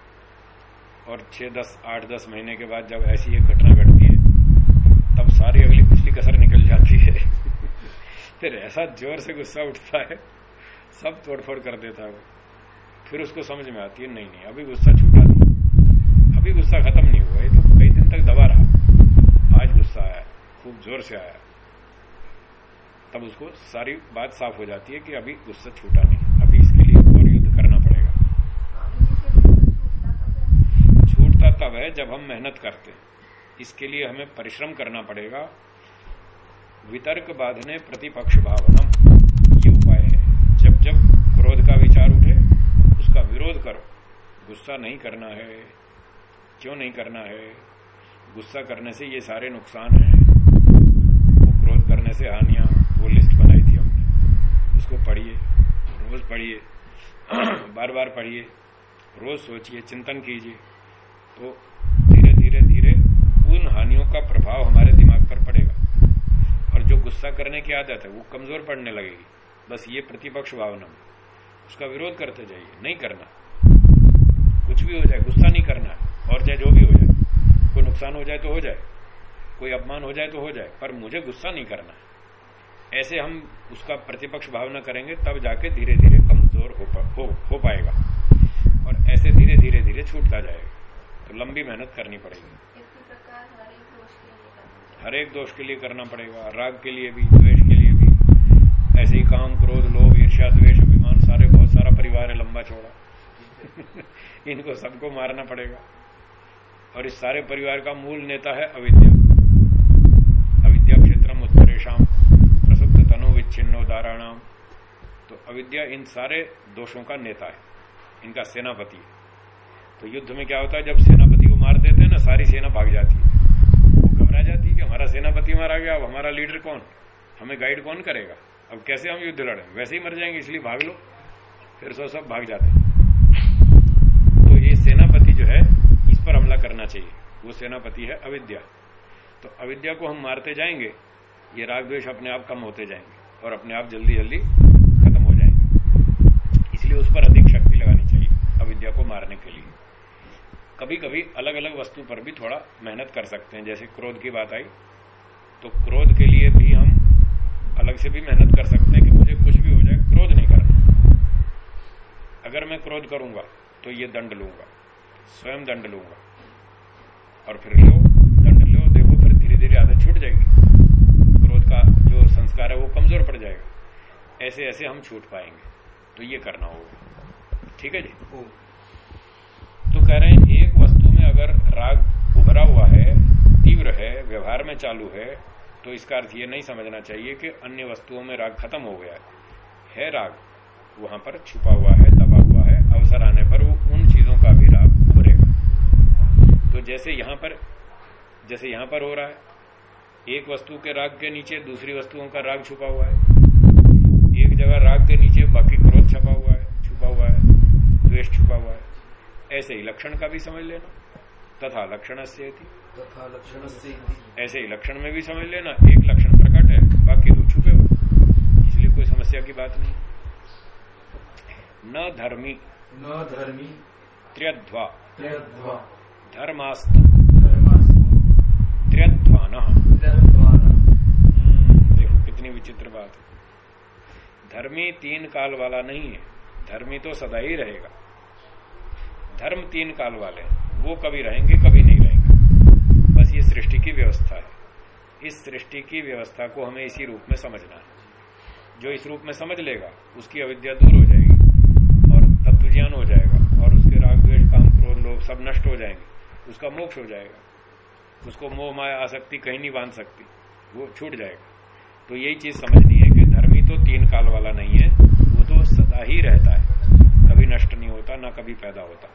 और छह, दस, आठ, दस महीने के बाद जब ऐसी एक घटना घटती है, तब सारी अगली पिछली कसर निकल जाती है। फिर ऐसा ज़ोर से गुस्सा उठता है, सब तोड़फोड़ कर देता है वो। फिर उसको समझ में आती है, नहीं नहीं, अभी गुस्सा छूटा नहीं। अभी गुस्सा खत्म नहीं हुआ तो कई दिन तक दबा रहा। आज गुस्सा आया, खूब ज़ोर से आया। तब उसको सारी बात साफ़ हो जाती है कि अभी गुस्सा छूटा नहीं अभी इसके लिए और युद्ध करना पड़ेगा छूटता तब है जब हम मेहनत करते हैं। इसके लिए हमें परिश्रम करना पड़ेगा। वितर्क बाधने प्रतिपक्ष भावना ये उपाय है। जब जब क्रोध का विचार उठे, उसका विरोध करो। गुस्सा नहीं करना है। क्यों नहीं करना है? गुस्सा करने से ये सारे नुकसान हैं। वो क्रोध करने से हानियाँ, वो लिस्ट बनाई थी हमने। उसको पढ़िए, रोज पढ़िए, बार बार पढ़िए, रोज सोचिए, चिंतन कीजिए। तो धीरे धीरे धीरे उन हानियों का प्रभाव हमारे दिमाग पर पड़ेगा। और जो गुस्सा करने की आदत है वो कमज़ोर पड़ने लगेगी। बस ये प्रतिपक्ष भावना। उसका विरोध करते जाइए नहीं करना। कुछ भी हो जाए गुस्सा नहीं करना। और चाहे जो भी हो जाए। कोई नुकसान हो जाए तो हो जाए। कोई अपमान हो जाए तो हो जाए। पर मुझे गुस्सा नहीं करना है। ऐसे हम उसका प्रतिपक्ष भावना करेंगे तब जाके धीरे धीरे कमज़ोर हो, पा, हो, हो पाएगा। और ऐसे धीरे धीरे धीरे छूटता जाएगा। तो लंबी मेहनत करनी पड़ेगी। हर एक दोष के लिए करना पड़ेगा राग के लिए भी द्वेष के लिए भी। ऐसे ही काम क्रोध लोभ ईर्ष्या द्वेष अभिमान सारे बहुत सारा परिवार है लंबा चौड़ा। इनको सबको मारना पड़ेगा। और इस सारे परिवार का मूल नेता है अविद्या। अविद्या क्षेत्रम उत्तरेशम प्रसुप्त तनु विच्छिन्नो दाराणाम तो अविद्या इन सारे दोषों का नेता है। इनका सेनापति है। तो युद्ध में क्या होता है? जब को मार देते ना, सारी सेना भाग जाती है। वो घबरा जाती है कि हमारा सेनापति मारा गया, अब हमारा लीडर कौन? हमें गाइड कौन करेगा? अब कैसे हम युद्ध लड़े? वैसे ही मर जाएँगे, इसलिए भाग लो। फिर सो सब भाग जाते तो ये सेनापति जो है, इस पर हमला करना चाहिए। वो सेनापति है अविद्या। तो अविद्या को हम मारते जाएँगे, ये राग द्वेष अपने आप कम होते जाएँगे और अपने आप जल्दी जल्दी खत्म हो जाएँगे। इसलिए उस पर अधिक शक्ति लगानी चाहिए अविद्या को मारने के लिए। कभी कभी अलग अलग वस्तु पर भी थोड़ा मेहनत कर सकते हैं। जैसे क्रोध की बात आई तो क्रोध के लिए भी हम अलग से भी मेहनत कर सकते हैं कि मुझे कुछ भी हो जाए क्रोध नहीं करना। अगर मैं क्रोध करूँगा तो ये दंड लूँगा स्वयं दंड लूँगा। और फिर लो दंड लो देखो फिर धीरे धीरे आदत छूट जाएगी। क्रोध का जो संस्कार है वो कमज़ोर पड़ जाएगा। ऐसे ऐसे हम छूट पाएँगे। तो ये करना होगा। ठीक है जी? तो कह रहे हैं में अगर राग उभरा हुआ है, तीव्र है, व्यवहार में चालू है तो इसका अर्थ ये नहीं समझना चाहिए कि अन्य वस्तुओं में राग खत्म हो गया है। है राग, वहाँ पर छुपा हुआ है, दबा हुआ है, अवसर आने पर वो उन चीज़ों का भी राग उभरेगा। तो जैसे यहाँ पर, जैसे यहाँ पर हो रहा है, एक वस्तु के राग के नीचे दूसरी वस्तुओं का राग छुपा हुआ है, एक जगह राग के नीचे बाकी क्रोध छपा हुआ है, छुपा हुआ है, द्वेष छुपा हुआ है, ऐसे ही लक्षण का भी समझ लेना। तथा लक्षण से तथा लक्षण से ऐसे ही लक्षण में भी समझ लेना एक लक्षण प्रकट है बाकी दो छुपे हो इसलिए कोई समस्या की बात नहीं। न धर्मी। न धर्मी। त्र्यध्वा त्यध्वा धर्मास्तु धर्मास्तु त्र्यध्वान देखो कितनी विचित्र बात है। धर्मी तीन काल वाला नहीं है। धर्मी तो सदा ही रहेगा। धर्म तीन काल वाले हैं। वो कभी रहेंगे, कभी नहीं रहेंगे। बस ये सृष्टि की व्यवस्था है। इस सृष्टि की व्यवस्था को हमें इसी रूप में समझना है। जो इस रूप में समझ लेगा, उसकी अविद्या दूर हो जाएगी और तत्व ज्ञान हो जाएगा और उसके राग द्वेष, काम क्रोध लोग सब नष्ट हो जाएँगे। उसका मोक्ष हो जाएगा। उसको मोह, माया, आसक्ति कहीं नहीं बाँध सकती। वो छूट जाएगा। तो यही चीज़ समझनी है कि धर्मी तो तीन काल वाला नहीं है, वो तो सदा ही रहता है। कभी नष्ट नहीं होता, ना कभी पैदा होता।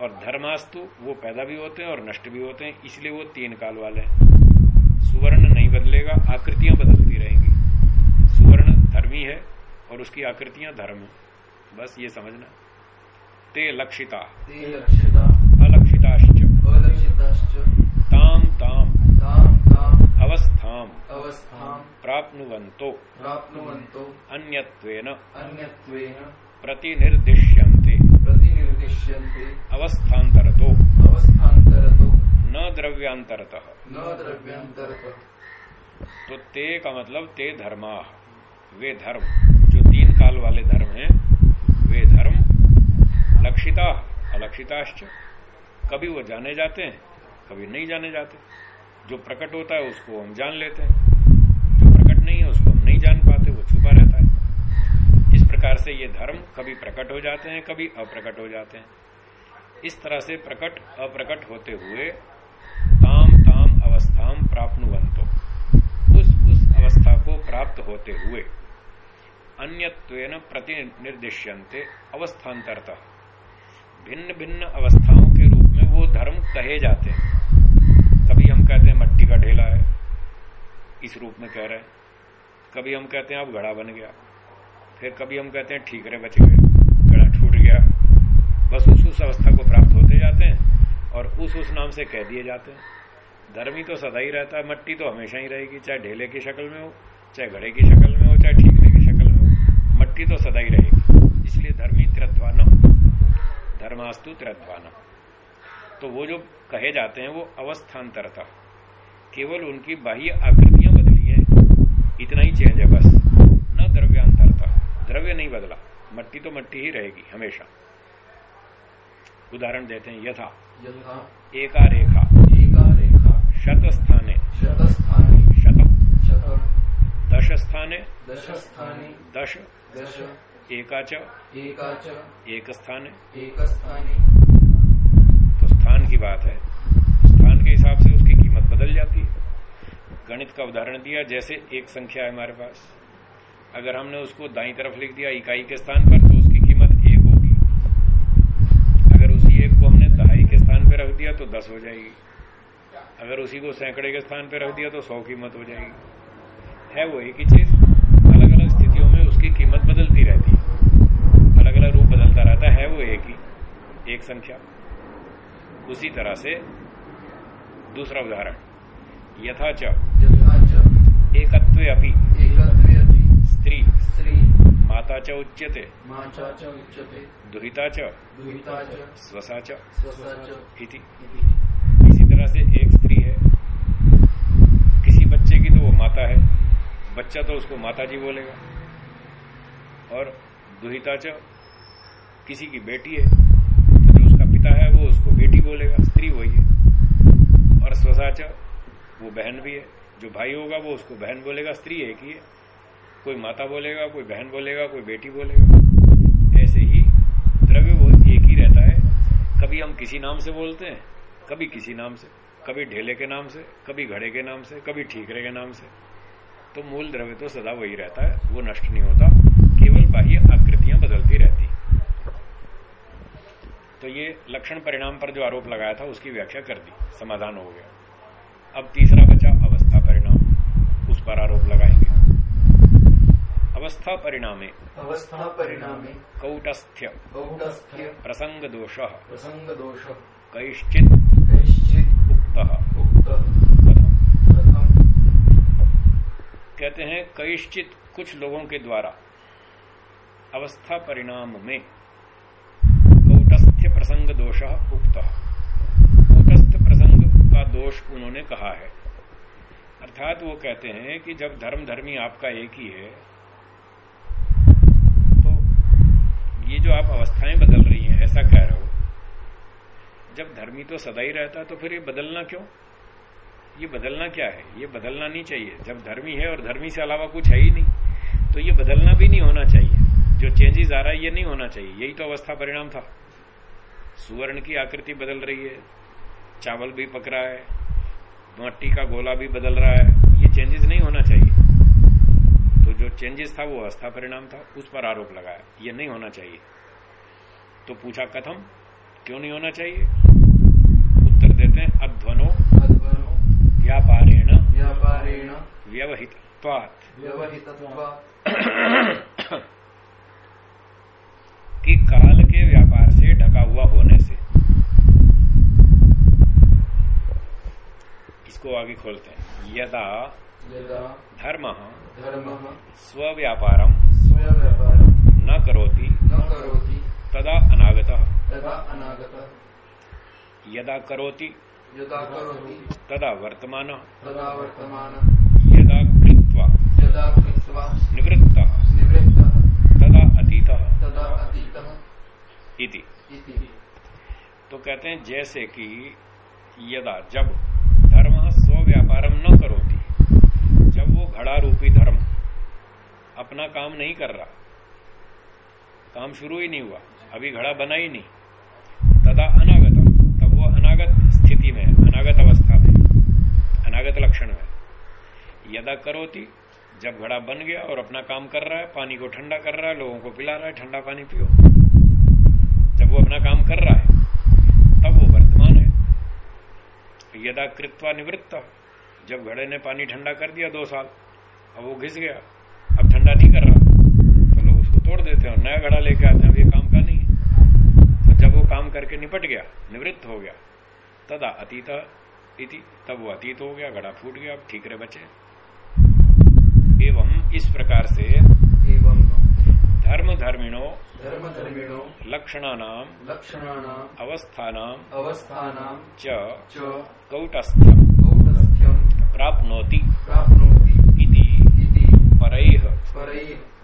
और धर्मास्तु वो पैदा भी होते हैं और नष्ट भी होते हैं इसलिए वो तीन काल वाले हैं। सुवर्ण नहीं बदलेगा आकृतियाँ बदलती रहेंगी। सुवर्ण धर्मी है और उसकी आकृतियाँ धर्म है। बस ये समझना। ते लक्षिता लक्षिता अलक्षिताश्च। ताम ताम अवस्थाम। अवस्थां प्राप्नुवन्तो। प्राप्नुवन्तो। अन्यत्वेन। अन्यत्वेन। प्रतिनिर्दिश्यन्ते प्रतिनिर्दिश्यन्ते अवस्थान्तरतो। अवस्थान्तरतो। न द्रव्यांतरतः न द्रव्यान्तरतः। तो ते का मतलब ते धर्मा। वे धर्म। जो तीन काल वाले धर्म हैं वे धर्म लक्षिता अलक्षिताश्च। कभी वो जाने जाते हैं कभी नहीं जाने जाते। जो प्रकट होता है उसको हम जान लेते हैं। जो प्रकट नहीं है उसको हम नहीं जान पाते वो छुपा रहता है इस प्रकार से ये धर्म कभी प्रकट हो जाते हैं, कभी अप्रकट हो जाते हैं। इस तरह से प्रकट, अप्रकट होते हुए ताम ताम अवस्थाम प्राप्नुवंतो उस उस अवस्था को प्राप्त होते हुए अन्यत्वेन प्रतिनिर्दिश्यंते अवस्थांतरता। भिन्न भिन्न अवस्थाओं के रूप में वो धर्म कहे जाते हैं। कभी हम कहते हैं मट्टी का ढेला है, इस रूप में कह रहे हैं। कभी हम कहते हैं अब घड़ा बन गया। फिर कभी हम कहते हैं ठीकरे बच गए घड़ा छूट गया। बस उस उस अवस्था को प्राप्त होते जाते हैं और उस उस नाम से कह दिए जाते हैं। धर्मी तो सदा ही रहता है, मट्टी तो हमेशा ही रहेगी, चाहे ढेले की शक्ल में हो, चाहे घड़े की शक्ल में हो, चाहे ठीकरे की शक्ल में हो, मट्टी तो सदा ही रहेगी। इसलिए धर्मी त्रध्वान धर्मास्तु त्रध्वान तो वो जो कहे जाते हैं, वो अवस्थान्तरता केवल उनकी बाह्य आकृतियाँ बदली हैं, इतना ही चेंज है बस। न द्रव्यांतरता द्रव्य नहीं बदला मट्टी तो मट्टी ही रहेगी हमेशा। उदाहरण देते हैं यथा। एका रेखा एका रेखा शत स्थाने शतस्थाने। शतम। शतम। दश स्थाने दशस्थाने। दश। दश। एका च एका च एक स्थाने तो स्थान की बात है। स्थान के हिसाब से उसकी कीमत बदल जाती है। गणित का उदाहरण दिया जैसे एक संख्या है हमारे पास। अगर हमने उसको दाई तरफ़ लिख दिया इकाई के स्थान पर तो उसकी कीमत एक होगी। अगर उसी एक को हमने दहाई के स्थान पर रख दिया तो दस हो जाएगी। अगर उसी को सैकड़े के स्थान पर रख दिया तो सौ कीमत हो जाएगी। है वो एक ही चीज़। अलग अलग स्थितियों में उसकी कीमत बदलती रहती है। अलग अलग रूप बदलता रहता है वो एक ही एक संख्या। उसी तरह से दूसरा उदाहरण। यथाच एकत्वे अपि। स्त्री। स्त्री। माता च उच्यते। माचा च उच्यते। दुहिता च दुहिता च स्वसा च स्वसा च इति। इसी तरह से एक स्त्री है। किसी बच्चे की तो वो माता है। बच्चा तो उसको माता जी बोलेगा। और दुहिता च किसी की बेटी है। तो जो उसका पिता है वो उसको बेटी बोलेगा। स्त्री वही है। और स्वसा च वो बहन भी है। जो भाई होगा वो उसको बहन बोलेगा। स्त्री एक ही है। कोई माता बोलेगा, कोई बहन बोलेगा, कोई बेटी बोलेगा। ऐसे ही द्रव्य वो एक ही रहता है। कभी हम किसी नाम से बोलते हैं, कभी किसी नाम से, कभी ढेले के नाम से, कभी घड़े के नाम से, कभी ठीकरे के नाम से। तो मूल द्रव्य तो सदा वही रहता है, वो नष्ट नहीं होता, केवल बाह्य आकृतियाँ बदलती रहती। तो ये लक्षण परिणाम पर जो आरोप लगाया था, उसकी व्याख्या कर दी, समाधान हो गया। अब तीसरा बचा अवस्था परिणाम, उस पर आरोप लगाएँगे। अवस्था परिणामे। अवस्था परिणामे। कौटस्थ्य कौटस्थ्य प्रसंग दोष प्रसंग दोष कैश्चित। कैश्चित। उक्त। कहते हैं कैश्चित कुछ लोगों के द्वारा। अवस्था परिणाम में। कौटस्थ्य प्रसंग दोष उक्त। कौटस्थ प्रसंग का दोष उन्होंने कहा है। अर्थात वो कहते हैं कि जब धर्म धर्मी आपका एक ही है तो ये जो आप अवस्थाएँ बदल रही हैं, ऐसा कह रहे हो। जब धर्मी तो सदा ही रहता तो फिर ये बदलना क्यों? ये बदलना क्या है? ये बदलना नहीं चाहिए। जब धर्मी है और धर्मी से अलावा कुछ है ही नहीं तो ये बदलना भी नहीं होना चाहिए। जो चेंजेस आ रहा है, ये नहीं होना चाहिए। यही तो अवस्था परिणाम था। सुवर्ण की आकृति बदल रही है। चावल भी पक रहा है। मट्टी का गोला भी बदल रहा है। ये चेंजेस नहीं होना चाहिए। जो चेंजेस था वो अवस्था परिणाम था उस पर आरोप लगाया। ये नहीं होना चाहिए। तो पूछा कथम क्यों नहीं होना चाहिए? उत्तर देते हैं अध्वनो अध्वनो व्यापारेण व्यापारेण व्यवहितत्वात्। व्यवहितत्वा कि काल के व्यापार से ढका हुआ होने से। इसको आगे खोलते हैं। यदा धर्म धर्मः स्वव्यापारं न करोति न करोति तदा अनागत। तदा अनागतः। यदा करोति यदा करोति तदा वर्तमान। तदा वर्तमान। यदा कृत्वा यदा कृत्वा निवृत्त। निवृत्तः। तदा अतीत। तदा अतीतः। इति। तो कहते हैं जैसे कि यदा जब धर्म स्वव्यापारम न करोति वो घड़ा रूपी धर्म अपना काम नहीं कर रहा। काम शुरू ही नहीं हुआ। अभी घड़ा बना ही नहीं। तदा अनागत तब वो अनागत स्थिति में अनागत अवस्था में अनागत लक्षण में यदा करोति, जब घड़ा बन गया और अपना काम कर रहा है, पानी को ठंडा कर रहा है, लोगों को पिला रहा है, ठंडा पानी पियो। जब वो अपना काम कर रहा है, तब वो वर्तमान है। यदा कृत्वा निवृत्त जब घड़े ने पानी ठंडा कर दिया दो साल अब वो घिस गया। अब ठंडा नहीं कर रहा। तो लोग उसको तोड़ देते हैं और नया घड़ा लेके आते हैं ये काम का नहीं है। तो जब वो काम करके निपट गया निवृत्त हो गया तदा अतीत इति तब वो अतीत हो गया घड़ा फूट गया अब ठीकरे बचे एवं इस प्रकार से एवं धर्म धर्मिणो धर्म धर्मिणो लक्षणानाम लक्षणानाम् अवस्थानाम अवस्थानां च च कौटस्थ। कौटस्थ्यं प्राप्नोति इति इति परैः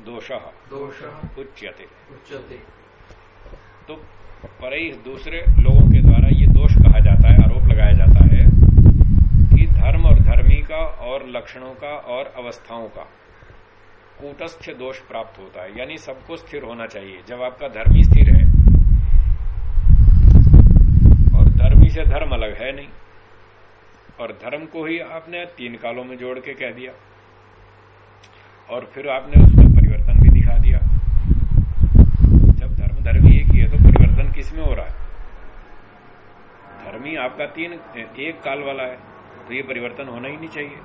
दोषः दोषः उच्यते। तो परैः दूसरे लोगों के द्वारा ये दोष कहा जाता है आरोप लगाया जाता है कि धर्म और धर्मी का और लक्षणों का और अवस्थाओं का कूटस्थ दोष प्राप्त होता है यानी सबको स्थिर होना चाहिए। जब आपका धर्मी स्थिर है और धर्मी से धर्म अलग है नहीं और धर्म को ही आपने तीन कालों में जोड़ के कह दिया। और फिर आपने उसमें परिवर्तन भी दिखा दिया। जब धर्म धर्म एक ही है तो परिवर्तन किसमें हो रहा है? धर्म ही आपका तीन, एक काल वाला है तो ये परिवर्तन होना ही नहीं चाहिए।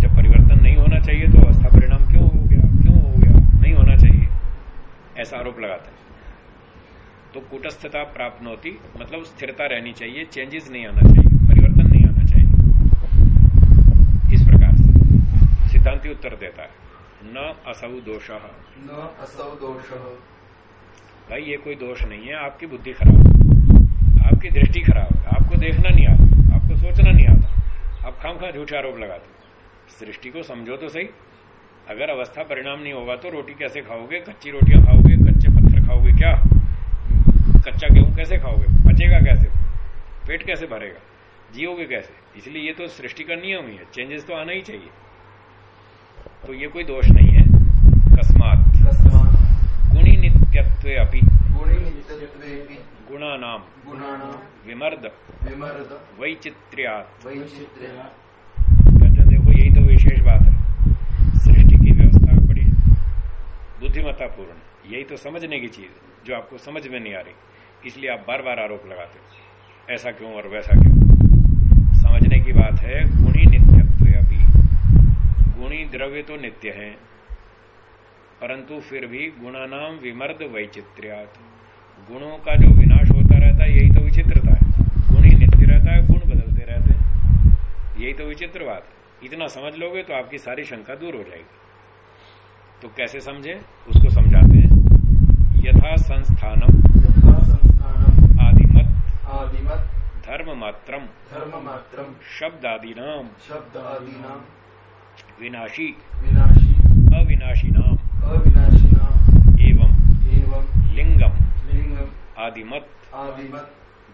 जब परिवर्तन नहीं होना चाहिए तो अवस्था परिणाम क्यों हो गया? क्यों हो गया? नहीं होना चाहिए। ऐसा आरोप लगाते है। तो कूटस्थता प्राप्त होती मतलब स्थिरता रहनी चाहिए चेंजेस नहीं आना चाहिए परिवर्तन नहीं आना चाहिए इस प्रकार से सिद्धांति उत्तर देता है। न असौ दोष। न असौ दोषः। भाई ये कोई दोष नहीं है आपकी बुद्धि खराब है। आपकी दृष्टि खराब है। आपको देखना नहीं आता। आपको सोचना नहीं आता। आप खाम खा झूठे आरोप लगाते हो। सृष्टि को समझो तो सही। अगर अवस्था परिणाम नहीं होगा तो रोटी कैसे खाओगे? कच्ची रोटियाँ खाओगे? कच्चे पत्थर खाओगे क्या? कच्चा गेहूँ कैसे खाओगे? पचेगा कैसे? पेट कैसे भरेगा? जियोगे कैसे? इसलिए ये तो सृष्टि का नियम ही है। चेंजेस तो आना ही चाहिए। तो ये कोई दोष नहीं है। कस्मात। गुणी नित्यत्वे अपि। गुणे गुणानाम। विमर्द। वैचित्र्यात्। वैचित्र्य कहते देखो यही तो विशेष बात है। सृष्टि की व्यवस्था बड़ी बुद्धिमत्ता पूर्ण यही तो समझने की चीज़ जो आपको समझ में नहीं आ रही। इसलिए आप बार बार आरोप लगाते हो। ऐसा क्यों और वैसा क्यों? समझने की बात है गुणी गुणी द्रव्य तो नित्य है परंतु फिर भी गुणानाम विमर्द वैचित्र्यात। गुणों का जो विनाश होता रहता है यही तो विचित्रता है। गुण ही नित्य रहता है गुण बदलते रहते हैं। यही तो विचित्र बात है। इतना समझ लोगे तो आपकी सारी शंका दूर हो जाएगी। तो कैसे समझे? उसको समझाते हैं। यथा संस्थानम। आदिमत। आदिमत। मात्रम धर्म मात्रम धर्ममात्रम्। शब्दादीनाम। शब्दादीनां विनाशी विनाशी अविनाशी नाम। अविनाशिनाम् एवं एवं लिंगम। लिङ्गम् आदिमत। आदिमत्।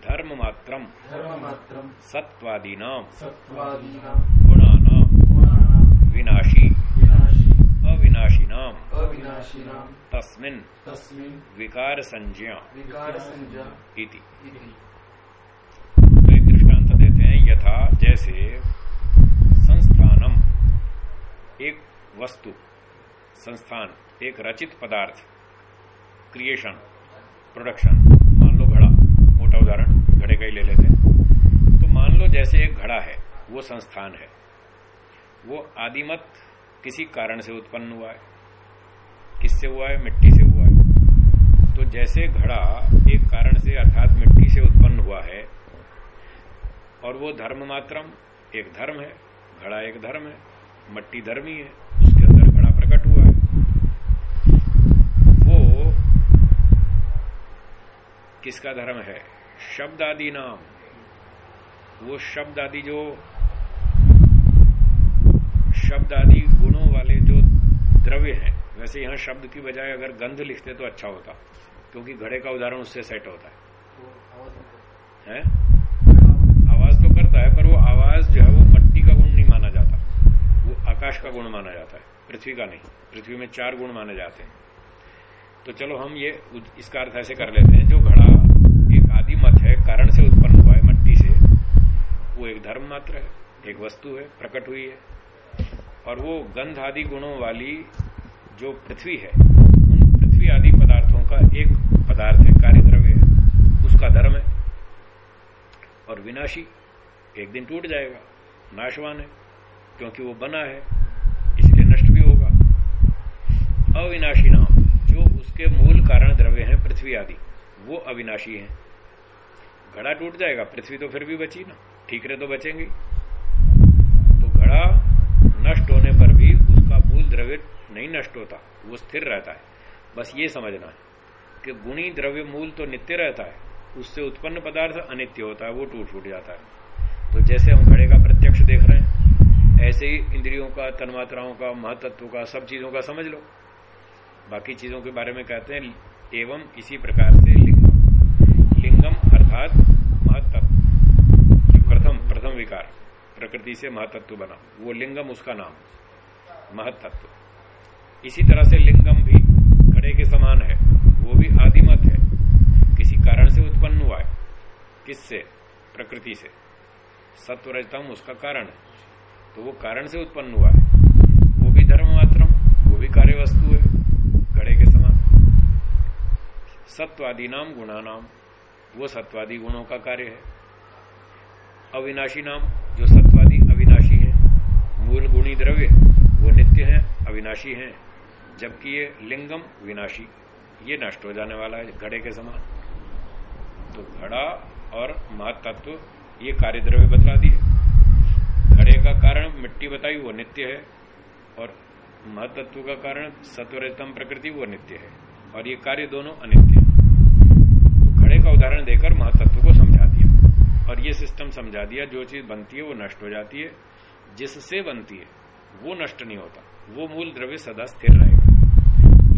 धर्म मात्रम धर्ममात्रम् सत्वादीनाम सत्त्वादीनां गुणानाम गुणानां विनाशी। विनाशी। अविनाशी नाम। अविनाशिनां तस्मिन्। तस्मिन्। विकार संज्ञा विकारसंज्ञा। इति। इति। तो एक दृष्टांत देते हैं। यथा जैसे संस्थानम। एक वस्तु, संस्थान, एक रचित पदार्थ क्रिएशन प्रोडक्शन मान लो घड़ा, मोटा उदाहरण, घड़े का ही ले लेते हैं। तो मान लो जैसे एक घड़ा है, वो संस्थान है। वो आदिमत किसी कारण से उत्पन्न हुआ है। किससे हुआ है? मिट्टी से हुआ है। तो जैसे घड़ा एक कारण से अर्थात मिट्टी से उत्पन्न हुआ है, और वो धर्म मात्रम एक धर्म है, घड़ा एक धर्म है मट्टी धर्मी है उसके अंदर घड़ा प्रकट हुआ है। वो किसका धर्म है? शब्द आदि नाम। वो शब्द आदि जो शब्द आदि गुणों वाले जो द्रव्य हैं वैसे यहाँ शब्द की बजाय अगर गंध लिखते तो अच्छा होता क्योंकि घड़े का उदाहरण उससे सेट होता है। हैं? आवाज़ तो करता है पर वो आवाज़ जो है वो मट्टी का गुण नहीं माना जाता वो आकाश का गुण माना जाता है, पृथ्वी का नहीं, पृथ्वी में चार गुण माने जाते हैं। तो चलो हम ये इसका अर्थ ऐसे कर लेते हैं, जो घड़ा, एक आदि मत है, कारण से उत्पन्न हुआ है मट्टी से, वो एक धर्म मात्र है, एक वस्तु है, प्रकट हुई है। और वो गंध आदि गुणों वाली जो पृथ्वी है, उन पृथ्वी आदि पदार्थों का एक पदार्थ है कार्य द्रव्य है, उसका धर्म है। और विनाशी, एक दिन टूट जाएगा, नाशवान है। क्योंकि वो बना है, इसलिए नष्ट भी होगा। अविनाशी नाम, जो उसके मूल कारण द्रव्य हैं, पृथ्वी आदि, वो अविनाशी हैं। घड़ा टूट जाएगा, पृथ्वी तो फिर भी बची ना, ठीकरे तो बचेंगे तो घड़ा नष्ट होने पर भी उसका मूल द्रव्य नहीं नष्ट होता, वो स्थिर रहता है। बस ये समझना है कि गुणी द्रव्य मूल तो नित्य रहता है, उससे उत्पन्न पदार्थ अनित्य होता है, वो टूट फूट जाता है। तो जैसे हम घड़े का प्रत्यक्ष देख रहे हैं ऐसे ही इंद्रियों का, तन्मात्राओं का महतत्व का, सब चीज़ों का समझ लो। बाकी चीज़ों के बारे में कहते हैं, एवं इसी प्रकार से लिंगम। लिंगम अर्थात महतत्व। प्रथम प्रथम विकार, प्रकृति से महतत्व बना। वो लिंगम उसका नाम महतत्व। इसी तरह से लिंगम भी खड़े के समान है। वो भी आदिमत है। किसी कारण से उत्पन्न हुआ है। किससे? प्रकृति से। सत्वरजतम उसका कारण है। तो वो कारण से उत्पन्न हुआ है। वो भी धर्म मात्रम, वो भी कार्य वस्तु है, घड़े के समान। सत्वादि नाम गुणा नाम वो सत्वादी गुणों का कार्य है। अविनाशी नाम, जो सत्वादी अविनाशी है, मूल गुणी द्रव्य, वो नित्य है, अविनाशी है, जबकि ये लिंगम विनाशी। ये नष्ट हो जाने वाला है, घड़े के समान। तो घड़ा और महतत्व ये कार्य द्रव्य बतला दिए। का कारण मिट्टी बताई वो नित्य है, और महतत्व का कारण सत्वरतम प्रकृति वो नित्य है, और ये कार्य दोनों अनित्य है। तो घड़े का उदाहरण देकर महतत्व को समझा दिया, और ये सिस्टम समझा दिया, जो चीज़ बनती है वो नष्ट हो जाती है। जिससे बनती है, वो नष्ट नहीं होता, वो मूल द्रव्य सदा स्थिर रहेगा।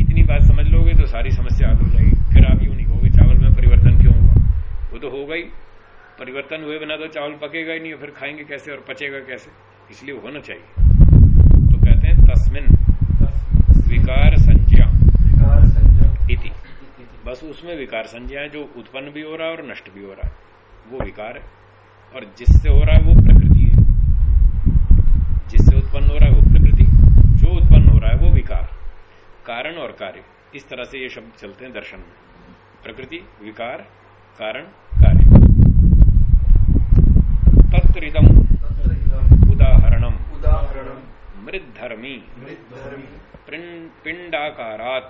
इतनी बात समझ लोगे तो सारी समस्या हल हो जाएगी, फिर आप यूँ नहीं कहोगे, चावल में परिवर्तन क्यों हुआ? वो तो होगा ही परिवर्तन हुए बिना तो चावल पकेगा ही नहीं फिर खाएँगे कैसे और पचेगा कैसे? इसलिए होना चाहिए। तो कहते हैं तस्मिन। विकार संज्ञा। विकार संज्ञा। इति। बस उसमें विकार संज्ञा है जो उत्पन्न भी हो रहा है और नष्ट भी हो रहा है। वो विकार है। और जिससे हो रहा है वो प्रकृति है। जिससे उत्पन्न हो रहा है वो प्रकृति जो उत्पन्न हो रहा है वो विकार। कारण और कार्य। इस तरह से ये शब्द चलते हैं दर्शन में। प्रकृति विकार कारण कार्य। तत्रिदम उदाहरणम। उदाहरणम्। मृद्धर्मी। पिंडाकारात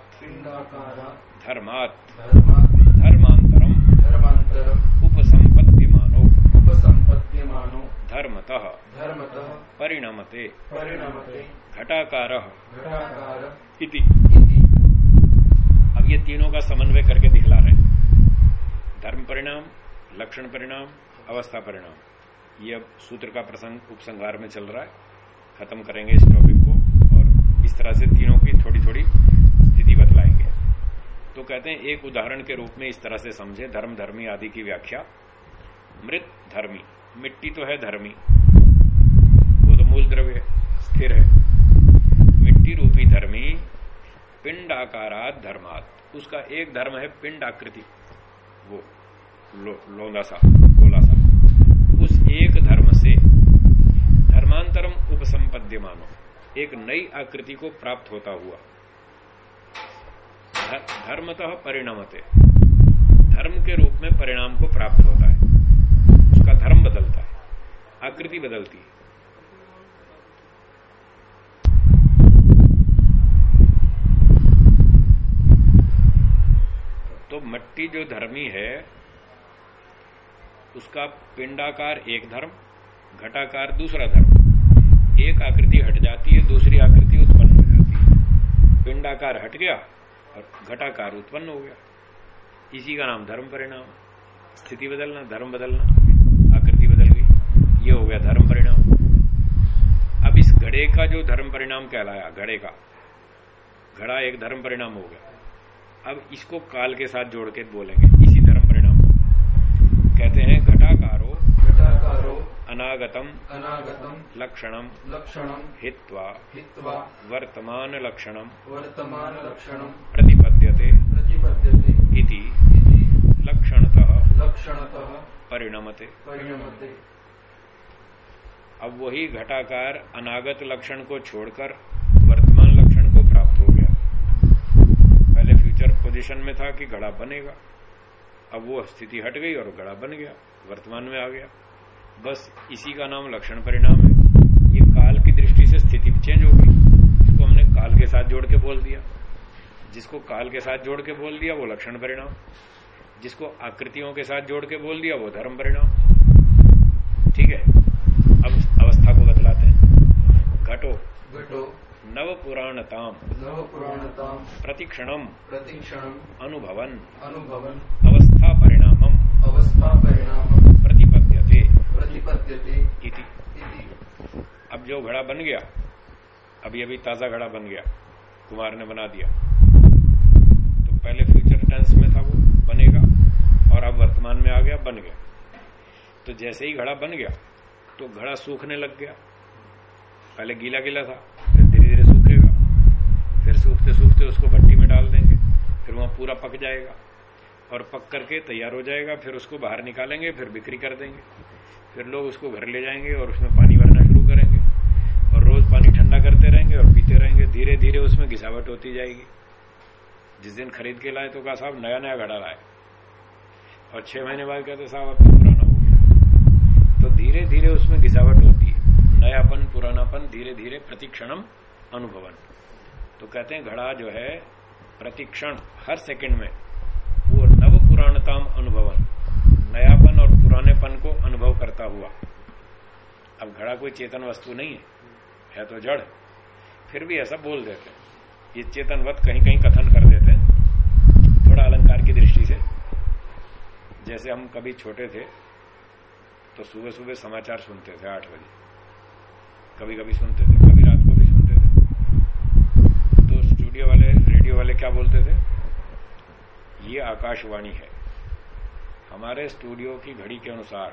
धर्मात। धर्मात्। धर्मांतरम धर्मान्तरम्। उपसंपत्तिमानो उपसम्पद्यमानो। धर्मतः। धर्मतः। परिणमते। परिणमते। घटाकार। घटाकार। इति। अब ये तीनों का समन्वय करके दिखला रहे धर्म परिणाम लक्षण परिणाम अवस्था परिणाम। ये अब सूत्र का प्रसंग उपसंहार में चल रहा है। खत्म करेंगे इस टॉपिक को और इस तरह से तीनों की थोड़ी थोड़ी स्थिति बतलाएँगे। तो कहते हैं एक उदाहरण के रूप में इस तरह से समझे। धर्म धर्मी आदि की व्याख्या। मृत धर्मी। मिट्टी तो है धर्मी। वो तो मूल द्रव्य स्थिर है। मिट्टी रूपी धर्मी पिंड आकारात धर्मात। उसका एक धर्म है पिंड आकृति वो लो, लोंदा सा गोला सा उस एक धर्म से धर्मांतरम उपसंपद्य मानो एक नई आकृति को प्राप्त होता हुआ। धर्मतः परिणमते। धर्म के रूप में परिणाम को प्राप्त होता है। उसका धर्म बदलता है। आकृति बदलती है। तो मट्टी जो धर्मी है उसका पिंडाकार एक धर्म, घटाकार दूसरा धर्म। एक आकृति हट जाती है, दूसरी आकृति उत्पन्न हो जाती है। पिंडाकार हट गया और घटाकार उत्पन्न हो गया। इसी का नाम धर्म परिणाम स्थिति बदलना, धर्म बदलना, आकृति बदल गई। ये हो गया धर्म परिणाम। अब इस घड़े का जो धर्म परिणाम कहलाया, घड़े का, घड़ा एक धर्म परिणाम हो गया। अब इसको काल के साथ जोड़ के बोलेंगे। कहते हैं घटाकारो घटाकारो अनागतम अनागतम लक्षणम लक्षणम् हित्वा हित्वा वर्तमान लक्षणम वर्तमानलक्षणम् प्रतिपद्यते प्रतिपद्यते इति इति लक्षणतः लक्षणतः परिणमते। परिणमते। अब वही घटाकार अनागत लक्षण को छोड़कर वर्तमान लक्षण को प्राप्त हो गया। पहले फ्यूचर पोजीशन में था कि घड़ा बनेगा। अब वो स्थिति हट गई और घड़ा बन गया वर्तमान में आ गया। बस इसी का नाम लक्षण परिणाम है। ये काल की दृष्टि से स्थिति चेंज हो गई। इसको हमने काल के साथ जोड़ के बोल दिया। जिसको काल के साथ जोड़ के बोल दिया वो लक्षण परिणाम। जिसको आकृतियों के साथ जोड़ के बोल दिया वो धर्म परिणाम। ठीक है? अब अवस्था को बतलाते हैं। घटो। घटो। नव पुराणताम नव पुराणताम प्रतिक्षणम। प्रतिक्षणम। अनुभवन। अनुभवन। अवस्था परिणामम अवस्था परिणाम प्रतिपद्यते। प्रतिपद्यते इति। इति। अब जो घड़ा बन गया अभी अभी ताज़ा घड़ा बन गया कुमार ने बना दिया। तो पहले फ्यूचर टेंस में था वो बनेगा और अब वर्तमान में आ गया बन गया। तो जैसे ही घड़ा बन गया तो घड़ा सूखने लग गया। पहले गीला गीला था फिर धीरे धीरे सूखेगा। फिर सूखते सूखते उसको भट्टी में डाल देंगे फिर वहाँ पूरा पक जाएगा। और पक करके तैयार हो जाएगा, फिर उसको बाहर निकालेंगे, फिर बिक्री कर देंगे। फिर लोग उसको घर ले जाएँगे और उसमें पानी भरना शुरू करेंगे। और रोज पानी ठंडा करते रहेंगे और पीते रहेंगे। धीरे धीरे उसमें घिसावट होती जाएगी। जिस दिन खरीद के लाए तो कहा, साहब नया नया घड़ा लाए। और छह महीने बाद कहते, साहब, अब तो पुराना हो गया। तो धीरे धीरे उसमें घिसावट होती है। नयापन, पुरानापन धीरे धीरे प्रतिक्षणम अनुभवन। तो कहते हैं, घड़ा जो है, प्रतिक्षण हर सेकंड में। पुराणताम अनुभवन। नयापन और पुरानेपन को अनुभव करता हुआ। अब घड़ा कोई चेतन वस्तु नहीं है है तो जड़। फिर भी ऐसा बोल देते हैं। ये चेतनवत कहीं कहीं कथन कर देते हैं, थोड़ा अलंकार की दृष्टि से। जैसे हम कभी छोटे थे तो सुबह सुबह समाचार सुनते थे आठ बजे। कभी कभी सुनते थे, कभी रात को भी सुनते थे। तो स्टूडियो वाले, रेडियो वाले क्या बोलते थे? ये आकाशवाणी है। हमारे स्टूडियो की घड़ी के अनुसार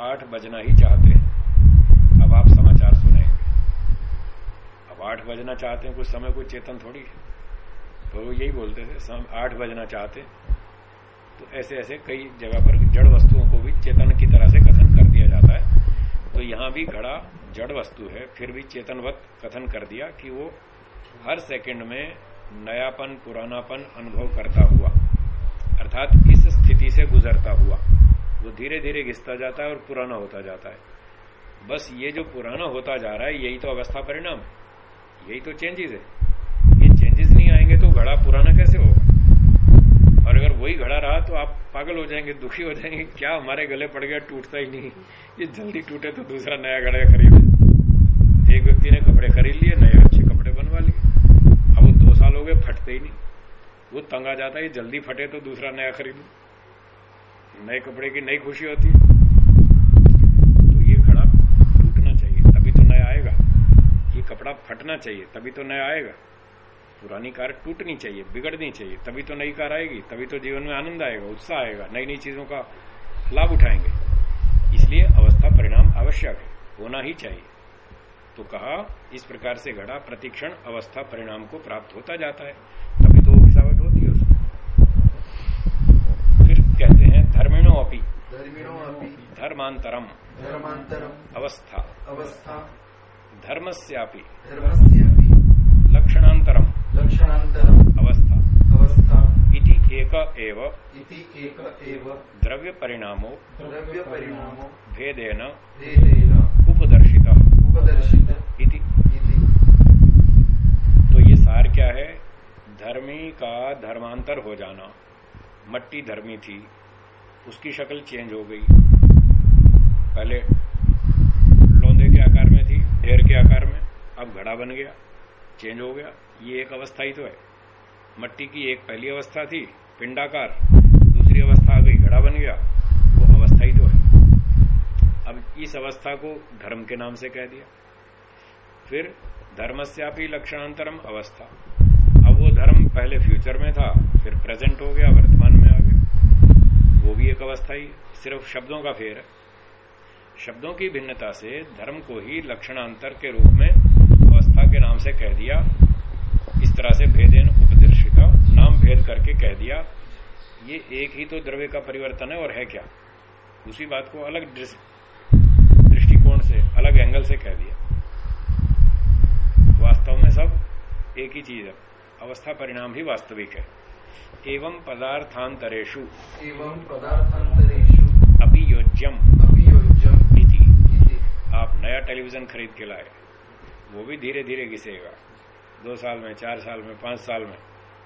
आठ बजना ही चाहते हैं। अब आप समाचार सुनेंगे। अब आठ बजना चाहते हैं, कुछ समय कोई चेतन थोड़ी है। तो यही बोलते थे आठ बजना चाहते तो ऐसे ऐसे कई जगह पर जड़ वस्तुओं को भी चेतन की तरह से कथन कर दिया जाता है। तो यहाँ भी घड़ा जड़ वस्तु है, फिर भी चेतनवत कथन कर दिया कि वो हर सेकंड में नयापन, पुरानापन अनुभव करता हुआ, अर्थात इस स्थिति से गुजरता हुआ, वो धीरे धीरे घिसता जाता है और पुराना होता जाता है। बस ये जो पुराना होता जा रहा है, यही तो अवस्था परिणाम है। यही तो चेंजेस है। ये चेंजेस नहीं आएँगे तो घड़ा पुराना कैसे होगा? और अगर वही घड़ा रहा तो आप पागल हो जाएँगे, दुखी हो जाएँगे, क्या हमारे गले पड़ गया, टूटता ही नहीं। ये जल्दी टूटे तो दूसरा नया घड़ा खरीदे। एक व्यक्ति ने कपड़े खरीद लिए, नए अच्छे कपड़े बनवा लिए। अब वो दो साल हो गए, फटते ही नहीं। वो तंग आ जाता है जल्दी फटे तो दूसरा नया खरीदू। नए कपड़े की नई खुशी होती है। तो ये खड़ा टूटना चाहिए, तभी तो नया आएगा। ये कपड़ा फटना चाहिए, तभी तो नया आएगा। पुरानी कार टूटनी चाहिए, बिगड़नी चाहिए, तभी तो नई कार आएगी, तभी तो जीवन में आनंद आएगा, उत्साह आएगा नई नई चीज़ों का लाभ उठाएँगे। इसलिए अवस्था परिणाम आवश्यक है, होना ही चाहिए। तो कहा इस प्रकार से घड़ा प्रतिक्षण अवस्था परिणाम को प्राप्त होता जाता है। तभी तो वो होती है उसमें। फिर कहते हैं धर्मिणो अपी। धर्मिणो अपि। धर्मांतरम। धर्मांतरम। अवस्था। अवस्था। धर्मस्यापि। धर्मस्यापि। लक्षणांतरम। लक्षणांतरम। अवस्था। अवस्था। इति एक एव। इति एक एव। द्रव्य परिणामो द्रव्य परिणामो भेदेन। भेदेन। इति। तो ये सार क्या है? धर्मी का धर्मांतर हो जाना। मट्टी धर्मी थी। उसकी शक्ल चेंज हो गई। पहले लोंदे के आकार में थी ढेर के आकार में। अब घड़ा बन गया चेंज हो गया। ये एक अवस्था ही तो है। मट्टी की एक पहली अवस्था थी पिंडाकार। दूसरी अवस्था आ गई घड़ा बन गया। इस अवस्था को धर्म के नाम से कह दिया। फिर धर्मस्यापी लक्षणांतरम अवस्था। अब वो धर्म पहले फ्यूचर में था, फिर प्रेजेंट हो गया, वर्तमान में आ गया। वो भी एक अवस्था ही, सिर्फ़ शब्दों का फेर है। शब्दों की भिन्नता से धर्म को ही लक्षणांतर के रूप में अवस्था के नाम से कह दिया। इस तरह से भेदेन उपदर्शिता, नाम भेद करके कह दिया। ये एक ही तो द्रव्य का परिवर्तन है और है क्या? उसी बात को अलग से अलग एंगल से कह दिया। वास्तव में सब एक ही चीज़ है। अवस्था परिणाम ही वास्तविक है। एवं पदार्थांतरेशु एवं योज्यम अभियोज्यम। इति। इति। आप नया टेलीविज़न खरीद के लाए। वो भी धीरे धीरे घिसेगा। दो साल में चार साल में पाँच साल में।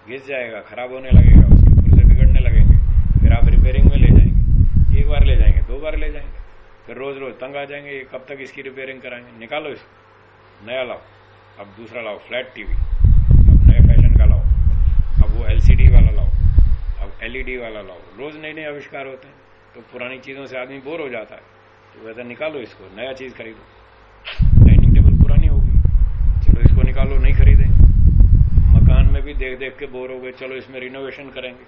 घिस जाएगा खराब होने लगेगा उसके पुर्जे बिगड़ने लगेंगे। फिर आप रिपेयरिंग में ले जाएँगे। एक बार ले जाएँगे दो बार ले जाएँगे। फिर रोज रोज तंग आ जाएँगे कब तक इसकी रिपेयरिंग कराएँगे? निकालो इसको नया लाओ। अब दूसरा लाओ फ्लैट टीवी अब नए फ़ैशन का लाओ। अब वो एलसीडी वाला लाओ। अब एलईडी वाला लाओ। रोज नए नए आविष्कार होते हैं तो पुरानी चीज़ों से आदमी बोर हो जाता है। तो वैसा निकालो इसको, नया चीज़ खरीदो। डाइनिंग टेबल पुरानी होगी चलो इसको निकालो, नहीं खरीदेंगे मकान में भी देख देख के बोर हो गए। चलो इसमें रिनोवेशन करेंगे।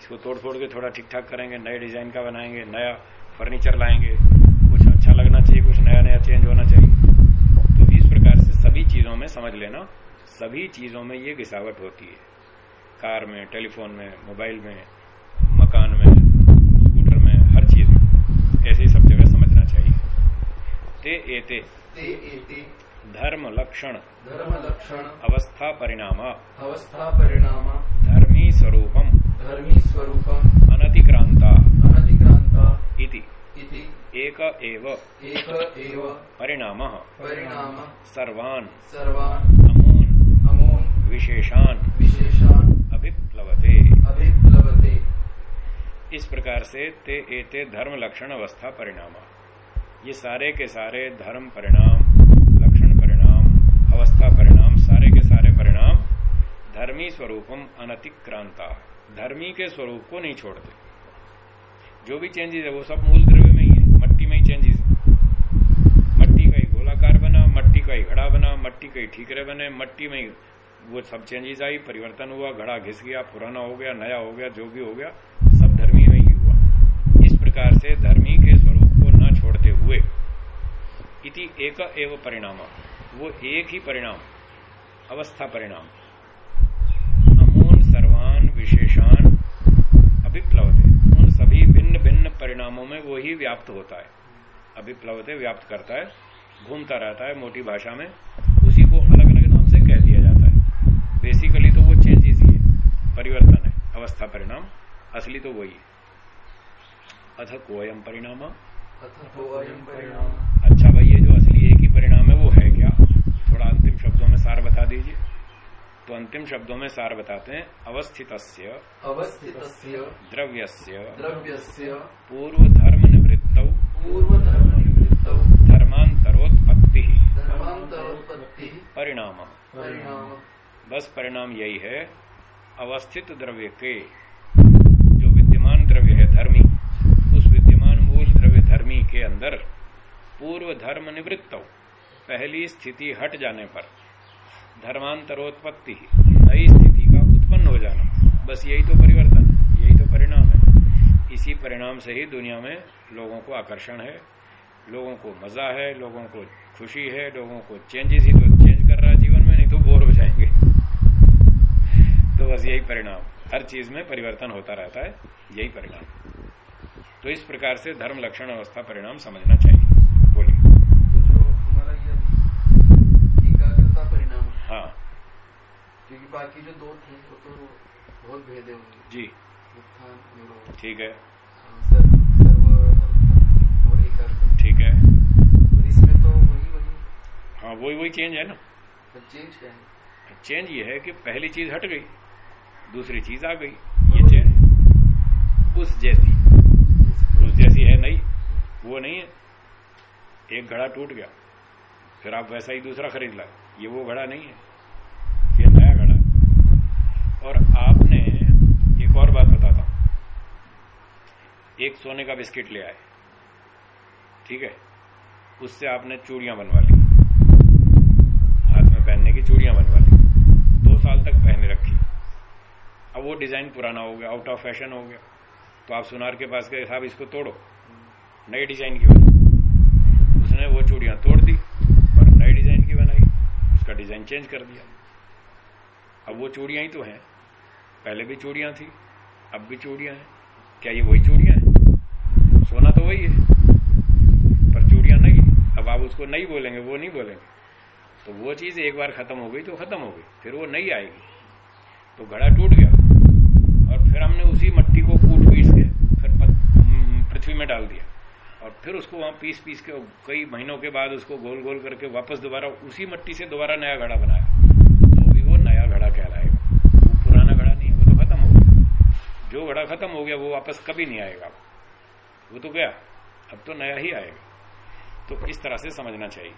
इसको तोड़ फोड़ के थोड़ा ठीक ठाक करेंगे। नए डिज़ाइन का बनाएँगे, नया फर्नीचर लाएँगे। अच्छा लगना चाहिए कुछ नया नया चेंज होना चाहिए। तो इस प्रकार से सभी चीज़ों में समझ लेना सभी चीज़ों में ये गिसावट होती है। कार में टेलीफोन में मोबाइल में मकान में स्कूटर में हर चीज़ में। ऐसे ही सब जगह समझना चाहिए। ते एते। ते एते। धर्म लक्षण। धर्म लक्षण। अवस्था परिणाम। अवस्था परिणाम। धर्मी स्वरूपम। धर्मी स्वरूपम। अनतिक्रांता। अनतिक्रांता। इति। इति। एक एव। एक एव। परिणाम। परिणाम। सर्वान्। सर्वान्। अमून्। अमून्। विशेषान्। विशेषान्। अभिप्लवते। अभिप्लवते। इस प्रकार से ते एते धर्म लक्षण अवस्था परिणाम। ये सारे के सारे धर्म परिणाम लक्षण परिणाम अवस्था परिणाम सारे के सारे परिणाम धर्मी स्वरूपम अनतिक्रांता। धर्मी के स्वरूप को नहीं छोड़ते। जो भी चेंजेस है वो सब मूल मट्टी में ही चेंजेस मट्टी का ही गोलाकार बना, मट्टी का ही घड़ा बना, मट्टी का ही ठीकरे बने, मट्टी में ही वो सब चेंजेस आई, परिवर्तन हुआ, घड़ा घिस गया, पुराना हो गया, नया हो गया, जो भी हो गया, सब धर्मी में ही हुआ। इस प्रकार से धर्मी के स्वरूप को न छोड़ते हुए, इति एक एव परिणाम। वो एक ही परिणाम, अवस्था परिणाम। अमून सर्वान विशेषान अभिप्लवते। उन सभी भिन्न परिणामों में वो ही व्याप्त होता है। अभिप्लवते व्याप्त करता है घूमता रहता है मोटी भाषा में उसी को अलग अलग नाम से कह दिया जाता है। बेसिकली तो वो चेंजेस ही है परिवर्तन है अवस्था परिणाम असली तो वही है। अथ कोयम परिणाम। परिणाम। अच्छा भाई ये जो असली एक ही परिणाम है वो है क्या? थोड़ा अंतिम शब्दों में सार बता दीजिए। तो अंतिम शब्दों में सार बताते हैं अवस्थित अवस्थितस्य द्रव्य द्रव्यस्य पूर्व धर्म निवृत्त पूर्वधर्मनिवृत्तौ धर्मांतरोत्पत्ति धर्मान्तरोत्पत्तिः परिणाम परिणाम बस परिणाम यही है अवस्थित द्रव्य के जो विद्यमान द्रव्य है धर्मी उस विद्यमान मूल द्रव्य धर्मी के अंदर पूर्व धर्म निवृत्त पहली स्थिति हट जाने पर धर्मांतरोत्पत्ति नई स्थिति का उत्पन्न हो जाना। बस यही तो परिवर्तन, यही तो परिणाम है। इसी परिणाम से ही दुनिया में लोगों को आकर्षण है, लोगों को मज़ा है, लोगों को खुशी है, लोगों को चेंजेस ही तो चेंज कर रहा है जीवन में, नहीं तो बोर हो जाएँगे। तो बस यही परिणाम, हर चीज़ में परिवर्तन होता रहता है, यही परिणाम। तो इस प्रकार से धर्म, लक्षण, अवस्था, परिणाम समझना चाहिए बोलिए तो जो हमारा ये एकाग्रता परिणाम है हाँ क्योंकि बाकी जो दो थे वो तो बहुत भेदे होंगे। जी। ठीक है। हाँ, एकाग्रता ठीक है। और इसमें तो वही वही। हाँ वही वही चेंज है ना? चेंज क्या है? चेंज ये है कि पहली चीज़ हट गई दूसरी चीज़ आ गई। ये चेंज उस जैसी। उस जैसी है नहीं वो नहीं है। एक घड़ा टूट गया फिर आप वैसा ही दूसरा खरीद लाए। ये वो घड़ा नहीं है है। और आपने एक और बात बताता हूँ। एक सोने का बिस्किट ले आए। ठीक है? उससे आपने चूड़ियाँ बनवा ली। हाथ में पहनने की चूड़ियाँ बनवा ली। दो साल तक पहने रखी। अब वो डिज़ाइन पुराना हो गया आउट ऑफ़ फ़ैशन हो गया। तो आप सुनार के पास गए, साहब, इसको तोड़ो। नई डिज़ाइन की बनाई। उसने वो चूड़ियाँ तोड़ दी और नई डिज़ाइन की बनाई। उसका डिज़ाइन चेंज कर दिया। अब वो चूड़ियाँ ही तो हैं। पहले भी चूड़ियाँ थी अब भी चूड़ियाँ हैं। क्या ये वही चूड़ियाँ हैं? सोना तो वही है पर चूड़ियाँ नहीं। अब आप उसको नहीं बोलेंगे वो नहीं बोलेंगे। तो वो चीज़ एक बार खत्म हो गई तो खत्म हो गई फिर वो नहीं आएगी। तो घड़ा टूट गया और फिर हमने उसी मट्टी को कूट पीस के फिर हम्म, पृथ्वी में डाल दिया। और फिर उसको वहाँ पीस पीस के कई महीनों के बाद उसको गोल गोल करके वापस दोबारा उसी मट्टी से दोबारा नया घड़ा बनाया तो भी वो नया घड़ा कहलाएगा वो पुराना घड़ा नहीं है वो तो खत्म हो गया जो घड़ा खत्म हो गया, वो वापस कभी नहीं आएगा। वो तो गया, अब तो नया ही आएगा। तो इस तरह से समझना चाहिए।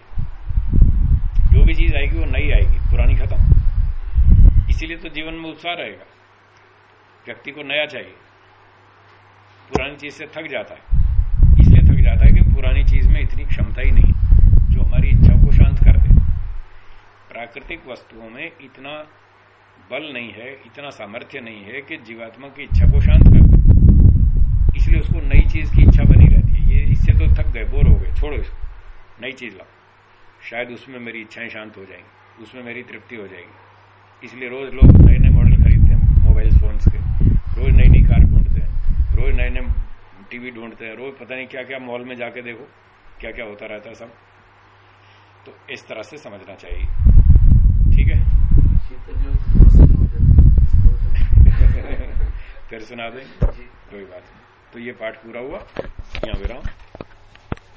जो भी चीज़ आएगी, वो नई आएगी, पुरानी खत्म। इसीलिए तो जीवन में उत्साह रहेगा। व्यक्ति को नया चाहिए। पुरानी चीज़ से थक जाता है। इसलिए थक जाता है कि पुरानी चीज़ में इतनी क्षमता ही नहीं, जो हमारी इच्छा को शांत कर दे। प्राकृतिक वस्तुओं में इतना बल नहीं है, इतना सामर्थ्य नहीं है कि जीवात्मा की इच्छा को शांत कर इसलिए उसको नई चीज़ की इच्छा बनी रहती है। ये, इससे तो थक गए, बोर हो गए, छोड़ो इसको, नई चीज़ लाओ। शायद उसमें मेरी इच्छाएँ शांत हो जाएँगी, उसमें मेरी तृप्ति हो जाएगी। इसलिए रोज लोग नए नए मॉडल खरीदते हैं, मोबाइल फोन्स के। रोज नई नई कार ढूंढते हैं, रोज नए नए टीवी ढूंढते हैं, रोज पता नहीं क्या क्या मॉल में जाके देखो क्या क्या होता रहता है सब। तो इस तरह से समझना चाहिए ठीक है फिर सुना दें कोई बात नहीं। तो ये पाठ पूरा हुआ। यहाँ विराम।